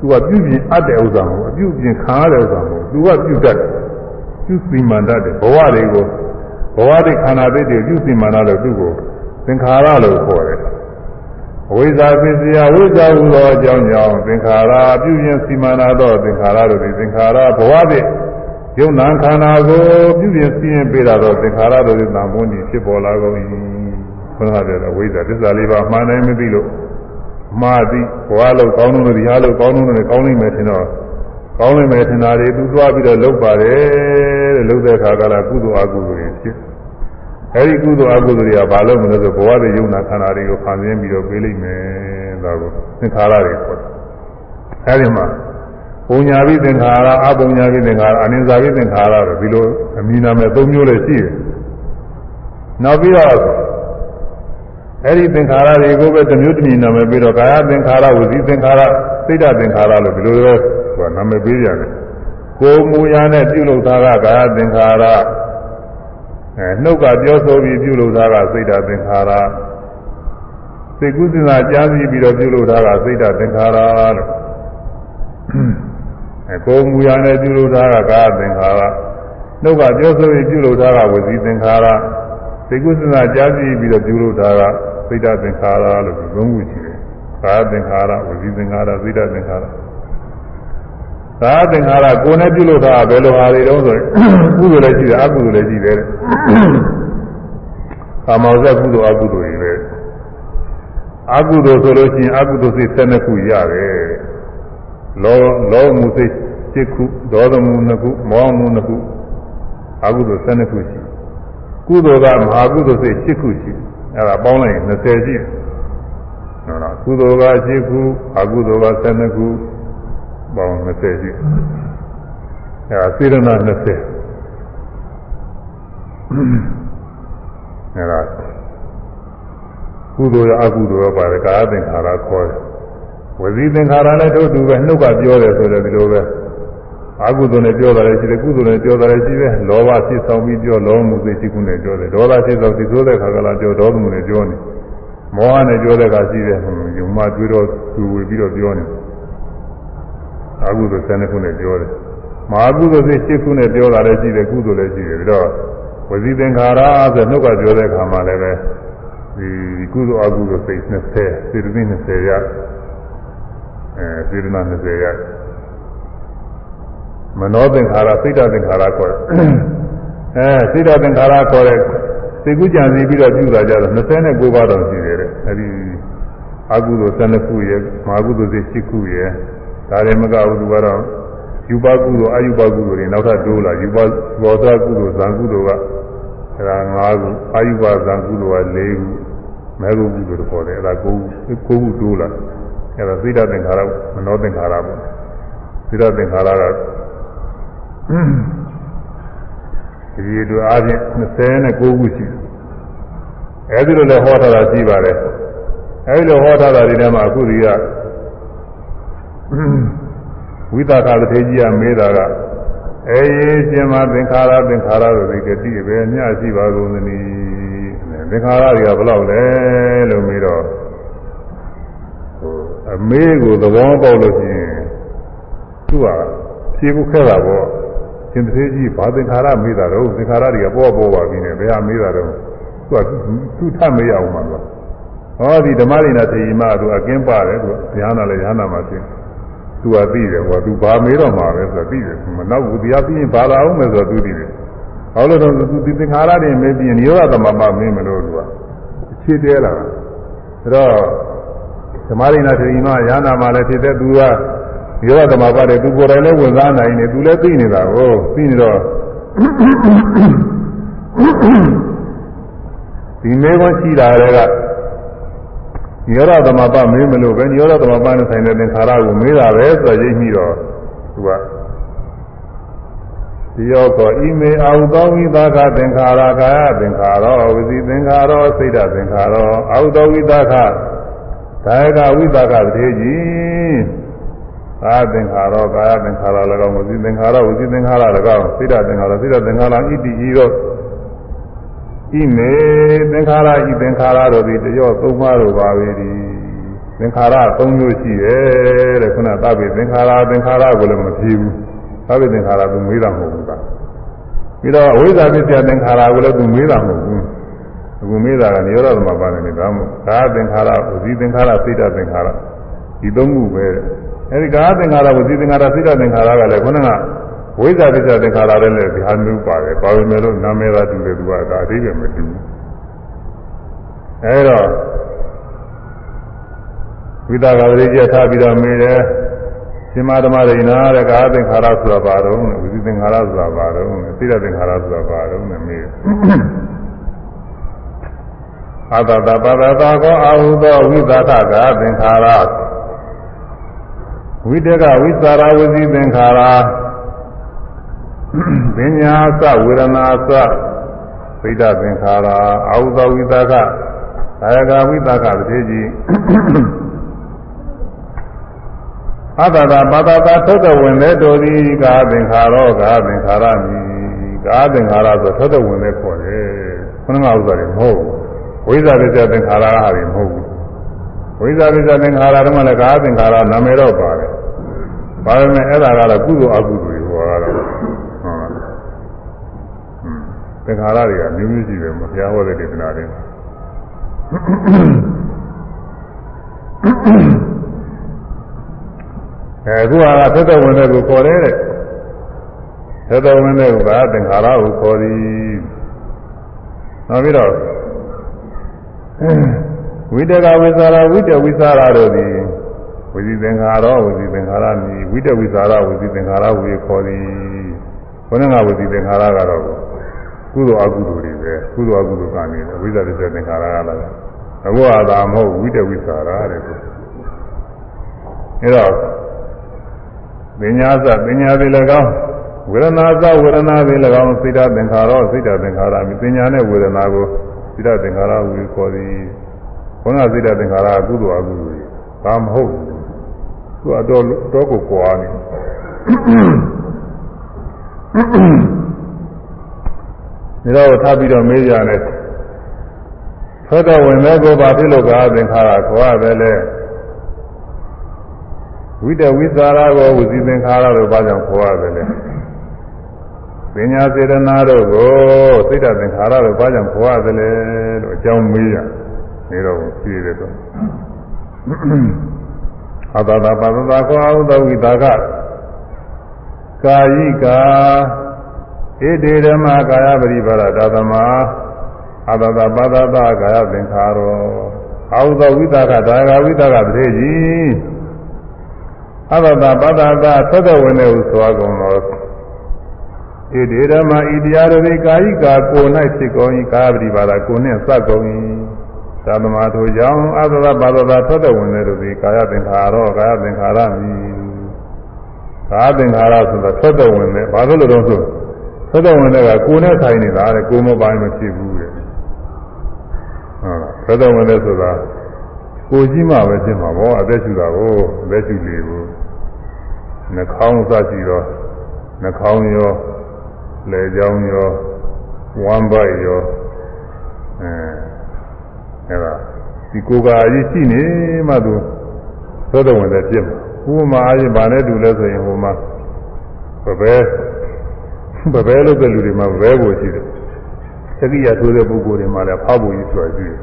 သူကပြုပြင်အပ်တဲ့ဥစ္စာမဟုတ်အပြုပြင်ခံရတဲ့ဥစ္စာမဟုတ်သူကပြုတတ်တယ်ပြုစီမံတတ်တယ်ဘဝတွေကိုဘဝတွေခန္ဓာတွေပြုစီမံတတ်လို့သူ့ကိုသင်္ခါရလို့ခေါ်တယ် အဝိဇ္ဇာပစ္စယဝိဇ္ဇာဟူသောအကြောင်းကြောင့်သင်္ခါရပြုပြင်စီမံနာသောသင်္ခါရတို့သည်သင်္ခါရဘဝသည်ယုံနာခန္ဓာကိုပြုပြင်စီရင်ပေးတာတော့သင်္ခါရတို့သည်တန်ဖိုးနေဖြစ်ပေါ်လာကုန်၏ဘုရားတဲ့အဝိဇ္ဇာသစ္စာလေးပါးမှန်တိုင်းမသိလို့မှားသည်ဘဝလို့ကောင်းလို့ဒီဟာလို့ကောင်းလို့လည်းကောင်းနိုင်မယ်ထင်တော့ကောင်းနိုင်မယ်ထင်တာတွေသူသွားပြီးတော့လုပ်ပါတယ်တဲ့လုပ်တဲ့အခါကလည်းကုသိုလ်အကုသိုလ်တွေဖြစ် အဲဒီကုသိုလ်အကုသိုလ်တွေကဘာလို့မလဲဆိုဘဝတွေယုံနာခန္ဓာတွေကိုဖန်ဆင်းပြီးတော့ပေးလိုက်မယ်ဒါကိုသင်္ခါရတွေခေါ်တယ်အဲဒီမှာပုံညာပြီးသင်္ခါရအပုံညာပြီးသင်္ခါရအနိစ္စပြီးသင်္ခါရတော့ဒီလိုအမည်နာမည်၃မျိုးလည်းရှိတယ်နောက်ပြီးတော့အဲဒီသင်္ခါရတွေကိုပဲတစ်မျိုးတစ်မျိုးနာမည်ပြီးတော့ကာယသင်္ခါရဝစီသင်္ခါရစိတ်ဓာတ်သင်္ခါရလို့ဒီလိုပဲဟိုနာမည်ပေးရတယ်ကိုယ်မူရာနဲ့ပြုလုပ်တာကကာယသင်္ခါရ အဲနှုတ်ကပြောဆိုပြီးပြုလုပ်တာကစိတ်ဓာတ်သင်္ခါရစိတ်ကုသနာကြားပြီးပြီးတော့ပြုလုပ်တာကစိတ်ဓာတ်သင်္ခါရလို့အဲကိုယ်မူရာနဲ့ပြုလုပ်တာကကာယသင်္ခါရနှုတ်ကပြောဆိုပြီးပြုလုပ်တာကဝစီသင်္ခါရစိတ်ကုသနာကြားပြီးပြီးတော့ပြုလုပ်တာကစိတ်ဓာတ်သင်္ခါရလို့သုံးခုရှိတယ်ကာသင်္ခါရဝစီသင်္ခါရသိတသင်္ခါရ ကာသင်္ခါရကိုယ်နဲ့ပြုလို့တာဘယ်လိုဟာတွေတုံးဆိုရင်ကုသိုလ်လည်းရှိတယ်အကုသိုလ်လည်းရှိတယ်တဲ့ကာမောဇ္ဇကုသိုလ်အကုသိုလ်တွေပဲအကုသိုလ်ဆိုလို့ရှိရင်အကုသိုလ်စိတ်12ခုရတယ်လောလောမှုစိတ်7ခုဒေါသမှု2ခုမောဟမှု2ခုအကုသိုလ်12ခုရှိကုသိုလ်ကမဟာကုသိုလ်စိတ်7ခုရှိအဲ့ဒါပေါင်းလိုက်ရင်20ရှိတယ်ဟုတ်လားကုသိုလ်က7ခုအကုသိုလ်က12ခု ပေါင်း20ရှိအဲ့ဒါစေရနာ20အဲ့ဒါကုသိုလ်ရအကုသိုလ်ရပါတယ်ကာယသင်္ခါရခေါ်တယ်ဝစီသင်္ခါရလည်းတို့တူပဲနှုတ်ကပြောတယ်ဆိုတယ်ဒီလိုပဲအကုသိုလ်နဲ့ပြောတာလည်းရှိတယ်ကုသိုလ်နဲ့ပြောတာလည်းရှိတယ်လောဘဖြစ်ဆောင်ပြီးပြောလောမှုစိတ်ရှိခုနဲ့ပြောတယ်ဒေါသဖြစ်ဆောင်ပြီးသိုးတဲ့ခါကလာပြောဒေါသမှုနဲ့ပြောနေမောဟနဲ့ပြောတဲ့ခါရှိတယ်ယုံမှတွေးတော့သူဝေပြီးတော့ပြောနေ အကုသိုလ်ဆယ်နှစ်ခုနဲ့ပြောတယ်မဟာကုသိုလ်စိတ်ရှိခုနဲ့ပြောတာလည်းရှိတယ်ကုသိုလ်လည်းရှိတယ်ပြီးတော့ဝစီသင်္ခါရဆိုနှုတ်ကပြောတဲ့ခါမှလည်းပဲဒီကုသိုလ်အကုသိုလ်စိတ်20စေတသိက်20ရအဲစေတနာ20ရမနောသင်္ခါရစိတ်တသင်္ခါရခေါ်တယ်အဲစိတ်တသင်္ခါရခေါ်တဲ့စိတ်ကူးကြံစီပြီးတော့ပြုတာကြတော့29ပါးတော့ရှိတယ်တဲ့အဲဒီအကုသိုလ်12ခုရယ်မဟာကုသိုလ်စိတ်10ခုရယ် ဒါလည်းမကဘူးသူကတော့ယူပါကုသိုလ်အယူပါကုသိုလ်တွေနောက်ထပ်တိုးလာယူပါဘောဓကုသိုလ်ဇံကုသိုလ်ကအဲဒါ5ခုအာယုဘဇံကုသိုလ်က4ခုမဲဂုကုသိုလ်ခေါ်တယ်အဲဒါ9ခု9ခုတိုးလာအဲဒါသိတသင်္ခါရမနောသင်္ခါရပေါ့သိတသင်္ခါရကဒီတို့အားဖြင့်29ခုရှိတယ်အဲဒီလိုလည်းဟောထားတာရှိပါတယ်အဲဒီလိုဟောထားတာဒီထဲမှာအခုဒီက ဝိသကာတထေကြီးကမေးတာကအေးရှင်မသင်္ခါရသင်္ခါရတို့ဒီကတိပဲမျှရှိပါကုန်သနည်းသင်္ခါရတွေကဘယ်လောက်လဲလို့မေးတော့အမေးကိုသဘောပေါက်လို့ရှိရင်သူကဖြေဖို့ခက်တာပေါ့ရှင်တထေကြီးဘာသင်္ခါရမေးတာတော့သင်္ခါရတွေကပေါ်ပေါ်ပါပြီနဲ့ဘယ်ဟာမေးတာတော့သူကသူထမေးရအောင်မှာလို့ဟောဒီဓမ္မရိနာထေကြီးမသူအကင်းပါတယ်သူဉာဏ်နာလည်းဉာဏ်နာမှာသိ သူကသိတယ်ဟောသူဘာမေးတော့မှာပဲဆိုတော့သိတယ်မနောက်ဘူးတရားပြီးရင်ဘာလာအောင်မယ်ဆိုတော့သူသိတယ်ဟောလို့တော့သူဒီသင်္ခါရတွေမေးပြီးနိရောဓသမမမင်းမလို့သူကအခြေတဲလာတာဒါတော့ဓမ္မရိနာထေကြီးမဉာဏ်နာမှာလည်းဖြစ်တဲ့သူကနိရောဓသမပါတယ်သူကိုယ်တိုင်လည်းဝင်စားနိုင်နေသူလည်းသိနေတာကိုသိနေတော့ဒီမေခွန်းရှိတာတွေက ညောရသမပမေးမလို့ပဲညောရသမပနဲ့ဆိုင်တဲ့သင်္ခါရကိုမေးတာပဲဆိုရိပ်မိတော့သူကဒီယောကောဣမေအာဟုသောဝိသကသင်္ခါရကာယသင်္ခါရောဝစီသင်္ခါရောစိတ်ဓသင်္ခါရောအာဟုသောဝိသကကာယကဝိသကတည်းကြီးကာသင်္ခါရောကာယသင်္ခါရ၎င်းဝစီသင်္ခါရောဝစီသင်္ခါရ၎င်းစိတ်ဓသင်္ခါရောစိတ်ဓသင်္ခါရဣတိဤတော့ ဤမေသင်္ခါရဤသင်္ခါရတို့သည်တရောသုံးပါးတို့ပါပဲဒီသင်္ခါရသုံးမျိုးရှိတယ်တဲ့ခုနသဗ္ဗေသင်္ခါရသင်္ခါရကိုလည်းမဖြေဘူးသဗ္ဗေသင်္ခါရသူမေးတာမဟုတ်ဘူးကပြီးတော့အဝိဇ္ဇာပစ္စယသင်္ခါရကိုလည်းသူမေးတာမဟုတ်ဘူးအခုမေးတာကနိရောဓသမပါတယ်နေဒါမှမဟုတ်ကာသင်္ခါရဝစီသင်္ခါရစိတ်သင်္ခါရဒီသုံးခုပဲအဲဒီကာသင်္ခါရဝစီသင်္ခါရစိတ်သင်္ခါရကလည်းခုနက ဝိဇ္ဇာပစ္စယသင်္ခါရလည်းလည်းဒီဟာမျိုးပါတယ်ပါဝင်မယ်လို့နာမည်သာတူတယ်သူကဒါအသေးပဲမတူဘူးအဲတော့ဝိသကာဝိကြထားပြီးတော့မေးတယ်ရှင်မဓမ္မရိနာတဲ့ကာသင်္ခါရဆိုတာဘာတော့ဝိသင်္ခါရဆိုတာဘာတော့သိတဲ့သင်္ခါရဆိုတာဘာတော့နဲ့မေးတယ်အာတတပါဒတာကောအာဟုသောဝိသကကာသင်္ခါရဝိတကဝိသရာဝစီသင်္ခါရ ပညာသဝေဒနာသသိဒသင်္ခါရအာဟုသောဝိသကကာယကဝိသကတတိကြီးအတ္တတာပါတတာသုတ်တဝင်တဲ့တို့သည်ကာသင်္ခါရောကာသင်္ခါရမည်ကာသင်္ခါရဆိုသုတ်တဝင်တဲ့ခေါ်တယ်ခုနကဥစ္စာတွေမဟုတ်ဘူးဝိဇ္ဇာပစ္စယသင်္ခါရဟာတွေမဟုတ်ဘူးဝိဇ္ဇာပစ္စယသင်္ခါရတော့လည်းကာသင်္ခါရနာမည်တော့ပါတယ်ဒါပေမဲ့အဲ့ဒါကတော့ကုသိုလ်အကုသိုလ်တွေဟောတာတော့ဟုတ် သင်္ခါရတွေကမျိုးမျိုးရှိတယ်မဘုရားဟောတဲ့ဒေသနာတွေအဲအခုဟာကသက်သက်ဝင်တဲ့ကိုခေါ်တယ်တဲ့သက်သက်ဝင်တဲ့ကသင်္ခါရကိုခေါ်သည်နောက်ပြီးတော့ဝိတကဝိသရာဝိတဝိသရာတို့သည်ဝိသီသင်္ခါရဝိသီသင်္ခါရမြည်ဝိတဝိသရာဝိသီသင်္ခါရဝိခေါ်သည်ဘုန်းကဝိသီသင်္ခါရကတော့ ကုသိုလ်အကုသိုလ်တွေပဲကုသိုလ်အကုသိုလ်ကနေဝိသတိသင်္ခါရကလည်းအခုဟာသာမဟုတ်ဝိတဝိသရာတဲ့အဲတော့ပညာသပညာတွေလည်းကောင်းဝေဒနာသဝေဒနာတွေလည်းကောင်းစိတ်ဓာတ်သင်္ခါရစိတ်ဓာတ်သင်္ခါရမြပညာနဲ့ဝေဒနာကိုစိတ်ဓာတ်သင်္ခါရဝိခေါ်သည်ဘုန်းကစိတ်ဓာတ်သင်္ခါရကုသိုလ်အကုသိုလ်တွေဒါမဟုတ်ဘူးသူအတော်တော့ကိုကွာနေ ဒါတော့ထားပြီးတော့မေးကြတယ်ထွက်တော်ဝင်တဲ့ကိုဘာဖြစ်လို့ကာသင်္ခါရခေါ်ရတယ်လဲဝိတဝိသရာကိုဝစီသင်္ခါရတို့ဘာကြောင့်ခေါ်ရတယ်လဲပညာစေတနာတို့ကိုစိတ်တသင်္ခါရတို့ဘာကြောင့်ခေါ်ရတယ်လဲလို့အကြောင်းမေးရနေတော့ဖြေတယ်တော့အတတာပါဒတာခေါ်အောင်သောဝိတာကကာယိကာ ဣတိဓမ္မကာယပရိပါဒသာသမအတတာပါဒတာကာယသင်္ခါရောအာဟုသောဝိတာကဒါဂဝိတာကတည်းကြီးအဘတာပတ္တာသာသက်သက်ဝင်တဲ့ဟုဆိုအကုန်သောဣတိဓမ္မဤတရားတို့သည်ကာယိကာကို၌ဖြစ်ကုန်၏ကာယပရိပါဒကိုနှင့်စပ်ကုန်၏သာသမာထိုကြောင့်အဘတာပါဒတာသက်သက်ဝင်တဲ့တို့သည်ကာယသင်္ခါရောကာယသင်္ခါရမည်ကာယသင်္ခါရဆိုတာသက်သက်ဝင်တဲ့ဘာလို့လဲတော့ဆို သက်သက်ဝင်တဲ့ကကိုနဲ့ဆိုင်နေတာတဲ့ကိုမပိုင်းမဖြစ်ဘူးတဲ့ဟုတ်လားသက်သက်ဝင်တဲ့ဆိုတာကိုကြီးမှပဲဖြစ်မှာပေါ့အသက်ရှူတာကိုအသက်ရှူလေကိုနှာခေါင်းစရှိတော့နှာခေါင်းရောလယ်ကြောင်းရောဝမ်းပိုက်ရောအဲအဲ့ဒါဒီကိုယ်ကာကြီးရှိနေမှသူသောတော်ဝင်တဲ့ဖြစ်မှာဥပမာအရင်ဗာနဲ့တူလဲဆိုရင်ဟိုမှာဘဘဲ ဘဘဲလို့တဲ့လူတွေမှာဘဘဲကိုရှိတယ်သတိရထိုးတဲ့ပုဂ္ဂိုလ်တွေမှာလည်းဖောက်ဖို့ကြီးဆိုတာရှိတယ်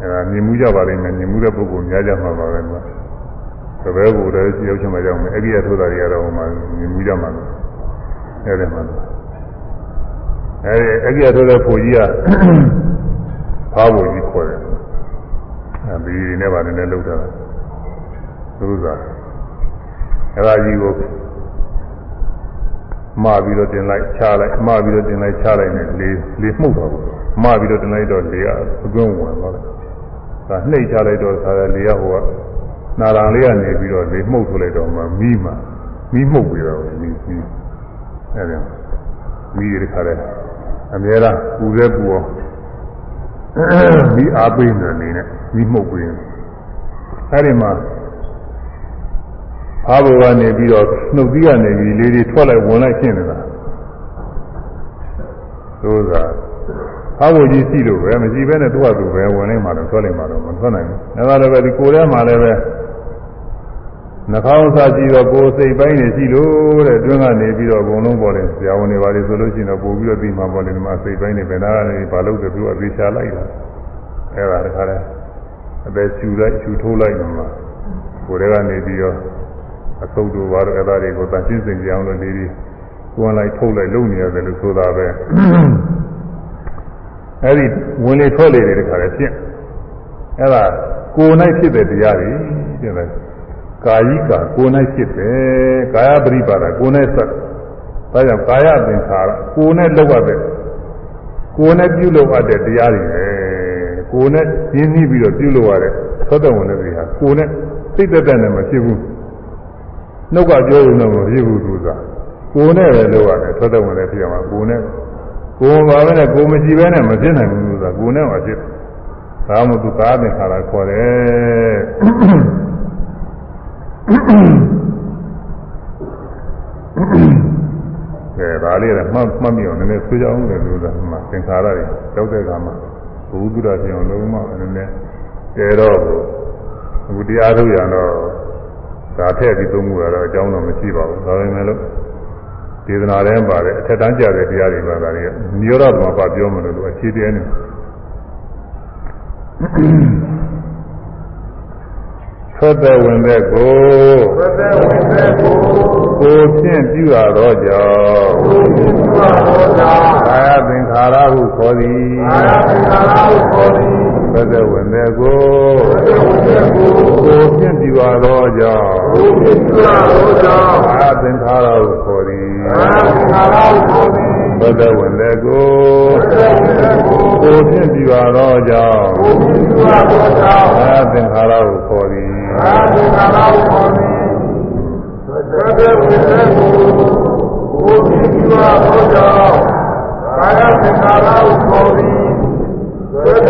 အဲဒါမြင်မှုကြပါလိမ့်မယ်မြင်မှုတဲ့ပုဂ္ဂိုလ်များကြမှာပါပဲကွာသဘဲကိုလည်းရောက်ချင်မှကြောက်မယ်အဲ့ဒီအထိုးတာတွေကတော့ဟိုမှာမြင်မှုကြမှာလို့အဲ့ဒီမှာအဲ့ဒီအဲ့ဒီအထိုးတဲ့ဖို့ကြီးကဖားဖို့ကြီးခေါ်တယ်အဲဒီနဲ့ပါနည်းနည်းလောက်တာသူစားအဲ့ဒါကြီးကို မှားပြီးတော့တင်လိုက်ချလိုက်မှားပြီးတော့တင်လိုက်ချလိုက်နဲ့လေလေမှုတ်တော့မှားပြီးတော့တင်လိုက်တော့လေကအကွင်းဝင်သွားတယ်ဒါနှိပ်ချလိုက်တော့ဆာလေကဟိုကနာရံလေးကနေပြီးတော့လေမှုတ်ထုတ်လိုက်တော့မှမီးမှမီးမှုတ်ပြီးတော့မီးမီးအဲ့ဒါမီးရခါတဲ့အများလားပူရဲပူအောင်မီးအားပေးနေနေနဲ့မီးမှုတ်ပြီးအဲ့ဒီမှာ အားဘကနေပြီးတော့နှုတ်သီးကနေပြီးလေးတွေထွက်လိုက်ဝင်လိုက်ရှင်းနေတာသို့သာအားဘကြီးရှိလို့ပဲမရှိဘဲနဲ့သူ့ဟာသူပဲဝင်နေမှတော့ထွက်လိုက်မှတော့မထွက်နိုင်ဘူး။ဒါကလည်းပဲဒီကိုယ်ထဲမှာလည်းပဲနှာခေါင်းစားကြည့်တော့ကိုယ်စိတ်ပိုင်းနေရှိလို့တဲ့တွင်းကနေပြီးတော့အကုန်လုံးပေါ်တယ်ဆရာဝန်တွေပါလေဆိုလို့ရှိရင်တော့ပို့ပြီးတော့ပြီးမှပေါ်တယ်ဒီမှာစိတ်ပိုင်းနေပဲဒါကနေဘာလို့လဲသူကသေချာလိုက်တာအဲ့ဒါတခါလဲအသက်ရှူလိုက်ရှူထိုးလိုက်မှကိုယ်ထဲကနေပြီးတော့ အသုတ်တို့ဘာလို့အဲ့ဒါတွေကိုတန်ရှင်းစင်ကြအောင်လို့လေးလေးကိုယ်လိုက်ထုတ်လိုက်လုပ်နေရတယ်လို့ဆိုတာပဲအဲ့ဒီဝင်လေထွက်လေတွေတခါလဲဖြစ်အဲ့ဒါကိုယ်၌ဖြစ်တဲ့တရားတွေတဲ့လေကာယိကာကိုယ်၌ဖြစ်တယ်ကာယပရိပါဒကိုယ်၌ဆက်ဒါကြောင့်ကာယသင်္ခါရကိုယ်နဲ့လောက်ရတဲ့ကိုယ်နဲ့ပြုလုပ်ရတဲ့တရားတွေပဲကိုယ်နဲ့ရင်းနှီးပြီးတော့ပြုလုပ်ရတဲ့သောတဝန်တွေဟာကိုယ်နဲ့စိတ်သက်သက်နဲ့မဖြစ်ဘူး နှုတ်ကပြောရင်တော့မဖြစ်ဘူးသူကကိုယ်နဲ့ပဲလုပ်ရတယ်သောတဝန်တွေဖြစ်ရမှာကိုယ်နဲ့ကိုယ်ပါပဲနဲ့ကိုယ်မရှိဘဲနဲ့မဖြစ်နိုင်ဘူးသူကကိုယ်နဲ့မှဖြစ်ဒါမှမဟုတ်သူကာသင်္ခါရခေါ်တယ်ကဲဒါလေးကမှတ်မှတ်မိအောင်နည်းနည်းဆွေးကြအောင်လေလို့သာမှသင်္ခါရတွေတောက်တဲ့ကမှာဘုသူရပြောင်းလုံးမနည်းနည်းတဲတော့အခုတရားထုတ်ရတော့ ဒါထည့်ပြီးသုံးမှုရတော့အကြောင်းတော့မရှိပါဘူးဒါပေမဲ့လို့ဒေသနာထဲပါတယ်အထက်တန်းကြတဲ့တရားတွေပါဒါတွေကနိရောဓမှာပါပြောမလို့လို့အခြေတရားနေထွက်သက်ဝင်တဲ့ကိုသတ္တဝိသေကိုကိုဖြင့်ပြုရသောကြောင့်ကိုယ်ပြုသောကြောင့်ကာယသင်္ခါရဟုခေါ်သည်အာရသင်္ခါရဟုခေါ်သည် ထွက်သက်ဝင်တဲ့ကိုသတ္တဝိသေကိုကိုဖြင့်ပြုရသောကြောင့်ကိုယ်ပြုသောကြောင့်ကာယသင်္ခါရဟုခေါ်သည်အာရသင်္ခါရဟုခေါ်သည်ထွက်သက်ဝင်တဲ့ကိုသတ္တဝိသေကိုကိုဖြင့်ပြုရသောကြောင့်ကိုယ်ပြုသောကြောင့်ကာယသင်္ခါရဟုခေါ်သည်အာရသင်္ခါရဟုခေါ်သည်သတ္တဝိသေကိုကိုယ်ပြုသောကြောင့်အာရသင်္ခါရဟုခေါ်သည်သတ္တဝိသေကိုကိုယ်ပြုသောကြောင့်အာရသင်္ခါရဟုခေါ်သည်သတ္တဝိသေကိုကိုယ်ပြုသောကြောင့်အာရသင်္ခါရဟုခေါ်သည်ဟွ န်း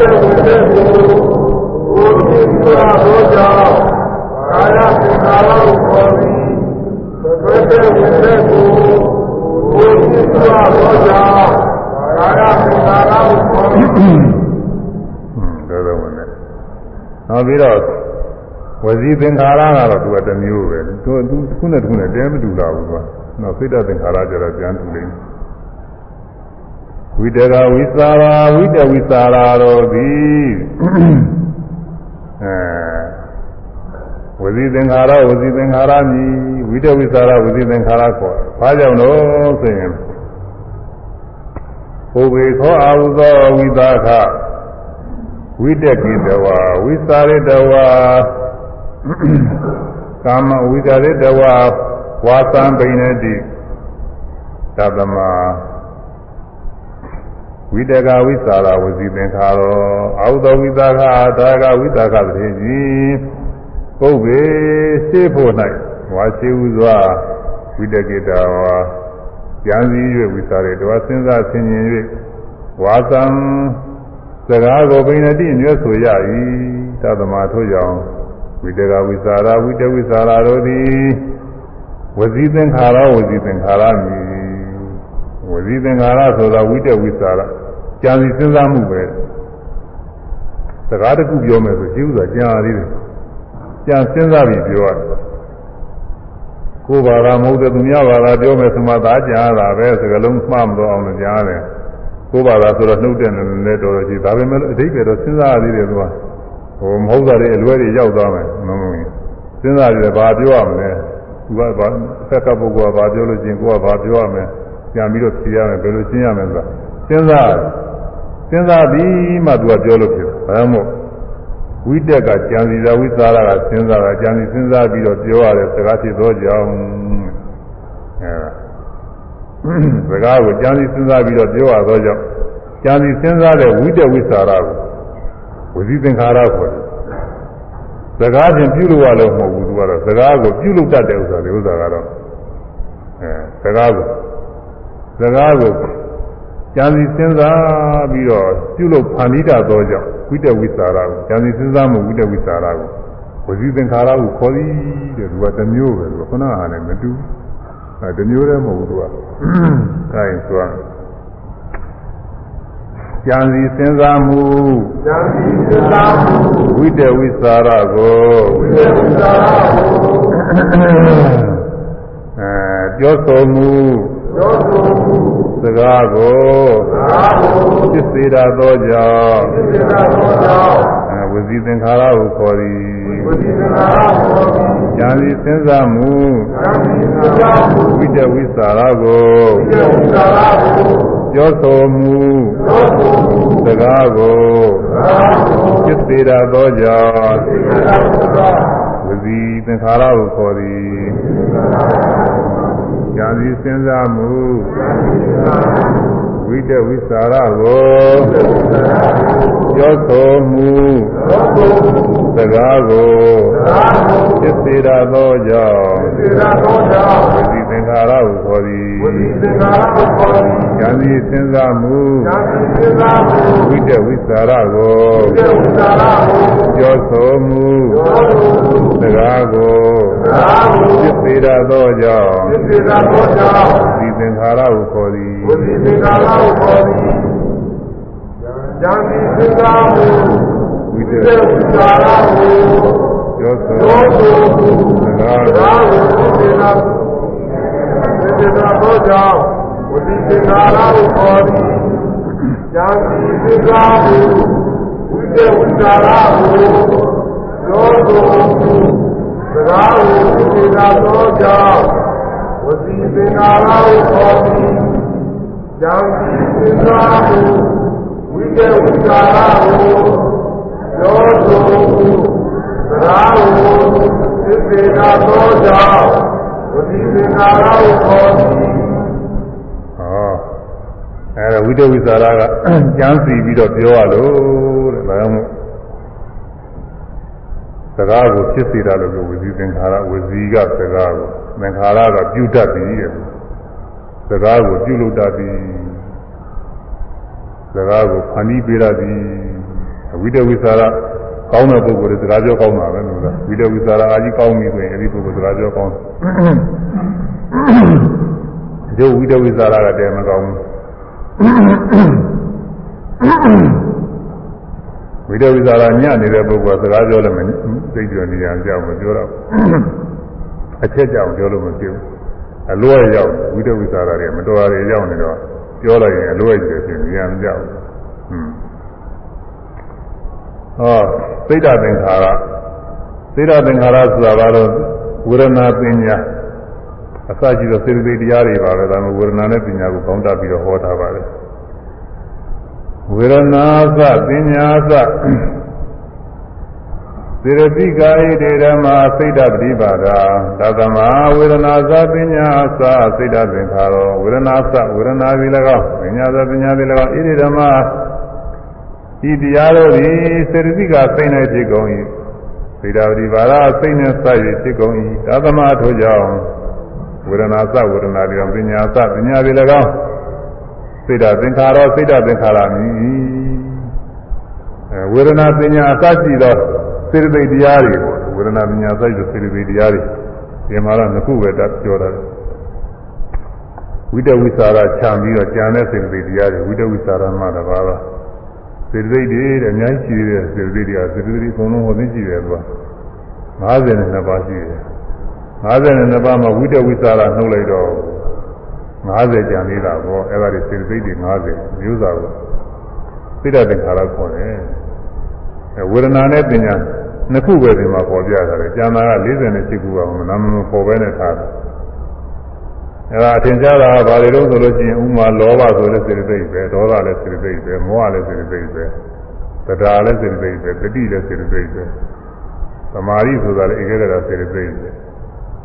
တော်တော်ဝင်တယ်နောက်ပြီးတော့ဝစီသင်္ခါရကတော့သူကတစ်မျိုးပဲသူသူတစ်ခုနဲ့တစ်ခုနဲ့တဲမတူတာဘူးကွာနောက်စိတ်တသင်္ခါရကျတော့ပြန်တူလိမ့်မယ် ဝိတကဝိစာရာဝိတဝိစာရာတို့သည်အဲဝစီသင်္ခါရဝစီသင်္ခါရမြည်ဝိတဝိစာရာဝစီသင်္ခါရခေါ်ဘာကြောင့်လို့ဆိုရင်ဘုဘေခောအာဟုသောဝိသခဝိတကိတဝါဝိစာရတဝါကာမဝိစာရတဝါဝါသံပိဏတိသတ္တမ ဝိတကဝိစာရဝစီသင်္ခါရောအာဟုသောဝိသခဒါကဝိသခတည်းကြီးပုဗ္ဗေရှိဖို့၌ဝါရှိဥစွာဝိတကိတဝါကြံစည်၍ဝိစာရတဝါစဉ်းစားဆင်ခြင်၍ဝါသံစကားကိုပိဏတိညွှတ်ဆိုရ၏သတ္တမထို့ကြောင့်ဝိတကဝိစာရဝိတဝိစာရတို့သည်ဝစီသင်္ခါရဝစီသင်္ခါရမည်ဝစီသင်္ခါရဆိုတာဝိတဝိစာရ ကြံစီစဉ်းစားမှုပဲစကားတစ်ခုပြောမယ်ဆိုရှိဥစွာကြံရသေးတယ်ကြံစဉ်းစားပြီးပြောရတယ်ကိုယ်ဘာသာမဟုတ်တဲ့သူများဘာသာပြောမယ်ဆိုမှသာကြံရတာပဲစကားလုံးမှားမလို့အောင်လို့ကြားရတယ်ကိုယ်ဘာသာဆိုတော့နှုတ်တဲ့လည်းတော်တော်ကြီးဒါပေမဲ့အဓိပ္ပာယ်တော့စဉ်းစားရသေးတယ်သူကဟိုမဟုတ်တာတွေအလွဲတွေရောက်သွားမယ်မဟုတ်ဘူးစဉ်းစားရတယ်ဘာပြောရမလဲသူကဘာဆက်ကပုဂ္ဂိုလ်ကဘာပြောလို့ချင်းကိုယ်ကဘာပြောရမလဲပြန်ပြီးတော့ဖြေရမယ်ဘယ်လိုရှင်းရမလဲဆိုတာစဉ်းစား စဉ်းစားပြီးမှသူကပြောလို့ဖြစ်တယ်ဘာမှမဟုတ်ဝိတက်ကကြံစီသာဝိသရာကစဉ်းစားတာကြံစီစဉ်းစားပြီးတော့ပြောရတဲ့စကားဖြစ်သောကြောင့်အဲစကားကိုကြံစီစဉ်းစားပြီးတော့ပြောရသောကြောင့်ကြံစီစဉ်းစားတဲ့ဝိတက်ဝိသရာကိုဝစီသင်္ခါရခေါ်တယ်စကားချင်းပြုလို့ရလို့မဟုတ်ဘူးသူကတော့စကားကိုပြုလို့တတ်တဲ့ဥစ္စာတွေဥစ္စာကတော့အဲစကားကိုစကားကို ကြံစီစဉ်းစားပြီးတော့ပြုလို့ဖန်တီးတတ်သောကြောင့်ဝိတက်ဝိသရာကိုကြံစီစဉ်းစားမှုဝိတက်ဝိသရာကိုဝစီသင်္ခါရကိုခေါ်သည်တဲ့သူကတစ်မျိုးပဲသူကခုနကဟာနဲ့မတူအဲတစ်မျိုးတည်းမဟုတ်ဘူးသူကအဲဒါဆိုကြံစီစဉ်းစားမှုဉာဏ်ဤသစ္စာမှုဝိတက်ဝိသရာကိုဝိသေဝိသာရကိုအဲပြောဆိုမှုသောသူ စကားကိုသာကိုဖြစ်စေတတ်သောကြောင့်သိတာသောကြောင့်အဲဝစီသင်္ခါရကိုခေါ်သည်ဝိသေသနာဟောတိဉာဏ်ဤစဉ်းစားမှုဉာဏ်ဤသစ္စာမှုဝိတ္တဝိသရာကိုဝိသေဝိသာရကိုပြောဆိုမှုသောသူစကားကိုသာကိုဖြစ်စေတတ်သောကြောင့်သိတာသောကြောင့်ဝစီသင်္ခါရကိုခေါ်သည် ဉာဏ်ဤစဉ်းစားမှုဝိတ္တဝိသရာကိုပြောဆိုမှုသောသူစကားကိုသာကိုဖြစ်စေတတ်သောကြောင့်သိတာသောကြောင့်ဝစီသ င်္ခါရကိုခေါ်သည်ဝိသေသနာဟောတိဉာဏ်ဤစဉ်းစားမှုဉာဏ်ဤသစ္စာမှုဝိတ္တဝိသရာကိုဝိသေဝိသာရကိုပြောဆိုမှုသောသူစကားကိုသာကိုဖြစ်စေတတ်သောကြောင့်သိတာသောကြောင့်ဒီသင်္ခါရကိုခေါ်သည်ဝိသေသနာဟောတိဉာဏ်ဤသစ္စာမှုဝိတ္တဝိသေဝိသာရကိုပြောဆိုသောသူစကားသာကိုကိုသိတာသိတာ သောကြောင့်ဝိသေသနာဟောတိဉာဏ်ဤသစ္စာမှုဝိသေဝိသာရကိုသောသူကားကိုသိတာသောကြောင့်ဝစီ သင်္ကာရကိုခေါ်သည်ဉာဏ်ရှိသင်္ကာရကိုဝိတဝိကာရကိုပြောဆိုမှုစကားကိုသိသေတာသောကြောင့်ဝစီသင်္ကာရကိုခေါ်သည်ဟောအဲဒါဝိတဝိသရာကကျမ်းစီပြီးတော့ပြောရလို့တဲ့ဒါကြောင့်မို့စကားကိုဖြစ်စေတာလို့ပြောဝစီသင်္ခါရဝစီကစကားကိုသင်္ခါရကပြုတတ်ပြီတဲ့စကားကိုပြုလုပ်တတ်ပြီစကားကိုဖန်တီးပေးတတ်ပြီဝိတဝိသရာ ကောင်းတဲ့ပုဂ္ဂိုလ်တွေစကားပြောကောင်းတာပဲလို့ကဝိတဝိသရာအာကြီးကောင်းပြီဆိုရင်အဲဒီပုဂ္ဂိုလ်စကားပြောကောင်းတယ်ဒီဝိတဝိသရာကတည်းမကောင်းဘူးဝိတဝိသရာညနေတဲ့ပုဂ္ဂိုလ်ကစကားပြောလည်းမသိကြနေရကြောက်မပြောတော့အချက်ကြောင်ပြောလို့မဖြစ်ဘူးအလွဲရောက်ဝိတဝိသရာတွေမတော်ရရောက်နေတော့ပြောလိုက်ရင်အလွဲကျဖြစ်နေရမကြောက်ဘူး ဟောသိတ္တသင်္ခါရသိတ္တသင်္ခါရဆိုတာကတော့ဝေဒနာပညာအစရှိသောစေတသိက်တရားတွေပါပဲဒါမှဝေဒနာနဲ့ပညာကိုပေါင်းတတ်ပြီးတော့ဟောထားပါတယ်ဝေဒနာသပညာသစေရတိကာယတေဓမ္မာစိတ်တပရိပါဒာသတ္တမဝေဒနာသပညာသစိတ်တသင်္ခါရောဝေဒနာသဝေဒနာသည်၎င်းပညာသပညာသည်၎င်းဣတိဓမ္မာ ဤတရားတို့သည်စေတသိကစိတ်၌ဖြစ်ကုန်၏စိတ်တပရိပါဒာစိတ်နှင့်စ၍ဖြစ်ကုန်၏သတ္တမထိုကြောင့်ဝေဒနာသဝေဒနာသည်ပညာသပညာသည်၎င်းစိတ်ဓာသင်္ခါရောစိတ်ဓာသင်္ခါရမည်အဲဝေဒနာပညာအစရှိသောစေတသိက်တရားတွေပေါ့ဝေဒနာပညာအစရှိသောစေတသိက်တရားတွေဒီမှာတော့နှစ်ခုပဲတတ်ပြောတာဝိတဝိသရာခြံပြီးတော့ကြံတဲ့စေတသိက်တရားတွေဝိတဝိသရာမှတပါးတော့ စေတသိက်တွေတဲ့အများကြီးရှိတဲ့စေတသိက်တွေကစေတသိက်တွေအကုန်လုံးဟောသိရှိတယ်ကွာ52ပါးရှိတယ်52ပါးမှာဝိတဝိသရာနှုတ်လိုက်တော့50ကျန်သေးတာပေါ့အဲ့ဒါတွေစေတသိက်တွေ50မျိုးစားကိုသိတဲ့သင်္ခါရခေါ်တယ်အဲဝေဒနာနဲ့ပညာနှစ်ခုပဲဒီမှာပေါ်ပြတာလေကျန်တာက48ခုပါမနာမမပေါ်ပဲနဲ့ထားတယ် အဲ့ဒါအထင်ရှားတာကဘာတွေလို့ဆိုလို့ရှိရင်ဥမာလောဘဆိုတဲ့စေတသိက်ပဲဒေါသလည်းစေတသိက်ပဲမောဟလည်းစေတသိက်ပဲတရားလည်းစေတသိက်ပဲတတိလည်းစေတသိက်ပဲသမာဓိဆိုတာလည်းဧကဂရစေတသိက်ပဲ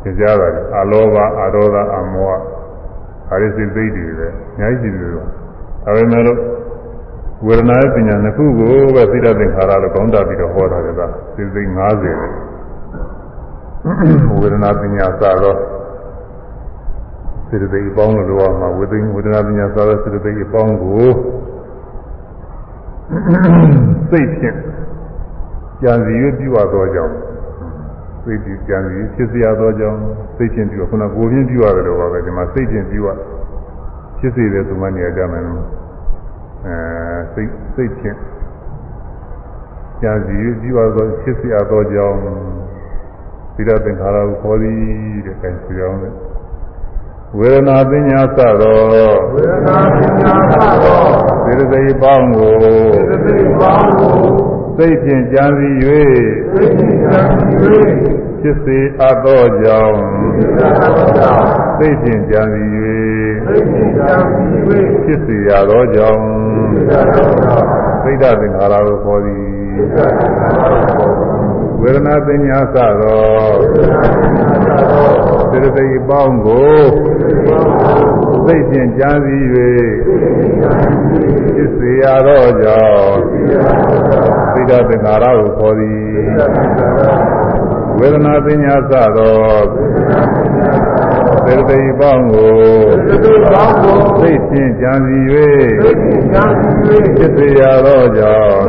သင်ကြားတာအလောဘအဒေါသအမောဟဒါရီစိတ်သိတွေပဲအများကြီးရှိတယ်လို့ဒါပေမဲ့လို့ဝေဒနာရဲ့ပညာနှစ်ခုကိုပဲသိတဲ့သင်္ခါရလို့ကောင်းတာပြီးတော့ဟောတာကစိတ်သိ50ပဲဝေဒနာပညာစတော့ စေတသိက်အပေါင်းလို့ပြောရမှာဝိသိဝေဒနာပညာသာရစေတသိက်အပေါင်းကိုစိတ်ဖြင့်ကြံစီ၍ပြုအပ်သောကြောင့်စိတ်ဖြင့်ကြံစီဖြစ်စေရသောကြောင့်စိတ်ဖြင့်ပြုခုနကိုယ်ဖြင့်ပြုရတယ်လို့ပါပဲဒီမှာစိတ်ဖြင့်ပြုရဖြစ်စေတယ်ဆိုမှနေရာကြမယ်လို့အဲစိတ်စိတ်ဖြင့်ကြံစီ၍ပြုအပ်သောဖြစ်စေရသောကြောင့်သီလသင်္ခါရကိုခေါ်သည်တဲ့အဲဆိုကြောင့် ဝေဒနာပညာစသောဝေဒနာပညာစသောစေတသိက်ပေါင်းကိုစေတသိက်ပေါင်းကိုစိတ်ဖြင့်ကြံစီ၍စိတ်ဖြင့်ကြံစီ၍ဖြစ်စေအပ်သောကြောင့်စိတ်ဖြင့်ကြံစီ၍စိတ်ဖြင့်ကြံစီ၍ဖြစ်စေရသောကြောင့်သိဒ္ဓသင်္ခါရကိုခေါ်သည်ဝေဒနာပညာစသောစေ တသိက်ပေါင်းကိုစိတ်ဖြင့်ကြံစီ၍ဖြစ်စေရသောကြောင့်သိဒ္ဓသင်္ခါရကိုခေါ်သည်ဝေဒနာပညာစသော စေတသိက်ပေါင်းကိုစိတ်ဖြင့်ကြံစီ၍ဖြစ်စေရသောကြောင့်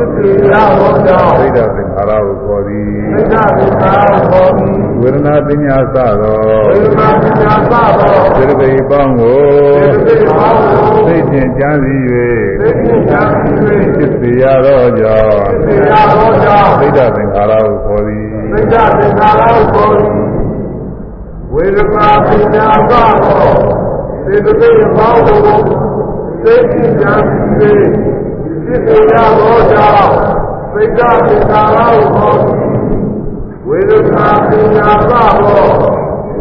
သိဒ္ဓသင်္ခါရကိုခေါ်သည်ဝေဒနာပညာစသောစေတသိက်ပေါင်းကိုစိတ်ဖြင့်ကြံစီ၍ဖြစ်စေရသောကြောင့်သိဒ္ဓသင်္ခါရကိုခေါ်သည်သိက္ခာသင်္ခါရကို ဝေဒနာပညာသောစေတသိက်ပေါင်းကိုသိက္ခာဉာဏ်ဖြင့်ဖြစ်စေရသောကြောင့်သိက္ခာသင်္ခါရကိုဝေဒနာပညာသဘော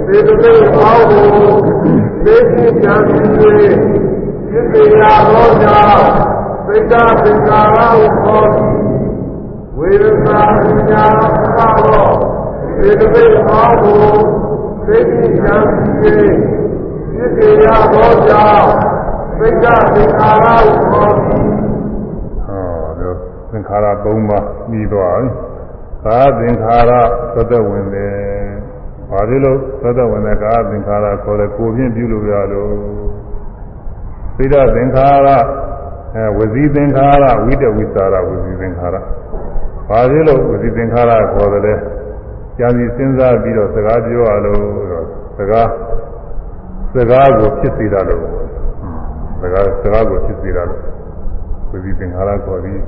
သေတသိက်ပေါင်းကိုသိသိကြံပြီးဖြစ်ပေရသောကြောင့်သိက္ခာသင်္ကာရကိုခေါ်သည်ဝေဒနာပညာသဘောသေတသိက်ပေါင်းကို သိသိကြံပြီးဖြစ်ပေရသောကြောင့်သိက္ခာသင်္ကာရကိုခေါ်သည်ဟောဒါသင်္ခါရ၃ပါးပြီးသွားပြီကာသင်္ခါရသတ္တဝင်တယ်ဘာဖြစ်လို့သတ္တဝင်တဲ့ကာသင်္ခါရခေါ်တယ်ကိုဖြင့်ပြုလို့ရလို့သိဒသင်္ခါရအဲဝစီသင်္ခါရဝိတဝိသရာဝစီသင်္ခါရဘာဖြစ်လို့ဝစီသင်္ခါရခေါ်တယ်လဲ ကြာစီစဉ်းစားပြီးတော့စကားပြောရလို့တော့စကားစကားကိုဖြစ်စေတာလို့စကားစကားကိုဖြစ်စေတာလို့ဝစီသင်္ခါရခေါ်ပြီး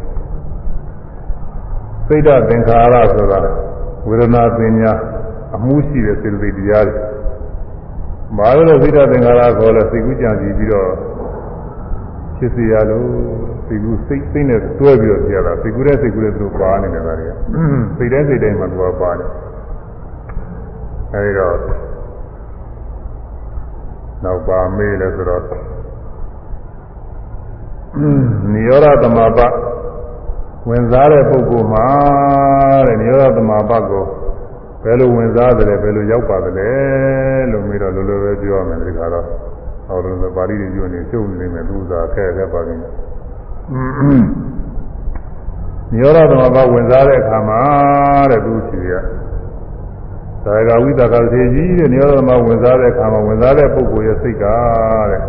စိတ်ဓာတ်သင်္ခါရဆိုတာဝေဒနာပညာအမှုရှိတဲ့စေတသိက်တရားတွေ။ဘာလို့လဲစိတ်ဓာတ်သင်္ခါရခေါ်လဲစိတ်ကူးကြံစီပြီးတော့ဖြစ်စေရလို့စိတ်ကူးစိတ်စိတ်နဲ့တွဲပြီးတော့ပြရတာစိတ်ကူးတဲ့စိတ်ကူးတဲ့သူတို့ပါနေတယ်ဗျာတွေက။စိတ်တဲ့စိတ်တိုင်းမှာသူကပါတယ်။ အဲဒီတော့နောက်ပါမေးလဲဆိုတော့နိရောဓသမပဝင်စားတဲ့ပုဂ္ဂိုလ်မှာတဲ့နိရောဓသမပကိုဘယ်လိုဝင်စားတယ်လဲဘယ်လိုရောက်ပါသလဲလို့မေးတော့လိုလိုပဲပြောရမယ်ဒီခါတော့ဟောလို့ပါဠိတွေပြောနေရှုပ်နေမယ်သူစားခဲခဲပါနေတယ်နိရောဓသမပဝင်စားတဲ့အခါမှာတဲ့သူရှိရ သာဂဝိတကသေကြီးတဲ့နိရောဓသမဝင်စားတဲ့အခါမှာဝင်စားတဲ့ပုဂ္ဂိုလ်ရဲ့စိတ်ကတဲ့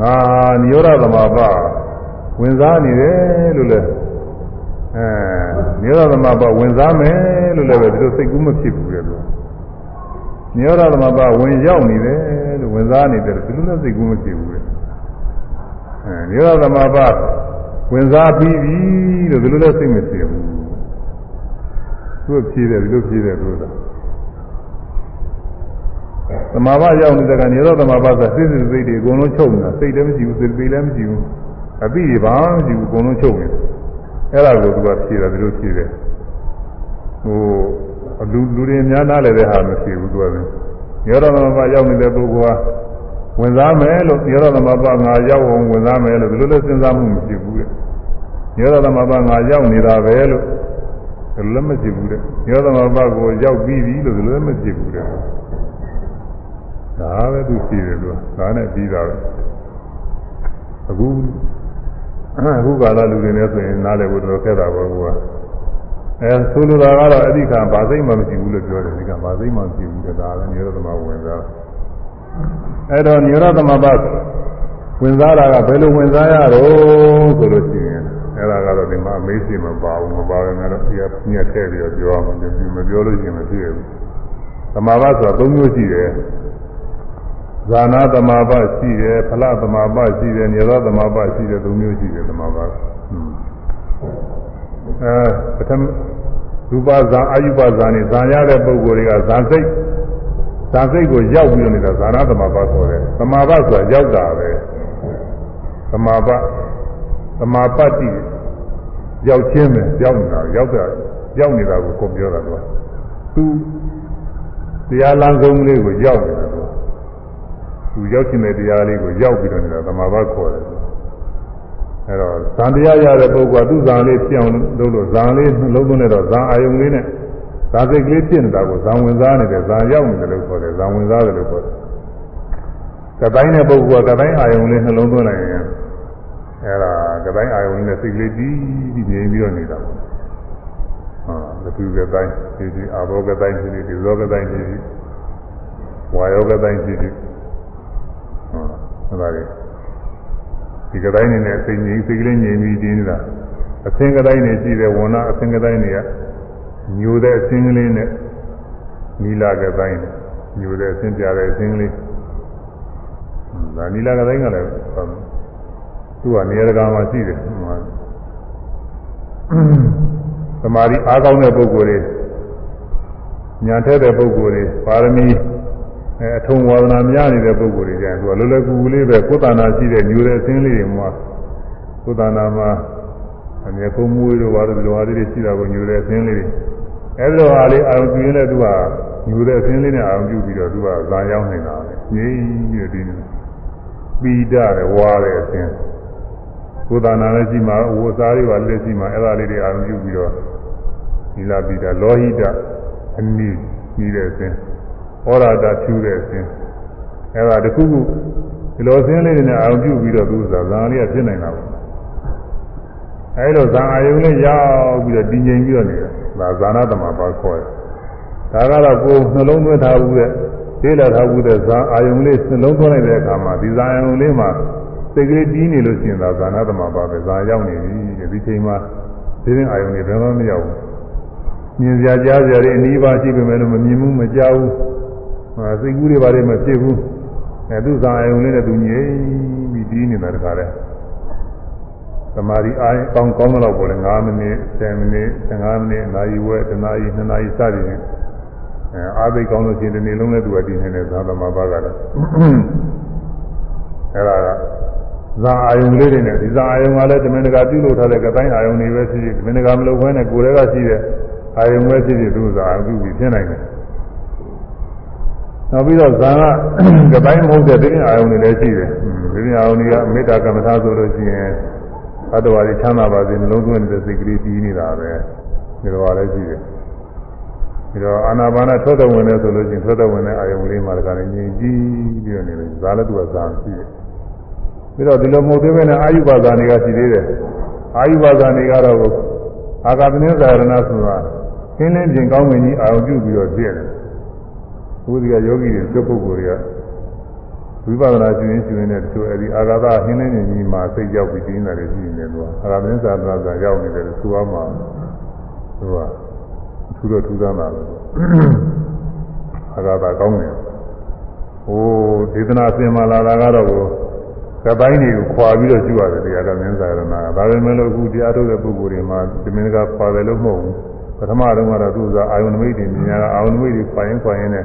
ငါနိရောဓသမပဝင်စားနေတယ်လို့လဲအဲနိရောဓသမပဝင်စားမယ်လို့လည်းပဲဒီလိုစိတ်ကူးမဖြစ်ဘူးလေလို့နိရောဓသမပဝင်ရောက်နေတယ်လို့ဝင်စားနေတယ်ဒီလိုလည်းစိတ်ကူးမဖြစ်ဘူးလေအဲနိရောဓသမပဝင်စားပြီးပြီလို့ဒီလိုလည်းစိတ်မဖြစ်ဘူး သူ့ဖြေတယ်ဒီလိုဖြေတယ်လို့သာသမာဘရောက်နေတဲ့ကနေရောသမာဘဆိုစိတ်စိတ်စိတ်တွေအကုန်လုံးချုပ်နေတာစိတ်လည်းမရှိဘူးစိတ်ပေလည်းမရှိဘူးအပိတွေဘာမှမရှိဘူးအကုန်လုံးချုပ်နေတယ်အဲ့ဒါကိုသူကဖြေတယ်ဒီလိုဖြေတယ်ဟိုလူလူတွေများနားလည်းတဲ့ဟာမရှိဘူးသူကလည်းရောသမာဘရောက်နေတဲ့ပုဂ္ဂိုလ်ကဝင်စားမယ်လို့ရောသမာဘငါရောက်အောင်ဝင်စားမယ်လို့ဒီလိုလည်းစဉ်းစားမှုမရှိဘူးတဲ့ရောသမာဘငါရောက်နေတာပဲလို့ ဒီလိုလည်းမရှိဘူးတဲ့ရောသမာဘကိုရောက်ပြီးပြီလို့ဒီလိုလည်းမရှိဘူးတဲ့ဒါပဲသူရှိတယ်လို့ဒါနဲ့ပြီးတာပဲအခုအခုကာလလူတွေနဲ့ဆိုရင်နားလည်ဖို့တော်ခက်တာပေါ့ကွာအဲဆိုလိုတာကတော့အဓိကဘာသိမှမရှိဘူးလို့ပြောတယ်ဒီကဘာသိမှမရှိဘူးတဲ့ဒါလည်းနိရောဓသမဝင်စားအဲ့တော့နိရောဓသမဘဝင်စားတာကဘယ်လိုဝင်စားရတော့ဆိုလို့ရှိရင် အဲ့ဒါကတော့ဒီမှာအမေးရှိမပါဘူးမပါဘူးငါတို့ဒီကညက်ထည့်ပြီးတော့ပြောအောင်မပြောလို့ရှိရင်မဖြစ်ဘူးသမဘဆိုတာ၃မျိုးရှိတယ်ဇာနာသမာပရှိတယ်ဖလသမာပရှိတယ်ညောသမာပရှိတယ်သုံးမျိုးရှိတယ်သမာပကအဲပထမရူပဇာအာယုပဇာနေဇာရတဲ့ပုဂ္ဂိုလ်တွေကဇာစိတ်ဇာစိတ်ကိုရောက်ပြီးနေတာဇာနာသမာပခေါ်တယ်သမာပဆိုတာရောက်တာပဲသမာပ သမာပတ္တိရောက်ချင်းပဲရောက်နေတာရောက်တာရောက်နေတာကိုကိုပြောတာတော့သူတရားလမ်းဆုံးလေးကိုရောက်နေတာသူရောက်ခြင်းတဲ့တရားလေးကိုရောက်ပြီးတော့နေတာသမာဘခေါ်တယ်အဲတော့ဇန်တရားရတဲ့ပုဂ္ဂိုလ်ကသူ့ဇန်လေးပြောင်းလို့လို့ဇန်လေးလုံးလုံးနဲ့တော့ဇန်အာယုံလေးနဲ့ဇာစိတ်ကလေးဖြစ်နေတာကိုဇန်ဝင်စားနေတယ်ဇန်ရောက်နေတယ်လို့ခေါ်တယ်ဇန်ဝင်စားတယ်လို့ခေါ်တယ်ကတိုင်းတဲ့ပုဂ္ဂိုလ်ကကတိုင်းအာယုံလေးနှလုံးသွင်းလိုက်ရင် အဲဒါကတိုင်းအာယုံလေးနဲ့စိတ်ကလေးတီးပြီးငြိမ်ပြီးတော့နေတာပေါ့ဟာဒီကတိုင်းဒီဒီအာဘောကတိုင်းဒီဒီဇောကတိုင်းဒီဝါယောကတိုင်းဒီဒီဟုတ်ပါလေဒီကတိုင်းနေနဲ့စိတ်ငြိမ်စိတ်ကလေးငြိမ်ပြီးတင်းနေတာအသင်ကတိုင်းနေရှိတဲ့ဝဏအသင်ကတိုင်းတွေကညိုတဲ့အသင်ကလေးနဲ့နီလာကတိုင်းညိုတဲ့အသင်ပြတဲ့အသင်ကလေးဒါနီလာကတိုင်းကလည်း သူကနေရာကမှာရှိတယ်သမာဓိအားကောင်းတဲ့ပုဂ္ဂိုလ်တွေညာထက်တဲ့ပုဂ္ဂိုလ်တွေပါရမီအဲအထုံဝါဒနာများနေတဲ့ပုဂ္ဂိုလ်တွေကျရင်သူကလောလောကူကူလေးပဲကိုယ်တဏ္ဍာရှိတဲ့ညူတဲ့အသင်းလေးတွေမှာကိုယ်တဏ္ဍာမှာအမြဲကုံမွေးတို့ဘာလို့ဒီလိုဟာလေးတွေရှိတာကိုညူတဲ့အသင်းလေးတွေအဲ့လိုဟာလေးအာရုံပြုရင်လည်းသူကညူတဲ့အစင်းလေးနဲ့အာရုံပြုပြီးတော့သူကဇာရောက်နေတာပဲငြိမ့်ပြီးဒီနေ့ပိဒတယ်ဝါတယ်အစင်း ကိုယ်တဏ္ဍာလည်းရှိမှာဝိစားတွေကလည်းရှိမှာအဲ့ဒါလေးတွေအာရုံပြုပြီးတော့ဒီလာပိဒလောဟိတအနိပြီးတဲ့အစင်းဩရာဒဖြူတဲ့အစင်းအဲ့ဒါတခုခုဒီလိုအစင်းလေးတွေနဲ့အာရုံပြုပြီးတော့သူကဇာလေးကဖြစ်နေတာပေါ့အဲ့လိုဇာအာယုံလေးရောက်ပြီးတော့တည်ငြိမ်ပြီးတော့နေတာဒါဇာနာသမဘာခေါ်တယ်ဒါကတော့ကိုယ်နှလုံးသွင်းထားဘူးတဲ့သိလာထားဘူးတဲ့ဇာအာယုံလေးနှလုံးသွင်းလိုက်တဲ့အခါမှာဒီဇာအာယုံလေးမှာ စိတ်ကလေးတီးနေလို့ရှိရင်ဒါဇာနာသမဘာပဲဇာရောက်နေပြီတဲ့ဒီချိန်မှာဒီရင်အာယုံလေးဘယ်မှမရောက်ဘူးမြင်စရာကြားစရာတွေအနည်းပါရှိပေမဲ့လို့မမြင်ဘူးမကြားဘူးဟာစိတ်ကူးတွေဘာတွေမဖြစ်ဘူးအဲသူဇာအာယုံလေးနဲ့သူငြိမ်ပြီးတီးနေတာတခါလဲသမာဓိအားကောင်းကောင်းတော့ပေါ်လေ9မိနစ်10မိနစ်15မိနစ်နာရီဝက်တစ်နာရီနှစ်နာရီစသည်ဖြင့်အဲအားသိကောင်းလို့ရှိရင်ဒီနေ့လုံးနဲ့သူကတည်နေတဲ့သာသမဘာကတော့အဲဒါက ဇာအာယုံလေးတွေနဲ့ဒီဇာအာယုံကလည်းတမင်တကာပြုလုပ်ထားတဲ့ကတိုင်းအာယုံတွေပဲရှိရှိတမင်တကာမလုပ်ဘဲနဲ့ကိုယ်တည်းကရှိတဲ့အာယုံပဲရှိရှိသူဇာအာယုံပြုပြီးဖြစ်နိုင်တယ်နောက်ပြီးတော့ဇာကကတိုင်းမဟုတ်တဲ့ဒီအာယုံတွေလည်းရှိတယ်ဒီအာယုံတွေကမေတ္တာကမ္မထာဆိုလို့ရှိရင်သတ္တဝါတွေချမ်းသာပါစေနှလုံးသွင်းတဲ့စိတ်ကလေးပြီးနေတာပဲဒီလိုပါလဲရှိတယ်ပြီးတော့အာနာပါနထွက်တဲ့ဝင်နေဆိုလို့ရှိရင်ထွက်တဲ့ဝင်တဲ့အာယုံလေးမှာတခါလည်းငြိမ်ကြည့်ပြီးတော့နေတယ်ဇာလည်းသူကဇာရှိတယ် ပြီးတော့ဒီလိုမဟုတ်သေးဘဲနဲ့အာယုပါဇာနေကရှိသေးတယ်အာယုပါဇာနေကတော့အာဂတနဇာရဏဆိုတာခင်းလင်းပြင်ကောင်းဝင်ကြီးအာယုပြုပြီးတော့ပြည့်တယ်ဘုရားယောဂီတွေကျုပ်ပုဂ္ဂိုလ်တွေကဝိပဿနာရှင်ရင်ရှင်နဲ့သူအဲဒီအာဂါသဟင်းနေနေကြီးမှာစိတ်ရောက်ပြီးတင်းတယ်ရှိနေတယ်သူကအာဂါမင်းသာသနာကရောက်နေတယ်သူကမှသူကထူတော့ထူသားတာပဲအာဂါသကောင်းတယ်ဟိုဒေသနာဆင်မာလာတာကတော့ ကပိုင်းတွေကိုခွာပြီးတော့ကျူရတယ်တရားတော်မင်းသာရဏကဒါပေမဲ့လို့အခုတရားထုတ်တဲ့ပုဂ္ဂိုလ်တွေမှာဒီမင်းကခွာတယ်လို့မဟုတ်ဘူးပထမတော့ကတော့သူကအာယုန်နမိတ်တွေမြင်ရတာအာယုန်နမိတ်တွေခွာရင်ခွာရင်နဲ့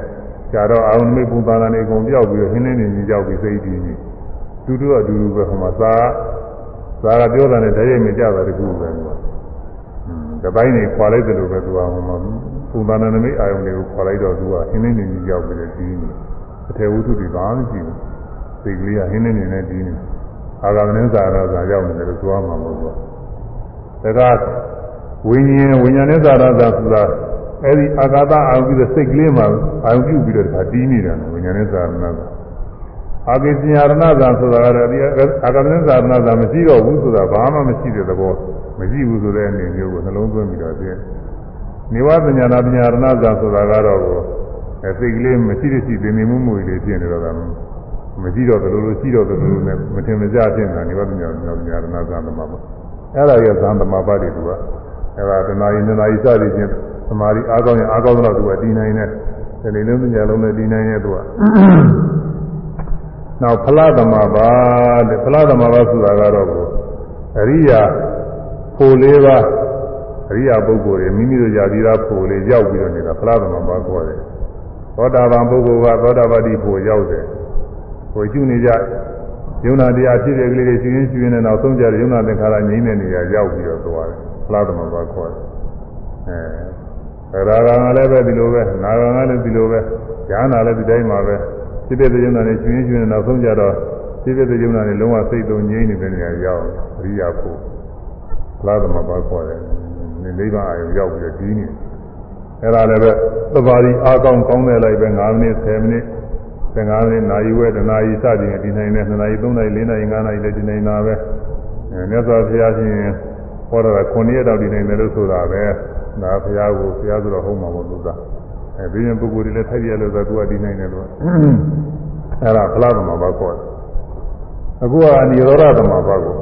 ကြတော့အာရုံမိတ်ပုံသာနာနေအကုန်ပြောက်ပြီးတော့ဟင်းနေနေကြီးကြောက်ပြီးစိတ်တည်နေတူတူအတူတူပဲဟိုမှာသာသာကပြောတာနဲ့တည်းရိပ်မကြတာတခုပဲကွာ။ဒီပိုင်းနေခွာလိုက်တယ်လို့ပဲသူကဟိုမှာပုံသာနာနမိတ်အာရုံတွေကိုခွာလိုက်တော့သူကဟင်းနေနေကြီးကြောက်ပြီးတော့တည်နေအထေဝုထုတွေဘာမှမရှိဘူး။ စိတ်ကလေးကဟင်းနေနေနဲ့တည်နေအာဂမနင်းစာရသာရောက်နေတယ်လို့သွားမှာမဟုတ်ဘူး။ဒါကဝိညာဉ်ဝိညာဉ်နဲ့သာရသာဆိုတာအဲဒီအာဂတအာရုံပြုတဲ့စိတ်ကလေးမှာအာရုံပြုပြီးတော့ဒါတီးနေတာဝိညာဉ်နဲ့သာရဏသာအာဂိစညာရဏသာဆိုတာကတော့ဒီအာဂတနဲ့သာရဏသာမရှိတော့ဘူးဆိုတာဘာမှမရှိတဲ့သဘောမရှိဘူးဆိုတဲ့အနေမျိုးကိုနှလုံးသွင်းပြီးတော့သိနေဝပညာနာပညာရဏသာဆိုတာကတော့အဲစိတ်ကလေးမရှိတဲ့ရှိတင်နေမှုမှုတွေဖြစ်နေတော့တာ မရှိတော့တယ်လို့လို့ရှိတော့တယ်လို့နဲ့မထင်မကြဖြစ်နေတာနေဝပညာနာပညာရဏသာသမဘာအဲ့ဒါရဲ့သံသမဘာတွေသူကအဲ့ဒါတဏှာယဉ်တဏှာယစသည်ချင်းသမာဓိအားကောင်းရင်အားကောင်းတော့သူကတည်နိုင်တယ်ဒီနေ့လုံးညလုံးနဲ့တည်နိုင်ရဲ့သူကနောက်ဖလားသမဘာတဲ့ဖလားသမဘာဆိုတာကတော့အရိယာဖို့လေးပါအရိယာပုဂ္ဂိုလ်တွေမိမိတို့ယာသီရာဖို့လေးရောက်ပြီးတော့နေတာဖလားသမဘာခေါ်တယ်သောတာပန်ပုဂ္ဂိုလ်ကသောတာပတိဖို့ရောက်တယ် ဟိုကျุနေကြယုံနာတရားဖြစ်တဲ့ကလေးတွေရှင်ရှင်ရှင်နဲ့နောက်ဆုံးကြတဲ့ယုံနာသင်္ခါရငြိမ်းတဲ့နေရာရောက်ပြီးတော့သွားတယ်ဖလားသမဘာခေါ်တယ်အဲရာဂံကလည်းပဲဒီလိုပဲနာဂံကလည်းဒီလိုပဲဉာဏ်နာလည်းဒီတိုင်းမှာပဲစိတ္တယုံနာနဲ့ရှင်ရှင်နဲ့နောက်ဆုံးကြတော့စိတ္တယုံနာနဲ့လုံးဝစိတ်သုံးငြိမ်းနေတဲ့နေရာရောက်အရိယာဖို့ဖလားသမဘာခေါ်တယ်နိဗ္ဗာန်အယုရောက်ပြီးတော့ဒီနေအဲ့ဒါလည်းပဲသဘာဝအားကောင်းကောင်းတဲ့လိုက်ပဲ9မိနစ်10မိနစ် 15မိနစ်နာရီဝဲတနာရီစသည်နဲ့ဒီနိုင်နဲ့2နာရီ3နာရီ4နာရီ5နာရီလည်းဒီနိုင်တာပဲအဲမြတ်စွာဘုရားရှင်ဟောတာက9ရက်တောက်ဒီနိုင်တယ်လို့ဆိုတာပဲဒါဘုရားကိုဘုရားဆိုတော့ဟုတ်မှာမို့လို့သာအဲဒီရင်ပုဂ္ဂိုလ်တွေလည်းထိုက်ရလို့သာသူကဒီနိုင်တယ်လို့အဲ့ဒါဖလားသမဘာခေါ်တယ်အခုကនិရောဓသမဘာကို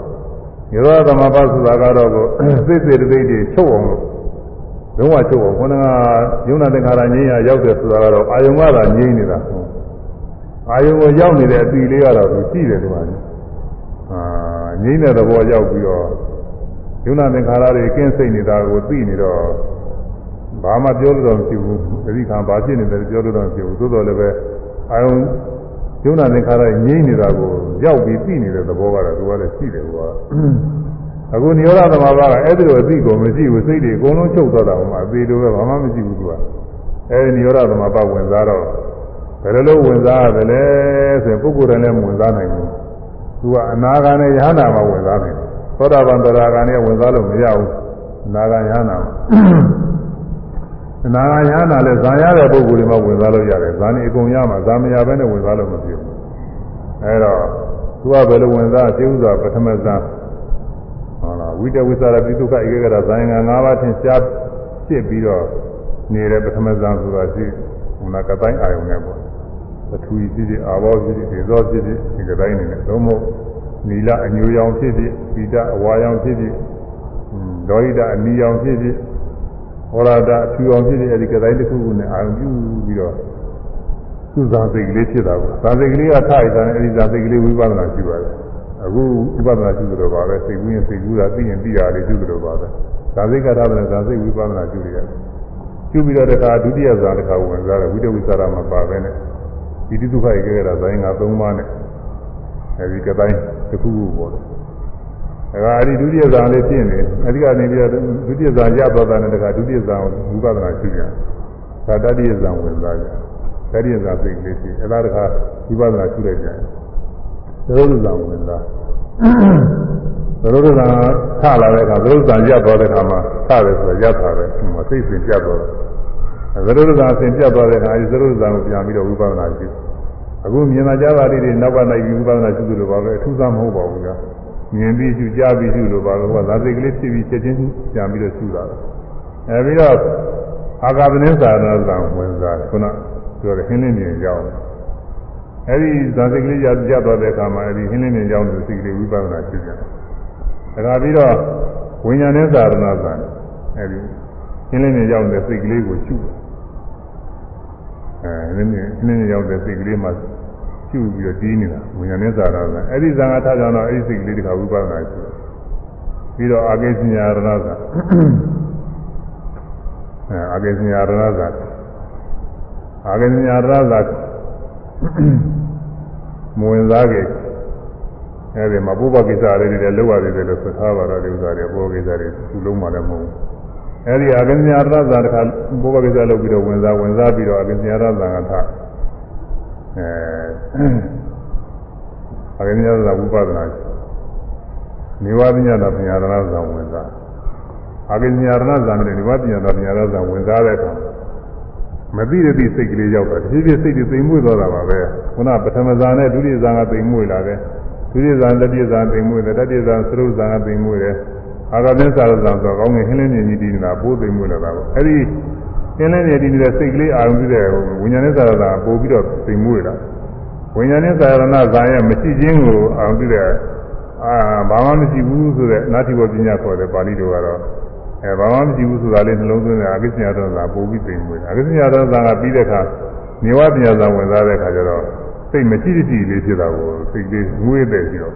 និရောဓသမဘာဆိုတာကတော့ကိုစိတ်စိတ်တိတ်တွေချုပ်အောင်လို့လုံးဝချုပ်အောင်ခொနကယုံနာသင်္ခါရငြိမ်းရရောက်တယ်ဆိုတာကတော့အာယုံကသာငြိမ်းနေတာ အာယုံကိုရောက်နေတဲ့အပြီလေးကတော့သူရှိတယ်သူကအာငြိမ်းတဲ့သဘောရောက်ပြီးတော့ယုံနာသင်္ခါရတွေကင်းစိတ်နေတာကိုသိနေတော့ဘာမှပြောလို့တော့မရှိဘူးသတိခံဘာဖြစ်နေတယ်ပြောလို့တော့မရှိဘူးသို့တော်လည်းပဲအာယုံယုံနာသင်္ခါရငြိမ်းနေတာကိုရောက်ပြီးသိနေတဲ့သဘောကတော့သူကလည်းရှိတယ်ကွာအခုနိရောဓသမာဘကအဲ့ဒီလိုအသိကိုမရှိဘူးစိတ်တွေအကုန်လုံးချုပ်သွားတာမှအသေးလိုပဲဘာမှမရှိဘူးသူကအဲ့ဒီနိရောဓသမာဘဝင်စားတော့ ဘယ်လိုလုပ်ဝင်စားရသလဲဆိုရင်ပုဂ္ဂိုလ်တိုင်းလည်းမဝင်စားနိုင်ဘူးသူကအနာဂါနဲ့ယဟနာမှာဝင်စားနိုင်တယ်သောတာပန်တရားဂါနဲ့ဝင်စားလို့မရဘူးအနာဂါယဟနာမှာအနာဂါယဟနာလည်းဇာရတဲ့ပုဂ္ဂိုလ်တွေမှာဝင်စားလို့ရတယ်ဇာနေအကုန်ရမှာဇာမရဘဲနဲ့ဝင်စားလို့မဖြစ်ဘူးအဲ့တော့သူကဘယ်လိုဝင်စားသိဥစွာပထမဇာဟုတ်လားဝိတဝိသရာပိတုခဧကဂရဇာယင်္ဂ၅ပါးထင်ရှားဖြစ်ပြီးတော့နေတဲ့ပထမဇာဆိုတာရှိဟိုနာကတိုင်းအာယုန်နဲ့ပေါ့ ပထဝီဖြစ်ဖြစ်အာဘောဖြစ်ဖြစ်ဒေဇောဖြစ်ဖြစ်ဒီကတိုင်းနေတယ်သုံးဖို့နီလအညူရောင်ဖြစ်ဖြစ်ပိတအဝါရောင်ဖြစ်ဖြစ်ဒေါဟိတအနီရောင်ဖြစ်ဖြစ်ဟောရတာအဖြူအောင်ဖြစ်ဖြစ်အဲဒီကတိုင်းတစ်ခုခုနဲ့အာရုံပြုပြီးတော့သူဇာစိတ်ကလေးဖြစ်တာပေါ့ဇာစိတ်ကလေးကထားရတဲ့အဲဒီဇာစိတ်ကလေးဝိပဿနာရှိပါတယ်အခုဝိပဿနာရှိသလိုပါပဲစိတ်ကူးရင်စိတ်ကူးတာသိရင်သိတာလေးရှိသလိုပါပဲဇာစိတ်ကထားတဲ့ဇာစိတ်ဝိပဿနာရှိရတယ်ပြုပြီးတော့တခါဒုတိယဇာတစ်ခါဝင်စားတယ်ဝိတဝိသရာမှာပါပဲနဲ့ ဒီတိဒုက္ခဧကဂရဇာရင်က၃ပါးနဲ့အဲဒီကတိုင်းတစ်ခုခုပေါ့လေဒါကအဲဒီဒုတိယဇာလေးဖြစ်နေအဲဒီကနေပြီးတော့ဒုတိယဇာရသွားတာနဲ့တခါဒုတိယဇာဝိပဿနာရှိကြဒါတတိယဇာဝင်စားကြတတိယဇာစိတ်ကလေးရှိအဲဒါတခါဝိပဿနာရှိလိုက်ကြတယ်သရုပ်ဇာဝင်စားသရုပ်ဇာထလာတဲ့အခါသရုပ်ဇာရသွားတဲ့အခါမှာထတယ်ဆိုတော့ရတာပဲဟိုစိတ်စဉ်ပြတ်သွားတယ် သရုပ်ဇာဆင်ပြတ်သွားတဲ့အခါအဲဒီသရုပ်ဇာကိုပြန်ပြီးတော့ဝိပဿနာရှိအခုမြင်လာကြတာတွေနောက်ကလိုက်ပြီးဝိပဿနာရှိသလိုပါပဲအထူးစားမဟုတ်ပါဘူးကွာမြင်ပြီးရှုကြားပြီးရှုလို့ပါတော့ဟောဇာစိတ်ကလေးဖြစ်ပြီးချက်ချင်းပြန်ပြီးတော့ရှုတာပဲအဲပြီးတော့အာဂဗနင်းသာရဏဇာဝင်စားတယ်ခုနပြောတယ်ဟင်းလင်းနေရောက်အဲဒီဇာစိတ်ကလေးရရသွားတဲ့အခါမှာအဲဒီဟင်းလင်းနေရောက်တဲ့စိတ်ကလေးဝိပဿနာရှုကြတယ်ဒါကပြီးတော့ဝိညာဉ်နဲ့သာရဏဇာအဲဒီဟင်းလင်းနေရောက်တဲ့စိတ်ကလေးကိုရှုတယ် အဲနည်းနည်းနည်းနည်းရောက်တဲ့စိတ်ကလေးမှာကျူပြီးတော့တီးနေတာဝိညာဉ်နဲ့သာရဏအဲ့ဒီဇာငါထားကြတော့အဲ့ဒီစိတ်ကလေးတခါဝိပဿနာရှိတယ်ပြီးတော့အာကိစ္စညာရဏဇာအဲအာကိစ္စညာရဏဇာအာကိစ္စညာရဏဇာမဝင်စားကြအဲ့ဒီမှာပုဗ္ဗကိစ္စလေးတွေလောက်ရသေးတယ်လို့ဆိုထားပါတော့ဒီဥစ္စာတွေပုဗ္ဗကိစ္စတွေသူလုံးမှလည်းမဟုတ်ဘူး အဲဒီအကဉ္ဇာရသတခါဘုရားကိစ္စလုပ်ပြီးတော့ဝင်စားဝင်စားပြီးတော့အကဉ္ဇာရသကထအဲအကဉ္ဇာရသဝိပဿနာနိဝါဒညတာပညာရဏဇံဝင်စားအကဉ္ဇာရဏဇံနဲ့နိဝါဒညတာပညာရဏဇံဝင်စားတဲ့အခါမသိတဲ့သိစိတ်ကလေးရောက်တာတဖြည်းဖြည်းစိတ်တွေသိမ်မွေ့သွားတာပါပဲခုနပထမဇာနဲ့ဒုတိယဇာကသိမ်မွေ့လာတယ်ဒုတိယဇာတတိယဇာသိမ်မွေ့တယ်တတိယဇာသရုပ်ဇာကသိမ်မွေ့တယ် အာဂသစ္စာရဇံဆိုကောင်းငယ်ဟင်းလင်းမြင်ကြီးတည်နေတာပိုးသိမ်မွေ့လာတာပေါ့အဲ့ဒီဟင်းလင်းမြင်တည်နေတဲ့စိတ်ကလေးအာရုံပြုတဲ့ဝိညာဉ်နဲ့သာရဇာပို့ပြီးတော့သိမ်မွေ့လာဝိညာဉ်နဲ့သာရဏဇာရဲ့မရှိခြင်းကိုအာရုံပြုတဲ့အာဘာမှမရှိဘူးဆိုတဲ့နာတိဘောပညာခေါ်တဲ့ပါဠိတော်ကတော့အဲဘာမှမရှိဘူးဆိုတာလေးနှလုံးသွင်းတဲ့အကိစ္စညာတော်ဇာပို့ပြီးသိမ်မွေ့အကိစ္စညာတော်ဇာကပြီးတဲ့အခါမြေဝပညာဇာဝင်စားတဲ့အခါကျတော့စိတ်မရှိတိလေးဖြစ်တာကိုစိတ်လေးငွေ့တဲ့ပြီးတော့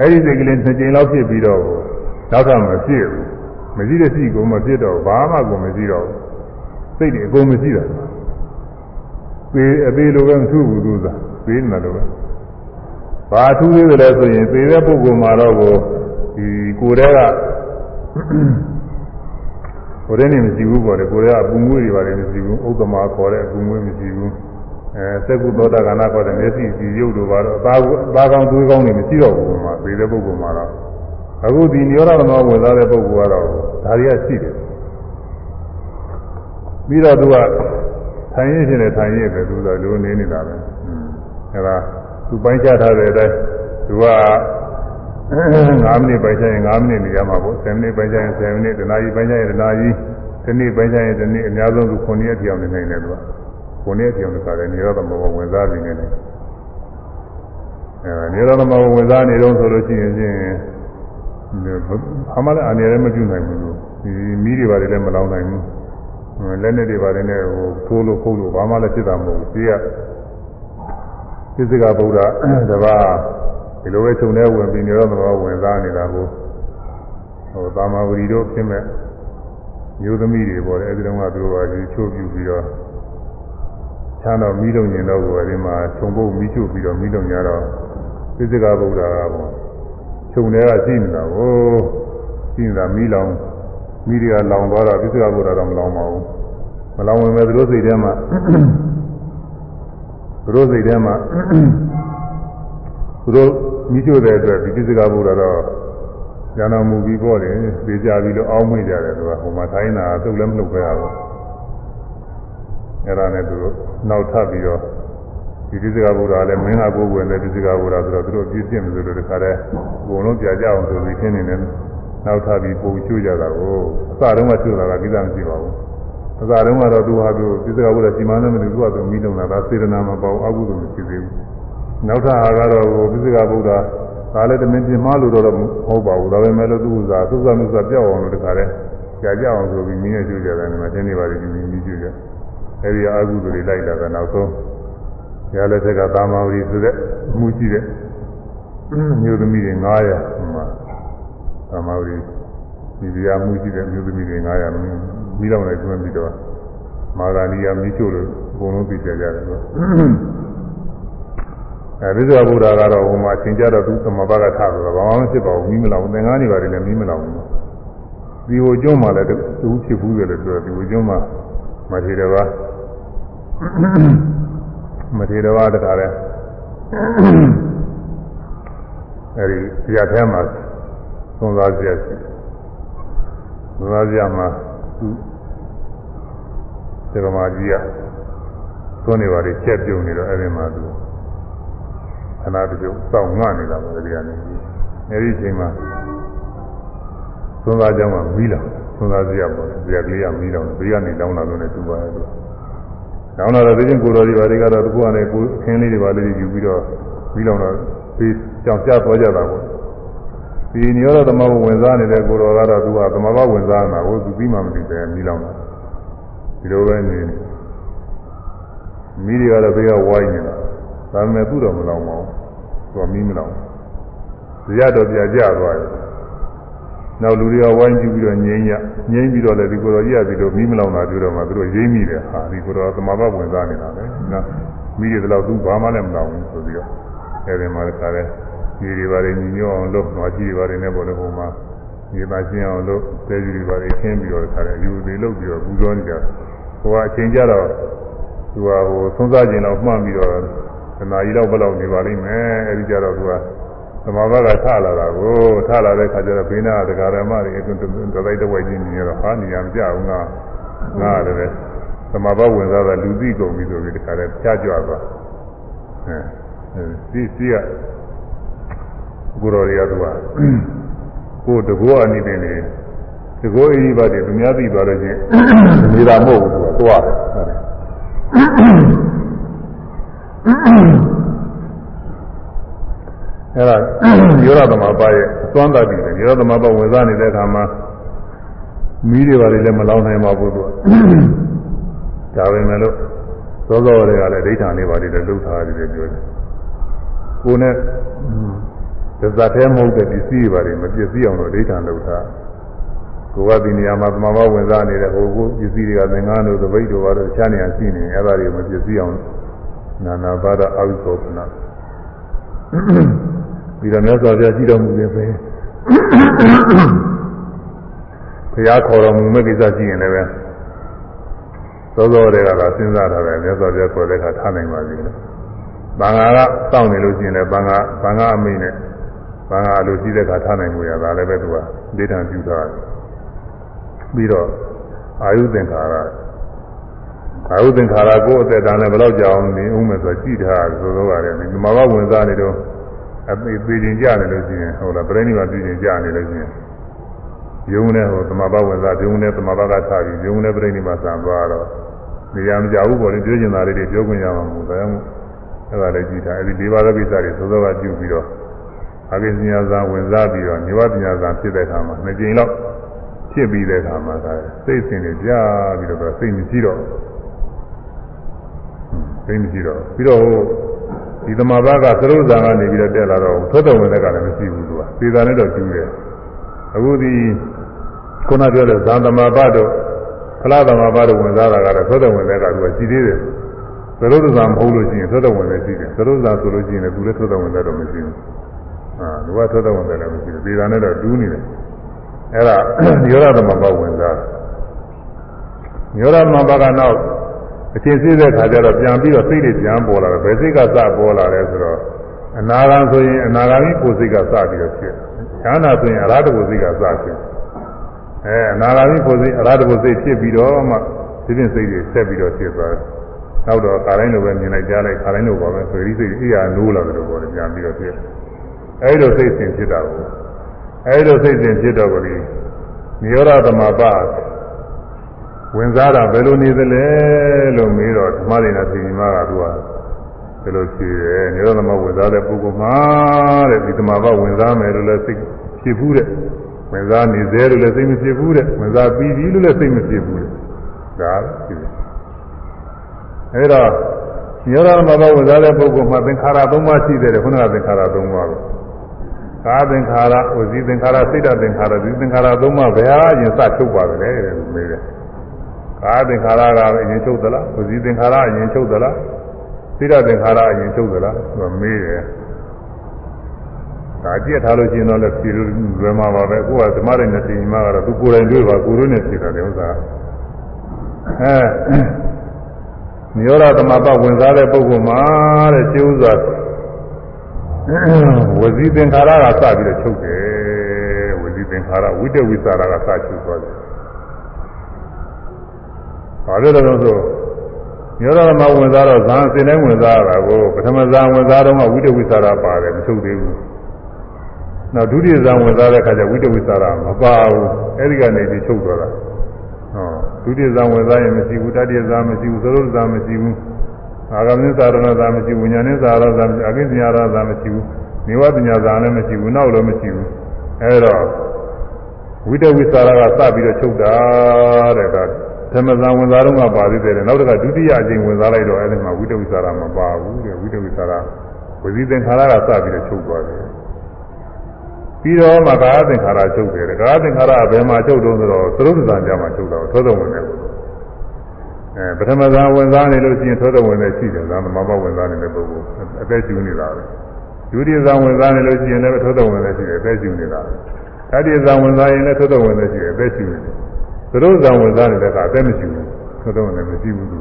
အဲဒီစိတ်ကလေးနှစ်ကြိမ်လောက်ဖြစ်ပြီးတော့နောက်ထပ်မဖြစ်ဘူးမရှိတဲ့စိတ်ကိုမဖြစ်တော့ဘာမှကိုမရှိတော့စိတ်တွေအကုန်မရှိတာသေအသေးလိုပဲမထူးဘူးသူသာသေနေတယ်လို့ပဲဘာထူးသေးတယ်လဲဆိုရင်သေတဲ့ပုဂ္ဂိုလ်မှာတော့ကိုဒီကိုယ်တည်းကကိုယ်တည်းနေမရှိဘူးပေါ့လေကိုယ်တည်းကအပူမွေးတွေပါတယ်မရှိဘူးဥဒ္ဓမာခေါ်တဲ့အပူမွေးမရှိဘူး အဲသက္ကုသောတာကနာခေါ်တဲ့မျက်စိကြည်ရုပ်တို့ပါတော့အသားအသားကောင်းသွေးကောင်းတွေမရှိတော့ဘူးမှာသေတဲ့ပုဂ္ဂိုလ်မှာတော့အခုဒီနိရောဓသမဝင်စားတဲ့ပုဂ္ဂိုလ်ကတော့ဒါတွေကရှိတယ်ပြီးတော့သူကထိုင်ရခြင်းနဲ့ထိုင်ရပဲသူကလိုနေနေတာပဲအဲဒါသူပိုင်းခြားထားတဲ့အတိုင်းသူက9မိနစ်ပိုင်းခြားရင်9မိနစ်နေရမှာပေါ့10မိနစ်ပိုင်းခြားရင်10မိနစ်တနာရီပိုင်းခြားရင်တနာရီဒီနေ့ပိုင်းခြားရင်ဒီနေ့အများဆုံးသူ9ရက်ပြောင်းနေနိုင်တယ်သူက 9ရက်ပြောင်းနေတာလည်းနိရောဓသမဝင်စားနေတယ်အဲနိရောဓသမဝင်စားနေတော့ဆိုလို့ရှိရင်ချင်းအမှလည်းအနေနဲ့မပြုနိုင်ဘူးလို့ဒီမီးတွေပါတယ်လည်းမလောင်နိုင်ဘူးလက်နဲ့တွေပါတယ်နဲ့ဟိုထိုးလို့ခုတ်လို့ဘာမှလည်းဖြစ်တာမဟုတ်ဘူးဒီကသစ္စကဗုဒ္ဓတပါးဒီလိုပဲခြုံထဲဝင်ပြီးနေတော့တော့ဝင်သားနေတာကိုဟိုသာမဝရီတို့ဖြစ်မဲ့မျိုးသမီးတွေပေါ်တယ်အဲဒီတော့ကသူတို့ကဒီချိုးပြူပြီးတော့ ချမ်းတော့မီးလုံးညင်တော့ကိုအဲဒီမှာခြုံပုတ်မီးချို့ပြီးတော့မီးလုံးညတော့သစ္စကဗုဒ္ဓကပေါ့ခြုံတွေကရှိနေတာကိုရှိနေတာမီးလောင်မီးတွေကလောင်သွားတော့ပြစ္ဆကဘုရားတော့မလောင်ပါဘူးမလောင်ဝင်မဲ့သူတို့စိတ်ထဲမှာသူတို့စိတ်ထဲမှာသူတို့မိချို့တဲ့အတွက်ဒီပြစ္ဆကဘုရားတော့ဉာဏ်မူပြီးပေါ့တယ်ပြေကြပြီးတော့အောင်းမွေ့ကြတယ်သူကဟိုမှာထိုင်းတာသုတ်လည်းမလုပ်ခဲ့ရဘူး အဲ့ဒါနဲ့သူတို့နောက်ထပ်ပြီးတော့ဒီပြစ္ဆကဘုရားလည်းမင်းကကိုယ်ဝင်တဲ့ပြစ္ဆကဘုရားဆိုတော့သူတို့ပြည့်ပြည့်မလို့တခါတည်းအကုန်လုံးပြကြအောင်ဆိုပြီးခင်းနေတယ်နောက်ထပ်ပြီးပုံချိုးကြတာကိုအစတုန်းကချိုးတာကကိစ္စမရှိပါဘူးအစတုန်းကတော့သူဟာသူပြစ္ဆကဘုရားစီမံနေတယ်သူကသူမိလုံးတာဒါစေတနာမပေါ့အကုသိုလ်မရှိသေးဘူးနောက်ထပ်ဟာကတော့ပြစ္ဆကဘုရားဒါလည်းတမင်ပြင်မလို့တော့မဟုတ်ပါဘူးဒါပေမဲ့လို့သူ့ဥစားသုသမှုစားပြောက်အောင်လို့တခါတည်းကြာကြအောင်ဆိုပြီးမိနဲ့ချိုးကြတယ်ဒီမှာသင်နေပါလိမ့်မယ်မိချိုးကြ အဲဒီအကုသိုလ်တွေလိုက်လာတာနောက်ဆုံးရလက်ထက်ကသာမဝရီဆိုတဲ့မှုရှိတဲ့မျိုးသမီးတွေ900ဟိုမှာသာမဝရီဒီပြာမှုရှိတဲ့မျိုးသမီးတွေ900မိလောင်လိုက်ကျွမ်းပြီးတော့မာဂာနီယာမိချို့လို့အကုန်လုံးသိကြကြတယ်ဆိုအဲဒီဆိုဘုရားကတော့ဟိုမှာသင်ကြတော့သူသမဘာကထားဆိုတော့ဘာမှမဖြစ်ပါဘူးမိမလောင်သင်္ကန်းတွေပါတယ်လည်းမိမလောင်ဘူးဒီဟိုကျွန်းမှာလည်းသူဖြစ်ဘူးတယ်လို့ပြောဒီဟိုကျွန်းမှာမထေရဘာ မထေရဘာတခါလဲအဲဒီတရားထဲမှာသုံးစားစရာရှိသုံးစားစရာမှာသူစေကမာကြီးကသွန်းနေပါလေချက်ပြုံနေတော့အဲဒီမှာသူခဏတပြုတ်စောင့်ငှနေတာပဲဒီကနေအဲဒီအချိန်မှာသုံးစားကြောင်းကမီးလောင်သုံးစားစရာပေါ့လေစရာကလေးကမီးလောင်ဘေးကနေတောင်းလာလို့လည်းတူပါရဲ့သူ တောင်းလာတော့ဒီချင်းကိုတော်ဒီပါတွေကတော့တကူကလည်းကိုအခင်းလေးတွေပါလေးယူပြီးတော့မီးလောင်တော့ဘေးကြောင်ကျသွားကြတာပေါ့ဒီညောသမဘဝင်စားနေတဲ့ကိုတော်ကတော့သူကသမဘဝင်စားမှာကိုသူပြီးမှမသိတယ်မီးလောင်တာဒီလိုပဲနေမီးတွေကတော့ဘေးကဝိုင်းနေတာဒါပေမဲ့သူ့တော့မလောင်ပါဘူးသူကမီးမလောင်ဇရတော့ပြကြသွားတယ် နောက်လူတွေကဝိုင်းကြည့်ပြီးတော့ငြိမ်းရငြိမ်းပြီးတော့လည်းဒီကိုယ်တော်ကြီးကဒီလိုမီးမလောင်တာတွေ့တော့မှသူတို့ရိမ့်မိတယ်ဟာဒီကိုယ်တော်သမဘာဝင်စားနေတာပဲနော်မီးတွေတော့သူဘာမှလည်းမလောင်ဘူးဆိုပြီးတော့အဲဒီမှာလည်းခါတယ်ဒီတွေပါလေညီညွတ်အောင်လုပ်တော့ကြီးတွေပါလေနဲ့ပေါ်လို့ဟိုမှာဒီပါရှင်းအောင်လုပ်သဲကြီးတွေပါလေခင်းပြီးတော့ခါတယ်ယူသေးလုပ်ပြီးတော့ပူဇော်နေကြဟိုကအချိန်ကြတော့သူကဟိုသုံးစားခြင်းတော့မှန်ပြီးတော့သနာကြီးတော့ဘယ်လောက်နေပါလိမ့်မယ်အဲဒီကြတော့သူက သမာဘကထလာတာကိုထလာတဲ့ခါကျတော့ဘေးနာဒကာရမတွေအကုန်တလိုက်တဝိုက်ချင်းနေတော့ဟာနေရမကြဘူးငါငါလည်းသမာဘဝင်စားတာလူသိကုန်ပြီဆိုပြီးတခါတည်းဖြားကြွသွားအဲဒီစီကကိုတော်တွေကသူကကိုတကောအနေနဲ့နေတကောအိဒီပါတွေသူများသိသွားလို့ချင်းနေတာမဟုတ်ဘူးသူကသွားတယ် အဲ့ဒါယောရသမဘာရဲ့အသွမ်းတတ်ပြီယောရသမဘာဝင်စားနေတဲ့အခါမှာမီးတွေပါလေလည်းမလောင်နိုင်ပါဘူးသူကဒါပဲမဲ့လို့သောသောတွေကလည်းဒိဋ္ဌာန်လေးပါလေလည်းလှုပ်ထားတယ်ပြောတယ်ကိုနဲ့သဇတ်ထဲမဟုတ်တဲ့ပစ္စည်းတွေပါလေမပစ္စည်းအောင်လို့ဒိဋ္ဌာန်လှုပ်ထားကိုကဒီနေရာမှာသမဘာဝင်စားနေတဲ့ဟိုကိုပစ္စည်းတွေကသင်္ကန်းတို့သပိတ်တို့ပါတော့ချားနေအောင်ရှိနေအဲ့ဒါတွေမပစ္စည်းအောင်နာနာဘာဒအဝိသောပနာ ပြီးတော့မြတ်စွာဘုရားကြည့်တော်မူနေပဲဘုရားခေါ်တော်မူမဲ့ကိစ္စရှိရင်လည်းပဲသောသောတွေကလာစဉ်းစားတာပဲမြတ်စွာဘုရားခေါ်တဲ့အခါထားနိုင်ပါသေးတယ်။ဘာငါကစောင့်နေလို့ရှိရင်လည်းဘာငါဘာငါအမိနဲ့ဘာငါလိုရှိတဲ့အခါထားနိုင်မှုရတာလည်းပဲသူကဒေသံပြုထားတယ်။ပြီးတော့အာယုသင်္ခါရအာယုသင်္ခါရကိုအသက်တန်းနဲ့ဘယ်တော့ကြောင်နေဦးမယ်ဆိုကြည့်ထားဆိုတော့ရတယ်ဒီမှာဘဝင်စားနေတော့ အသေးသေးချင်းကြနေလို့ရှိရင်ဟုတ်လားပြိဋိဘာသိချင်းကြနေလို့ရှိရင်ယုံနဲ့ဟိုသမဘာဝင်စားယုံနဲ့သမဘာကထားပြီးယုံနဲ့ပြိဋိဘာဆံသွားတော့နေရာမကြဘူးပေါ့လေပြောကျင်တာလေးတွေပြောခွင့်ရမှာမဟုတ်ဒါကြောင့်အဲ့ဒါလည်းကြည့်ထားအဲ့ဒီ၄ပါးသောကိစ္စတွေသောသောကပြုပြီးတော့အကိစ္စညာဇာဝင်စားပြီးတော့နေဝပညာဇာဖြစ်တဲ့အခါမှာနှစ်ကြိမ်လောက်ဖြစ်ပြီးတဲ့အခါမှာဒါစိတ်စဉ်တွေကြားပြီးတော့စိတ်မရှိတော့စိတ်မရှိတော့ပြီးတော့ ဒီသမာဘကသရုပ်ဇာကနေပြီးတော့တက်လာတော့သောတော်ဝင်တဲ့ကလည်းမရှိဘူးသူကသေတာနဲ့တော့ကျူးတယ်အခုဒီခုနပြောတဲ့ဇာသမာဘတို့ဖလားသမာဘတို့ဝင်စားတာကတော့သောတော်ဝင်တဲ့ကသူကရှိသေးတယ်သရုပ်ဇာမဟုတ်လို့ရှိရင်သောတော်ဝင်လည်းရှိတယ်သရုပ်ဇာဆိုလို့ရှိရင်လည်းသူလည်းသောတော်ဝင်တဲ့တော့မရှိဘူးအာလူကထွက်တော့ဝင်တယ်လည်းမရှိဘူးပြည်သာနဲ့တော့တူးနေတယ်အဲ့ဒါညောရသမဘဝင်စားညောရသမဘကနောက် အချင်းစည်းတဲ့ခါကျတော့ပြန်ပြီးတော့စိတ်တွေပြန်ပေါ်လာတယ်ဘယ်စိတ်ကစပေါ်လာလဲဆိုတော့အနာဂံဆိုရင်အနာဂါမိကိုယ်စိတ်ကစပြီးတော့ဖြစ်ချမ်းသာဆိုရင်အရဟတကိုယ်စိတ်ကစဖြစ်အဲအနာဂါမိကိုယ်စိတ်အရဟတကိုယ်စိတ်ဖြစ်ပြီးတော့မှဒီပြင်စိတ်တွေဆက်ပြီးတော့ဖြစ်သွားတယ်နောက်တော့ခါတိုင်းလိုပဲမြင်လိုက်ကြားလိုက်ခါတိုင်းလိုပါပဲဆိုရင်ဒီစိတ်အိယာနိုးလာတယ်လို့ပြောတယ်ပြန်ပြီးတော့ဖြစ်အဲဒီလိုစိတ်စဉ်ဖြစ်တာကိုအဲဒီလိုစိတ်စဉ်ဖြစ်တော့ကလေးနိရောဓသမပ ဝင်စားတာဘယ်လိုနေသလဲလို့မေးတော့ဓမ္မဒိနာသိညီမကသူကဘယ်လိုဖြေတယ်နိရောဓသမဝင်စားတဲ့ပုဂ္ဂိုလ်မှာတဲ့ဒီသမပဝင်စားမယ်လို့လည်းစိတ်ဖြစ်ဘူးတဲ့ဝင်စားနေသေးလို့လည်းစိတ်မဖြစ်ဘူးတဲ့ဝင်စားပြီးပြီလို့လည်းစိတ်မဖြစ်ဘူးတဲ့ဒါဖြစ်တယ်အဲဒါနိရောဓသမပဝင်စားတဲ့ပုဂ္ဂိုလ်မှာသင်္ခါရ၃ပါးရှိတယ်ခုနကသင်္ခါရ၃ပါးပဲကာသင်္ခါရဝစီသင်္ခါရစိတ်တသင်္ခါရဒီသင်္ခါရသုံးပါးဘယ်ဟာအရင်စချုပ်ပါလဲတဲ့မေးတယ် ကာသင်္ခါရကအရင်ချုပ်သလားဝစီသင်္ခါရအရင်ချုပ်သလားစိတ္တသင်္ခါရအရင်ချုပ်သလားသူကမေးတယ်ဒါကြည့်ထားလို့ရှိရင်တော့လည်းဖြေလို့လွယ်မှာပါပဲအခုကဓမ္မရဲ့နဲ့သိမှကတော့သူကိုယ်တိုင်တွေ့ပါကိုယ်တို့နဲ့ဖြေတာလေဥစ္စာအဲနိရောဓသမပဝင်စားတဲ့ပုဂ္ဂိုလ်မှာတဲ့ကျေဥစွာဝစီသင်္ခါရကစပြီးတော့ချုပ်တယ်ဝစီသင်္ခါရဝိတဝိသရာကစချုပ်သွားတယ်။ ဘာလို့လဲဆိုညောရမဝင်စားတော့ဇာန်စင်တိုင်းဝင်စားရတာကိုပထမဇာန်ဝင်စားတော့မှဝိတဝိသရာပါတယ်မချုပ်သေးဘူး။နောက်ဒုတိယဇာန်ဝင်စားတဲ့အခါကျဝိတဝိသရာမပါဘူး။အဲဒီကနေဒီချုပ်သွားတာ။ဟောဒုတိယဇာန်ဝင်စားရင်မရှိဘူးတတိယဇာန်မရှိဘူးသရုပ်ဇာန်မရှိဘူး။အာဂမင်းသာရဏသာမရှိဘူးညာနေသာရသာမရှိအကိစ္စညာရသာမရှိဘူးနေဝတညာသာလည်းမရှိဘူးနောက်လည်းမရှိဘူးအဲတော့ဝိတဝိသရာကစပြီးတော့ချုပ်တာတဲ့ ဒါသမဇံဝင်စားတော့မှပါသေးတယ်နောက်တစ်ခါဒုတိယအချိန်ဝင်စားလိုက်တော့အဲဒီမှာဝိတဝိသရာမပါဘူးတဲ့ဝိတဝိသရာဝစီသင်္ခါရကစပြီးတော့ချုပ်သွားတယ်ပြီးတော့မှကာယသင်္ခါရချုပ်တယ်ကာယသင်္ခါရကဘယ်မှာချုပ်တုံးဆိုတော့သရုပ်သံကြမှာချုပ်တော့သောတော်ဝင်တယ်အဲပထမဇာဝင်စားနေလို့ရှိရင်သောတော်ဝင်တဲ့ရှိတယ်ဇာသမဘဝင်စားနေတဲ့ပုဂ္ဂိုလ်အသက်ရှူနေတာပဲဒုတိယဇာဝင်စားနေလို့ရှိရင်လည်းသောတော်ဝင်တဲ့ရှိတယ်အသက်ရှူနေတာပဲတတိယဇာဝင်စားရင်လည်းသောတော်ဝင်တဲ့ရှိတယ်အသက်ရှူနေတယ် သရုပ်ဇာဝင်စားနေတဲ့ကအသက်မရှိဘူးသောတော်ဝင်လည်းမရှိဘူးသူ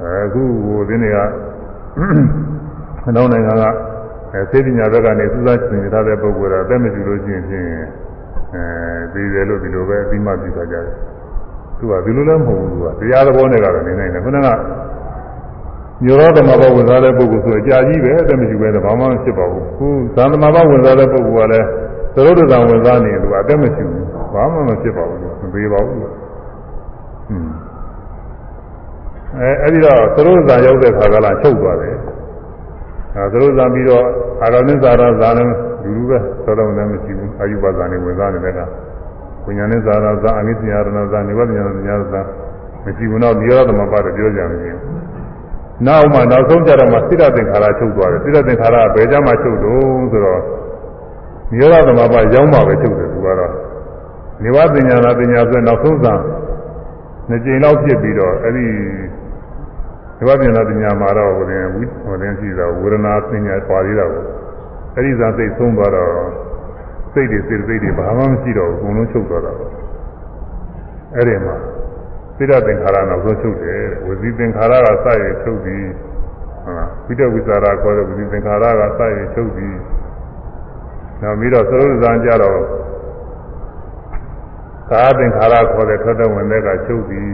အဲအခုဟိုဒီနေ့ကအနောက်နိုင်ငံကအဲစေတညာဘက်ကနေစူးစမ်းသင်ထားတဲ့ပုဂ္ဂိုလ်ကအသက်မရှိလို့ရှိရင်ဖြင့်အဲပြီးတယ်လို့ဒီလိုပဲအပြီးမှပြီးသွားကြတယ်သူကဒီလိုလည်းမဟုတ်ဘူးသူကတရားသဘောနဲ့ကတော့နေနိုင်တယ်ခုနကညောရသမဘောဝင်စားတဲ့ပုဂ္ဂိုလ်ဆိုအကြာကြီးပဲအသက်မရှိပဲတော့ဘာမှမဖြစ်ပါဘူးခုသံသမဘောဝင်စားတဲ့ပုဂ္ဂိုလ်ကလည်းသရုပ်တံဝင်စားနေသူကအသက်မရှိဘူး ဘာမှမဖြစ်ပါဘူးမသေးပါဘူးဟွန်းအဲအဲ့ဒီတော့သရုပ်တံရောက်တဲ့ခါကလာချုပ်သွားတယ်အဲသရုပ်တံပြီးတော့အာရဏိသာရဇာလည်းလူလူပဲသောတော်လည်းမရှိဘူးအာယုပဇာနေဝင်စားနေတဲ့ကဝိညာဉ်နဲ့ဇာရဇာအနိစ္စယရဏဇာနိဝတ္တညာဇာမရှိဘူးတော့ဒီရောသမပါတယ်ပြောကြမယ်နောက်မှနောက်ဆုံးကြတော့မှစိတ္တသင်္ခါရချုပ်သွားတယ်စိတ္တသင်္ခါရဘယ်ကြမှာချုပ်လို့ဆိုတော့နိရောဓသမဘာရောက်မှပဲချုပ်တယ်သူကတော့ နိဝတ္တညာနာပညာဆိုနောက်ဆုံးသာနှစ်ကြိမ်လောက်ဖြစ်ပြီးတော့အဲ့ဒီနိဝတ္တညာပညာမှာတော့ဟိုတင်ဟိုတင်ရှိတာဝေဒနာပညာပွားသေးတာကိုအဲ့ဒီသာစိတ်ဆုံးသွားတော့စိတ်တွေစိတ်စိတ်တွေဘာမှမရှိတော့ဘူးအကုန်လုံးချုပ်သွားတာပေါ့အဲ့ဒီမှာစိတ္တသင်္ခါရနောက်ဆုံးချုပ်တယ်ဝစီသင်္ခါရကစရချုပ်ပြီးဟုတ်လားဝိတဝိသရာခေါ်တဲ့ဝစီသင်္ခါရကစရချုပ်ပြီးနောက်ပြီးတော့သရုပ်ဇံကြတော့ ကာသင်္ခါရခေါ်တဲ့ထွက်တဲ့ဝင်တဲ့ကချုပ်ပြီး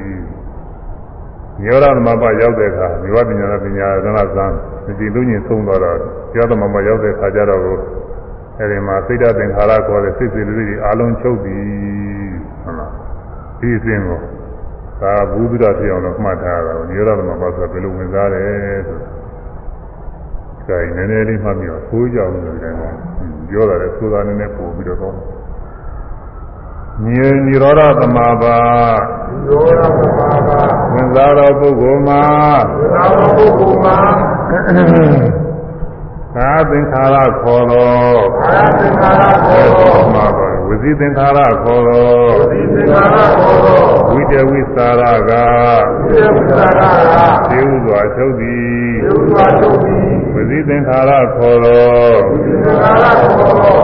ညောရသမပရောက်တဲ့အခါမြေဝပညာပညာသနာဇံဒီလူညင်ဆုံးသွားတော့ညောသမပရောက်တဲ့အခါကျတော့အဲဒီမှာစိတ်ဓာတ်သင်္ခါရခေါ်တဲ့စိတ်စိတ်လေးတွေအလုံးချုပ်ပြီးဟုတ်လားဒီအစဉ်ကိုဒါဘူးပြီးတော့ဖြစ်အောင်လို့မှတ်ထားရတာကိုနိရောဓမပါဆိုဘယ်လိုဝင်စားတယ်ဆိုဒါနည်းနည်းလေးမှတ်ပြီးတော့သိုးကြအောင်လို့တယ်ပြောတာလေဆိုတာနည်းနည်းပို့ပြီးတော့ ကောင်းနိနိရောဓသမဘာနိရောဓသမဘာဝင်စားတော်ပုဂ္ဂိုလ်မှာဝင်စားတော်ပုဂ္ဂိုလ်မှာကာသင်္ခါရခေါ်တော်ကာသင်္ခါရခေါ်တော်မှာပါဝစီသင်္ခါရခေါ်တော်ဝစီသင်္ခါရခေါ်တော်ဝိတဝိသရာကဝိတဝိသရာကသေဥစွာချုပ်သည်သေဥစွာချုပ်သည်ဝစီသင်္ခါရခေါ်သောသင်္ခါရခေါ်သော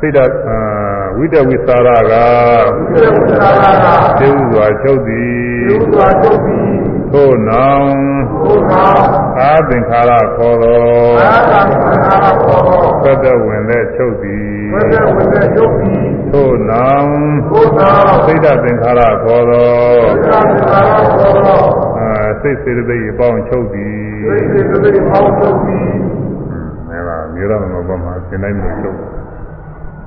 စိတ်တအာ ဝိတဝိသရာကသေဝသရာကသေဥစွာချုပ်သည်သေဝစွာချုပ်ပြီးထို့နောင်ဘုရားအာသင်္ခါရခေါ်သောအာသာသင်္ခါရခေါ်သောသတ္တဝင်တဲ့ချုပ်သည်ဝိသေဝိသေချုပ်ပြီးထို့နောင်ဘုရားစိတ်တသင်္ခါရခေါ်သောသင်္ခါရခေါ်သောအာစိတ်စေတသိက်အပေါင်းချုပ်သည်သိသိသိသိပေါင်းချုပ်ပြီးအဲဒါမြေရသမဘမှာသင်တိုင်းမျိုးချုပ်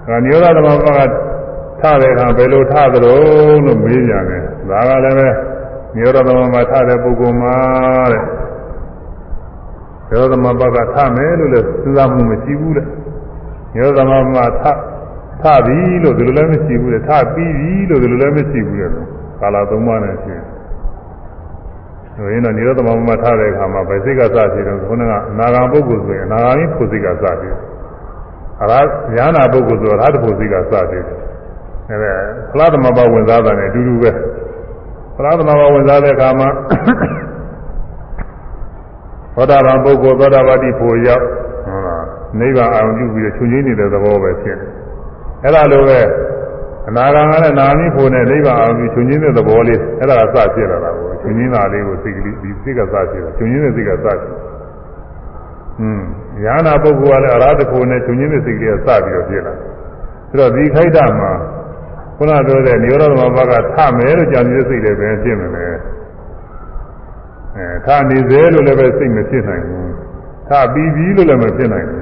ဒါမြေရသမဘကထတဲ့အခါဘယ်လိုထသလဲလို့မေးကြတယ်ဒါကလည်းပဲမြေရသမမှာထတဲ့ပုဂ္ဂိုလ်မှာတဲ့မြေရသမဘကထမယ်လို့လည်းစဉ်းစားမှုမရှိဘူးတဲ့မြေရသမမှာထထပြီလို့ဒီလိုလည်းမရှိဘူးတဲ့ထပြီးပြီလို့ဒီလိုလည်းမရှိဘူးတဲ့ကာလသုံးပါးနဲ့ရှိတယ်ဆိုရင်တော့နိရောဓမမထားတဲ့အခါမှာဗေစိကစရှိတယ်ခေါင်းကအနာဂံပုဂ္ဂိုလ်ဆိုရင်အနာဂံကြီးဖို့စိကစရှိတယ် အရာဉာဏပုဂ္ဂိုလ်ဆိုရဟတ်ဖို့စိကစရှိတယ်အဲဒါဖလားသမဘဝင်စားတာနဲ့အတူတူပဲဖလားသမဘဝင်စားတဲ့အခါမှာသောတာပန်ပုဂ္ဂိုလ်သောတာပတိဖို့ရောက်ဟုတ်လားနိဗ္ဗာန်အောင်ပြုပြီးတော့ချုပ်ငြိမ်းနေတဲ့သဘောပဲဖြစ်တယ်အဲဒါလိုပဲအနာဂံကလည်းနာမည်ဖို့နဲ့နိဗ္ဗာန်အောင်ပြုချုပ်ငြိမ်းတဲ့သဘောလေးအဲဒါကစဖြစ်လာတာကိုချုပ်ငြိမ်းတာလေးကိုစိတ်ကလေးဒီစိတ်ကစဖြစ်တာချုပ်ငြိမ်းတဲ့စိတ်ကစဖြစ်อืม ဉာဏပုဂ္ဂိုလ်ကလည်းအရာတခုနဲ့ချုပ်ငြိမ်းတဲ့စိတ်ကလေးကစပြီးတော့ဖြစ်လာဆိုတော့ဒီခိုက်တာမှာခုနပြောတဲ့နိရောဓသမဘကထမယ်လို့ကြာနေတဲ့စိတ်တွေပဲဖြစ်နေတယ်အဲထနေသေးလို့လည်းပဲစိတ်မဖြစ်နိုင်ဘူးထပြီးပြီလို့လည်းမဖြစ်နိုင်ဘူး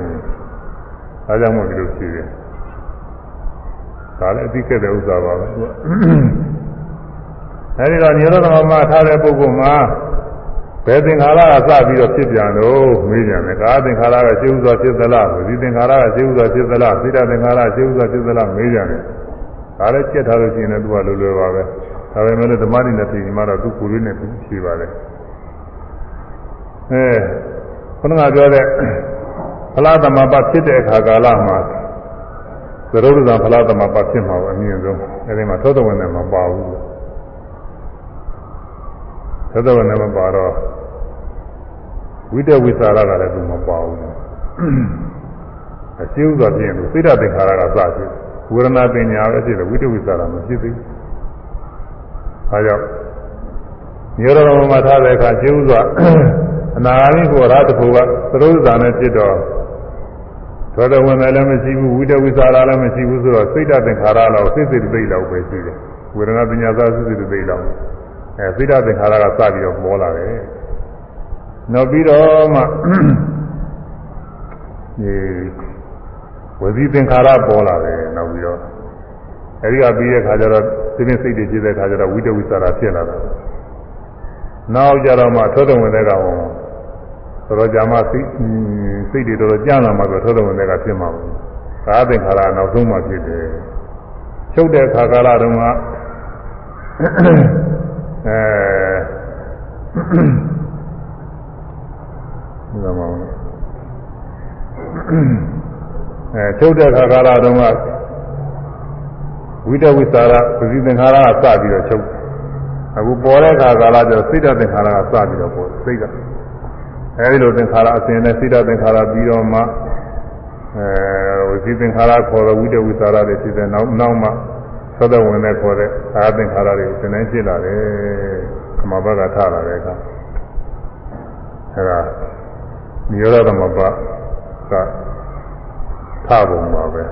ဒါကြောင့်မို့ဒီလိုဖြစ်တယ်ဒါလည်းအသိခဲ့တဲ့ဥစ္စာပါပဲသူကအဲဒီတော့နိရောဓသမဘထားတဲ့ပုဂ္ဂိုလ်မှာ ဘယ်သင်္ခါရကစပြီးတော့ဖြစ်ပြန်လို့မေးကြတယ်ကာသင်္ခါရကရှင်းဥစွာဖြစ်သလားဝစီသင်္ခါရကရှင်းဥစွာဖြစ်သလားသိတသင်္ခါရရှင်းဥစွာဖြစ်သလားမေးကြတယ်ဒါလည်းကြက်ထားလို့ရှိရင်လည်းသူကလိုလွယ်ပါပဲဒါပေမဲ့လည်းဓမ္မတိနဲ့ပြင်မှတော့သူကိုယ်လေးနဲ့သူဖြေပါတယ်အဲခုနကပြောတဲ့ဖလားသမဘဖြစ်တဲ့အခါကာလမှာသရုပ်ဇံဖလားသမဘဖြစ်မှာပဲအမြင့်ဆုံးအဲဒီမှာသောတဝင်နဲ့မပါဘူး သောတဝင်နဲ့မပါတော့ဝိတဝိသရာကလည်းသူမပါဘူးအရှိဥစွာဖြစ်ရင်စိတ်ဓာတ်သင်္ခါရကစဖြစ်ဝေဒနာပညာပဲဖြစ်တယ်ဝိတဝိသရာမဖြစ်သေးဘူးအဲကြောင့်ညောရမမှာထားတဲ့အခါရှိဥစွာအနာဂါမိကိုရတခုကသရုပ်ဇာနဲ့ဖြစ်တော့သောတဝင်လည်းမရှိဘူးဝိတဝိသရာလည်းမရှိဘူးဆိုတော့စိတ်ဓာတ်သင်္ခါရလောက်စိတ်စိတ်သိလောက်ပဲရှိတယ်ဝေဒနာပညာသာစိတ်စိတ်သိလောက် အဲစိတ်ဓာတ်သင်္ခါရကစပြီးတော့ပေါ်လာတယ်နောက်ပြီးတော့မှဒီဝစီသင်္ခါရပေါ်လာတယ်နောက်ပြီးတော့အဲဒီကပြီးတဲ့ခါကျတော့သိနေစိတ်တွေဖြစ်တဲ့ခါကျတော့ဝိတဝိသရာဖြစ်လာတာနောက်ကြတော့မှသောတဝင်တဲ့ကောင်တော်တော်ကြာမှစိတ်စိတ်တွေတော်တော်ကြမ်းလာမှဆိုသောတဝင်တဲ့ကဖြစ်မှာဘူးကာသင်္ခါရနောက်ဆုံးမှဖြစ်တယ်ချုပ်တဲ့ခါကာလတုန်းက အဲဒါမှမဟုတ်အဲချုပ်တဲ့ခါကာလတုန်းကဝိတဝိသရာပစီသင်္ခါရကစပြီးတော့ချုပ်အခုပေါ်တဲ့ခါကာလကျတော့စိတ်တသင်္ခါရကစပြီးတော့ပေါ်စိတ်ကအဲဒီလိုသင်္ခါရအစဉ်နဲ့စိတ်တသင်္ခါရပြီးတော့မှအဲဝစီသင်္ခါရခေါ်တော့ဝိတဝိသရာတွေဖြစ်တဲ့နောက်နောက်မှ သဒ္ဒဝင်နဲ့ခေါ်တဲ့အာသင်္ခါရတွေသင်တိုင်းဖြစ်လာတယ်ခမဘကထလာတဲ့အခါအဲဒါနိရောဓမပကထပုံပါပဲ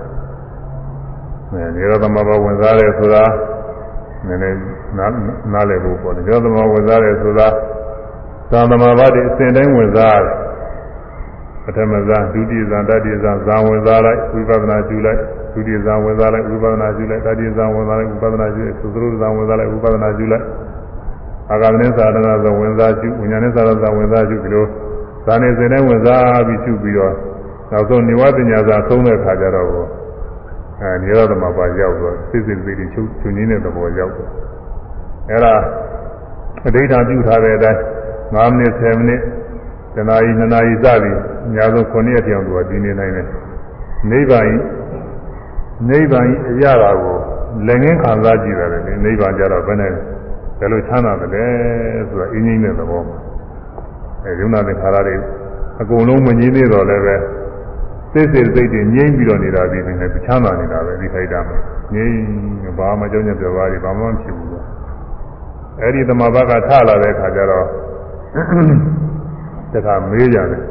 အဲနိရောဓမပဝင်စားတယ်ဆိုတာနည်းနည်းနားနားလည်ဖို့ပေါ့နိရောဓမပဝင်စားတယ်ဆိုတာသံသမဘာတိအစဉ်တိုင်းဝင်စားတယ်ပထမဇာဒုတိယဇာတတိယဇာဇာဝင်စားလိုက်ဝိပဿနာကျူလိုက် ဒုတိယဇာဝင်စားလိုက်ဝိပဿနာကျူလိုက်တတိယဇာဝင်စားလိုက်ဝိပဿနာကျူလိုက်သုသရုဇာဝင်စားလိုက်ဝိပဿနာကျူလိုက်အာဂမနိသာရဏဇာဝင်စားကျူဝိညာဉ်နိသာရဇာဝင်စားကျူဒီလိုဇာနေစဉ်တိုင်းဝင်စားပြီးကျူပြီးတော့နောက်ဆုံးနိဝတညာဇာသုံးတဲ့ခါကျတော့အဲနိရောဓမပါရောက်တော့စိတ်စိတ်စိတ်တွေချုပ်ချုပ်ငင်းတဲ့သဘောရောက်တော့အဲဒါအဋ္ဌာပြုထားတဲ့အတိုင်း9မိနစ်10မိနစ်တနာရီ2နာရီစသည်အများဆုံး9ရက်တောင်သူကဒီနေနိုင်တယ်နိဗ္ဗာန် နိဗ္ဗာန်အရာကိုလက်ငင်းခံစားကြည့်တယ်လေနိဗ္ဗာန်ကြတော့ဘယ်နဲ့ဘယ်လိုချမ်းသာတယ်လဲဆိုတာအင်းကြီးတဲ့သဘောမှာအဲယုံနာသင်္ခါရတွေအကုန်လုံးမငြင်းသေးတော့လည်းပဲစိတ်စိတ်စိတ်တွေငြိမ့်ပြီးတော့နေတာဒီနေနဲ့ချမ်းသာနေတာပဲဒီခိုက်တာမှာငြိမ့်ဘာမှကြောင်းကြပြောပါလိဘာမှမဖြစ်ဘူးတော့အဲ့ဒီသမဘာကထလာတဲ့ခါကျတော့တခါမေးကြတယ်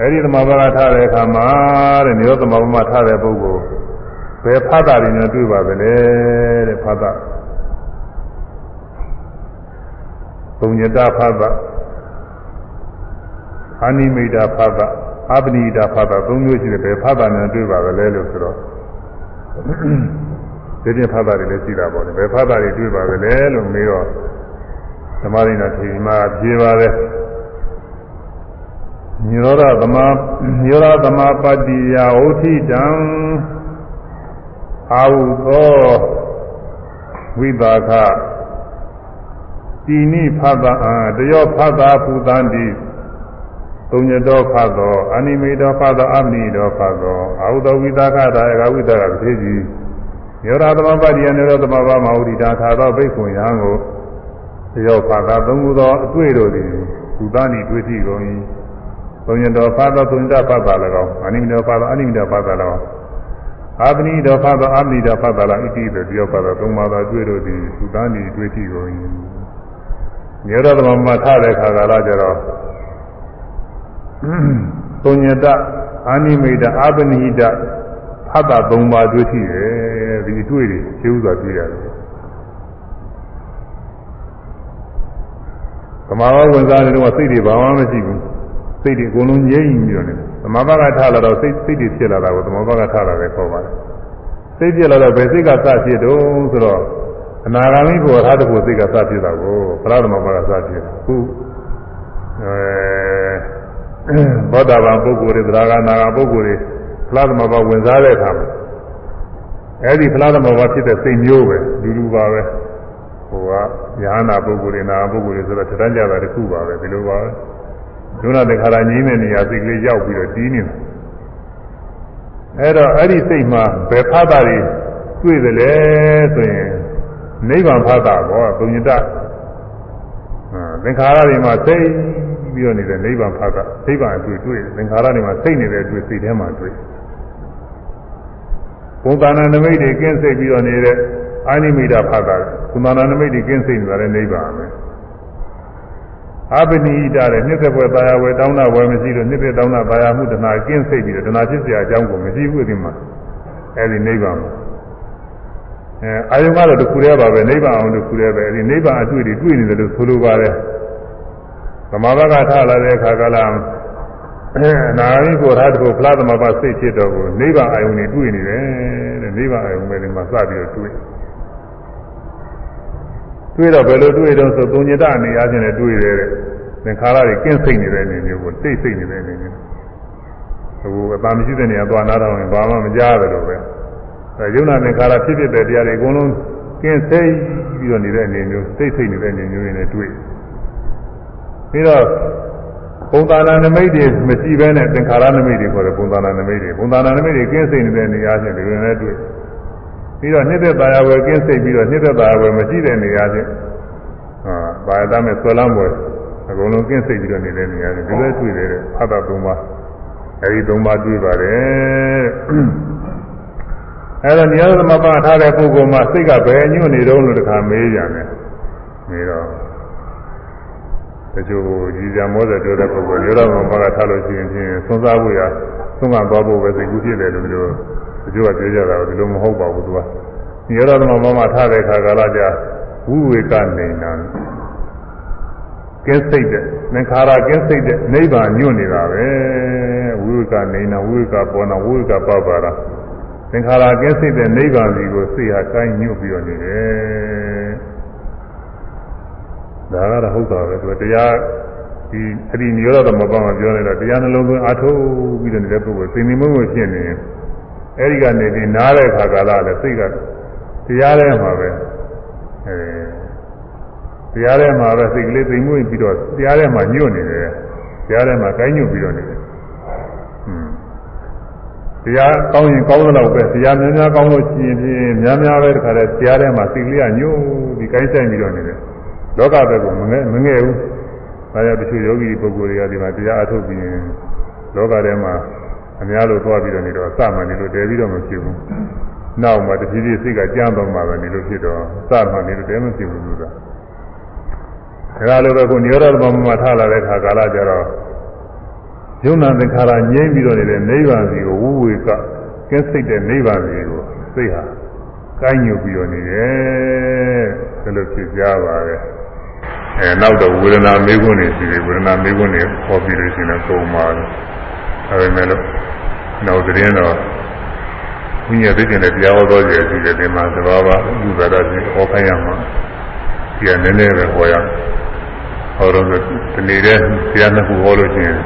အဲ့ဒီသမဘာကထတဲ့အခါမှာတဲ့နိရောဓသမဘာမှာထတဲ့ပုဂ္ဂိုလ် ဘယ်ဖတ်တာတွေနဲ့တွေ့ပါသလဲတဲ့ဖတ်တာပုံညတဖတ်တာအာနိမိတာဖတ်တာအပနိတာဖတ်တာသုံးမျိုးရှိတယ်ဘယ်ဖတ်တာနဲ့တွေ့ပါသလဲလို့ဆိုတော့ဒီပြင်ဖတ်တာတွေလည်းရှိတာပေါ့လေဘယ်ဖတ်တာတွေတွေ့ပါသလဲလို့မေးတော့ဓမ္မရိနာထေမာဖြေပါတယ်ညရောဓသမညရောဓသမပတ္တိယဝဋ္ဌိတံ အာဟုသောဝိပါခတိနိဖသအာတယောဖသဖူတံတိသုံးညတော်ဖသောအနိမေတော်ဖသောအမနိတော်ဖသောအာဟုသောဝိသကတာယကဝိသကသေကြီးယောရသမပတ္တိယနေရောသမဘာမဟုရိတာခါသောဘိက္ခုယံကိုတယောဖသာသုံးခုသောအတွေ့တို့သည်ဘုသနိတွေ့တိကုန်၏သုံးညတော်ဖသောသုံးညတော်ဖသာ၎င်းအနိမေတော်ဖသောအနိမေတော်ဖသာ၎င်း အာပနိတော်ဖသောအမနိတော်ဖသာ၎င်းဣတိသောတယောဖသောသုံးပါးသောတွေ့တို့သည်ဘုသနိတွေ့တိကုန်၏ယောရသမမထတဲ့ခါကာလကျတော့သုံညတအာနိမိတအာပနိဟိတဖတ်တာ၃ပါးတွေ့ရှိတယ်ဒီအတွေ့တွေရှင်းဥစွာတွေ့ရတယ်သမာဘဝင်စားတယ်တော့စိတ်တွေဘာမှမရှိဘူး စိတ်တွေအကုန်လုံးငြိမ့်ပြီးတော့နေတယ်သမာဘကထလာတော့စိတ်စိတ်တွေဖြစ်လာတာကိုသမာဘကထလာတယ်ခေါ်ပါတယ်စိတ်ဖြစ်လာတော့ဘယ်စိတ်ကစဖြစ်တော့ဆိုတော့အနာဂါမိဘုရားတဖို့စိတ်ကစဖြစ်တာကိုပရသမဘကစဖြစ်တာခုအဲဘောဓဘာပုဂ္ဂိုလ်တွေသရဂနာဂပုဂ္ဂိုလ်တွေဖလားသမဘဝင်စားတဲ့အခါမှာအဲဒီဖလားသမဘဖြစ်တဲ့စိတ်မျိုးပဲလူလူပါပဲဟိုကယဟနာပုဂ္ဂိုလ်တွေနာပုဂ္ဂိုလ်တွေဆိုတော့ထထကြတာတစ်ခုပါပဲဒီလိုပါပဲ ဒုနာတခါလာငြင်းတဲ့နေရာစိတ်ကလေးရောက်ပြီးတော့တီးနေတာအဲတော့အဲ့ဒီစိတ်မှာဘယ်ဖတ်တာတွေတွေ့တယ်လဲဆိုရင်နိဗ္ဗာန်ဖတ်တာကောဘုညတသင်္ခါရတွေမှာစိတ်ပြီးတော့နေတဲ့နိဗ္ဗာန်ဖတ်တာနိဗ္ဗာန်အတွေ့တွေ့သင်္ခါရတွေမှာစိတ်နေတဲ့အတွေ့စိတ်ထဲမှာတွေ့ဘုံသာနာနမိတ်တွေကင်းစိတ်ပြီးတော့နေတဲ့အာနိမိတာဖတ်တာဘုံသာနာနမိတ်တွေကင်းစိတ်နေတာလည်းနိဗ္ဗာန်ပဲ အပနိဣတာတဲ့နှစ်သက်ပွဲတာယာဝယ်တောင်းတာဝယ်မရှိလို့နှစ်သက်တောင်းတာတာယာမှုတဏှာကင်းစိတ်ပြီးတော့တဏှာဖြစ်เสียအကြောင်းကိုမရှိဘူးဒီမှာအဲဒီနိဗ္ဗာန်မှာအဲအာယုံကတော့တစ်ခုတည်းပါပဲနိဗ္ဗာန်အောင်တစ်ခုတည်းပဲအဲဒီနိဗ္ဗာန်အတွေ့တွေတွေ့နေတယ်လို့ဆိုလိုပါတယ်သမဘာကထလာတဲ့အခါကလာအဲနာဂိကိုရာတကိုဖလားသမဘာစိတ်ဖြစ်တော့ကိုနိဗ္ဗာန်အာယုံတွေတွေ့နေတယ်တဲ့နိဗ္ဗာန်အာယုံပဲဒီမှာစပြီးတော့တွေ့ တွေ့တော့ဘယ်လိုတွေ့တော့ဆိုသုံးညတအနေအားဖြင့်လည်းတွေ့တယ်တဲ့သင်္ခါရတွေကင်းစိတ်နေတဲ့အနေမျိုးကိုတိတ်စိတ်နေတဲ့အနေမျိုးအခုအပါမရှိတဲ့နေရာသွားနာတော့ရင်ဘာမှမကြားရလို့ပဲအဲယုံနာသင်္ခါရဖြစ်ဖြစ်တဲ့တရားတွေအကုန်လုံးကင်းစိတ်ပြီးတော့နေတဲ့အနေမျိုးစိတ်စိတ်နေတဲ့အနေမျိုးတွေနဲ့တွေ့ပြီးတော့ပုံသဏ္ဍာန်နမိတ်တွေမရှိဘဲနဲ့သင်္ခါရနမိတ်တွေခေါ်တယ်ပုံသဏ္ဍာန်နမိတ်တွေပုံသဏ္ဍာန်နမိတ်တွေကင်းစိတ်နေတဲ့နေရာချင်းဒီလိုနဲ့တွေ့ ပြီးတော့နှစ်သက်သာယာဝယ်ကင်းစိတ်ပြီးတော့နှစ်သက်သာယာဝယ်မရှိတဲ့နေရာချင်းဟာဘာသာမဲ့ဆွဲလမ်းပွဲအကုန်လုံးကင်းစိတ်ပြီးတော့နေတဲ့နေရာချင်းဒီလိုတွေ့တယ်ဖတ်တာသုံးပါအဲဒီသုံးပါတွေ့ပါတယ်အဲဒါနိရောဓမပထားတဲ့ပုဂ္ဂိုလ်မှာစိတ်ကဘယ်ညွတ်နေတော့လို့တခါမေးကြတယ်မေးတော့တချို့ကြီးကြမောတဲ့ပြောတဲ့ပုဂ္ဂိုလ်နိရောဓမပကထားလို့ရှိရင်ဖြင့်သွန်စားဖို့ရသွန်ကသွားဖို့ပဲစိတ်ကူးဖြစ်တယ်လို့မျိုး တချို့ကပြောကြတာဒီလိုမဟုတ်ပါဘူးသူကနိရောဓမပမှာထားတဲ့ခါကာလကြာဝိဝေကနေနာကင်းစိတ်တဲ့သင်္ခါရကင်းစိတ်တဲ့နိဗ္ဗာန်ညွတ်နေတာပဲဝိဝေကနေနာဝိဝေကပေါ်နာဝိဝေကပပါရာသင်္ခါရကင်းစိတ်တဲ့နိဗ္ဗာန်စီကိုစိတ်ဟာကိုင်းညွတ်ပြီးတော့နေတယ်ဒါကတော့ဟုတ်တာပဲသူတရားဒီအဒီနိရောဓမပမှာပြောနေတော့တရားနှလုံးသွင်းအထုတ်ပြီးတော့နေတဲ့ပုဂ္ဂိုလ်စိတ်နေမုန်းကိုဖြစ်နေ အဲဒီကနေဒီနားတဲ့ခါကာလလည်းစိတ်ကတရားထဲမှာပဲအဲတရားထဲမှာပဲစိတ်ကလေးသိမ်မွေ့ပြီးတော့တရားထဲမှာညွတ်နေတယ်တရားထဲမှာကိုင်းညွတ်ပြီးတော့နေတယ်တရားကောင်းရင်ကောင်းသလောက်ပဲတရားများများကောင်းလို့ရှိရင်ဖြင့်များများပဲတခါတည်းတရားထဲမှာစိတ်ကလေးကညှို့ဒီကိုင်းဆိုင်ပြီးတော့နေတယ်လောကဘက်ကမငဲ့မငဲ့ဘူးဒါကြောင့်တချို့ယောဂီပုဂ္ဂိုလ်တွေကဒီမှာတရားအထုတ်ပြီးရင်လောကထဲမှာ အများလို့သွားပြီးတော့နေတော့အစမှနေလို့တည်ပြီးတော့မဖြစ်ဘူး။နောက်မှတဖြည်းဖြည်းစိတ်ကကြမ်းသွားမှပဲနေလို့ဖြစ်တော့စမှနေလို့တည်မဖြစ်ဘူးလို့က။ဒါကလိုပဲကိုနိရောဓသမမှာထားလာတဲ့ခါကာလကျတော့ယုံနာသင်္ခါရငြိမ့်ပြီးတော့နေတဲ့နိဗ္ဗာန်စီကိုဝိဝေကကဲစိတ်တဲ့နိဗ္ဗာန်စီကိုစိတ်ဟာကိုင်းညွတ်ပြီးတော့နေတယ်။ဒါလိုဖြစ်ကြပါပဲ။အဲနောက်တော့ဝေဒနာမေးခွန်းနေရှိတယ်ဝေဒနာမေးခွန်းနေဟောပြီးလို့ရှိရင်ပုံမှာအဲဒါမဲ့လို့ နောက်သတင်းတော့ဘုရားသိကျင်တဲ့တရားဟောတော်ကြီးရှိတယ်ဒီမှာသဘာဝဥပါဒကြီးဟောခိုင်းရမှာဒီကနည်းနည်းပဲဟောရဟောတော့ဒီနေတဲ့တရားနှစ်ခုဟောလို့ရှိရင်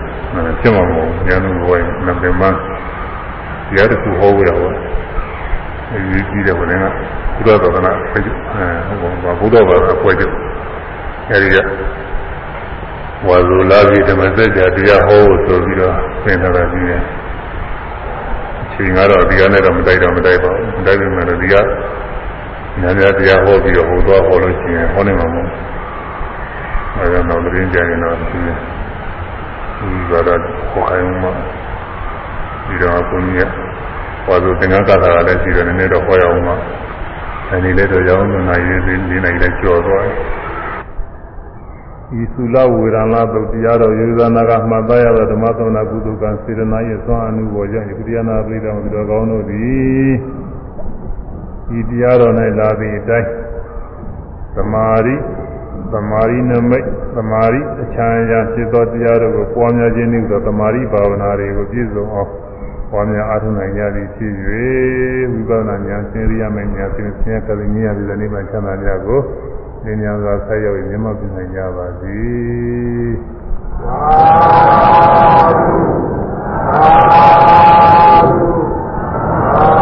ဖြစ်မှာမဟုတ်ဘူးတရားနှစ်ခုဟောရင်နံပါတ်မှတရားတစ်ခုဟောကြတာပေါ့အဲဒီကြီးတဲ့ဘုရင်ကဘုရားတော်ကနာအဲဟုတ်ပါဘူးဘုရားဘာသာပွဲကြအဲဒီကဝါဇူလာပြီးဓမ္မစကြာတရားဟောဖို့ဆိုပြီးတော့ပြင်လာတာကြီးတယ်အ ချိန်ကတော့ဒီကနေ့တော့မတိုက်တော့မတိုက်ပါဘူးမတိုက်ပေမဲ့ဒီကညာညာတရားဟောပြီးတော့ဟိုသွားဟောလို့ရှိရင်ဟောနေမှာမဟုတ်အဲဒါတော့သတင်းကြရင်တော့ဒီဒီကတော့ဟောခိုင်းမှဒီတော့ဘုန်းကြီးကဟောဆိုသင်္ကန်းကသာလည်းရှိတယ်နည်းနည်းတော့ဟောရအောင်မှအဲဒီလည်းတော့ရောင်းနေနိုင်ရေးနေနိုင်လည်းကြော်သွားတယ် ဤသုလဝေဒနာသုတ်တရားတော်ယေဇနာကမှတ်သားရသောဓမ္မသမဏကုသကံစေရနာ၏သွမ်းအမှုပေါ်ကြောင့်ယခုတရားနာပရိသတ်မတော်ကောင်းတို့သည်ဤတရားတော်၌လာသည့်အတိုင်းသမာဓိသမာဓိနမိတ်သမာဓိအချမ်းရာဖြစ်သောတရားတို့ကိုပွားများခြင်းနှင့်သောသမာဓိဘာဝနာတွေကိုပြည့်စုံအောင်ပွားများအားထုတ်နိုင်ကြသည်ဖြစ်၍ဝိပဿနာဉာဏ်ဆင်းရဲမယ်ဉာဏ်ဆင်းရဲကလေးမြင်ရသည်နိဗ္ဗာန်ချမ်းသာများကို သင်ညာစွာဆက်ရောက်မြတ်မပြုနိုင်ကြပါစေ။သာဓုသာဓု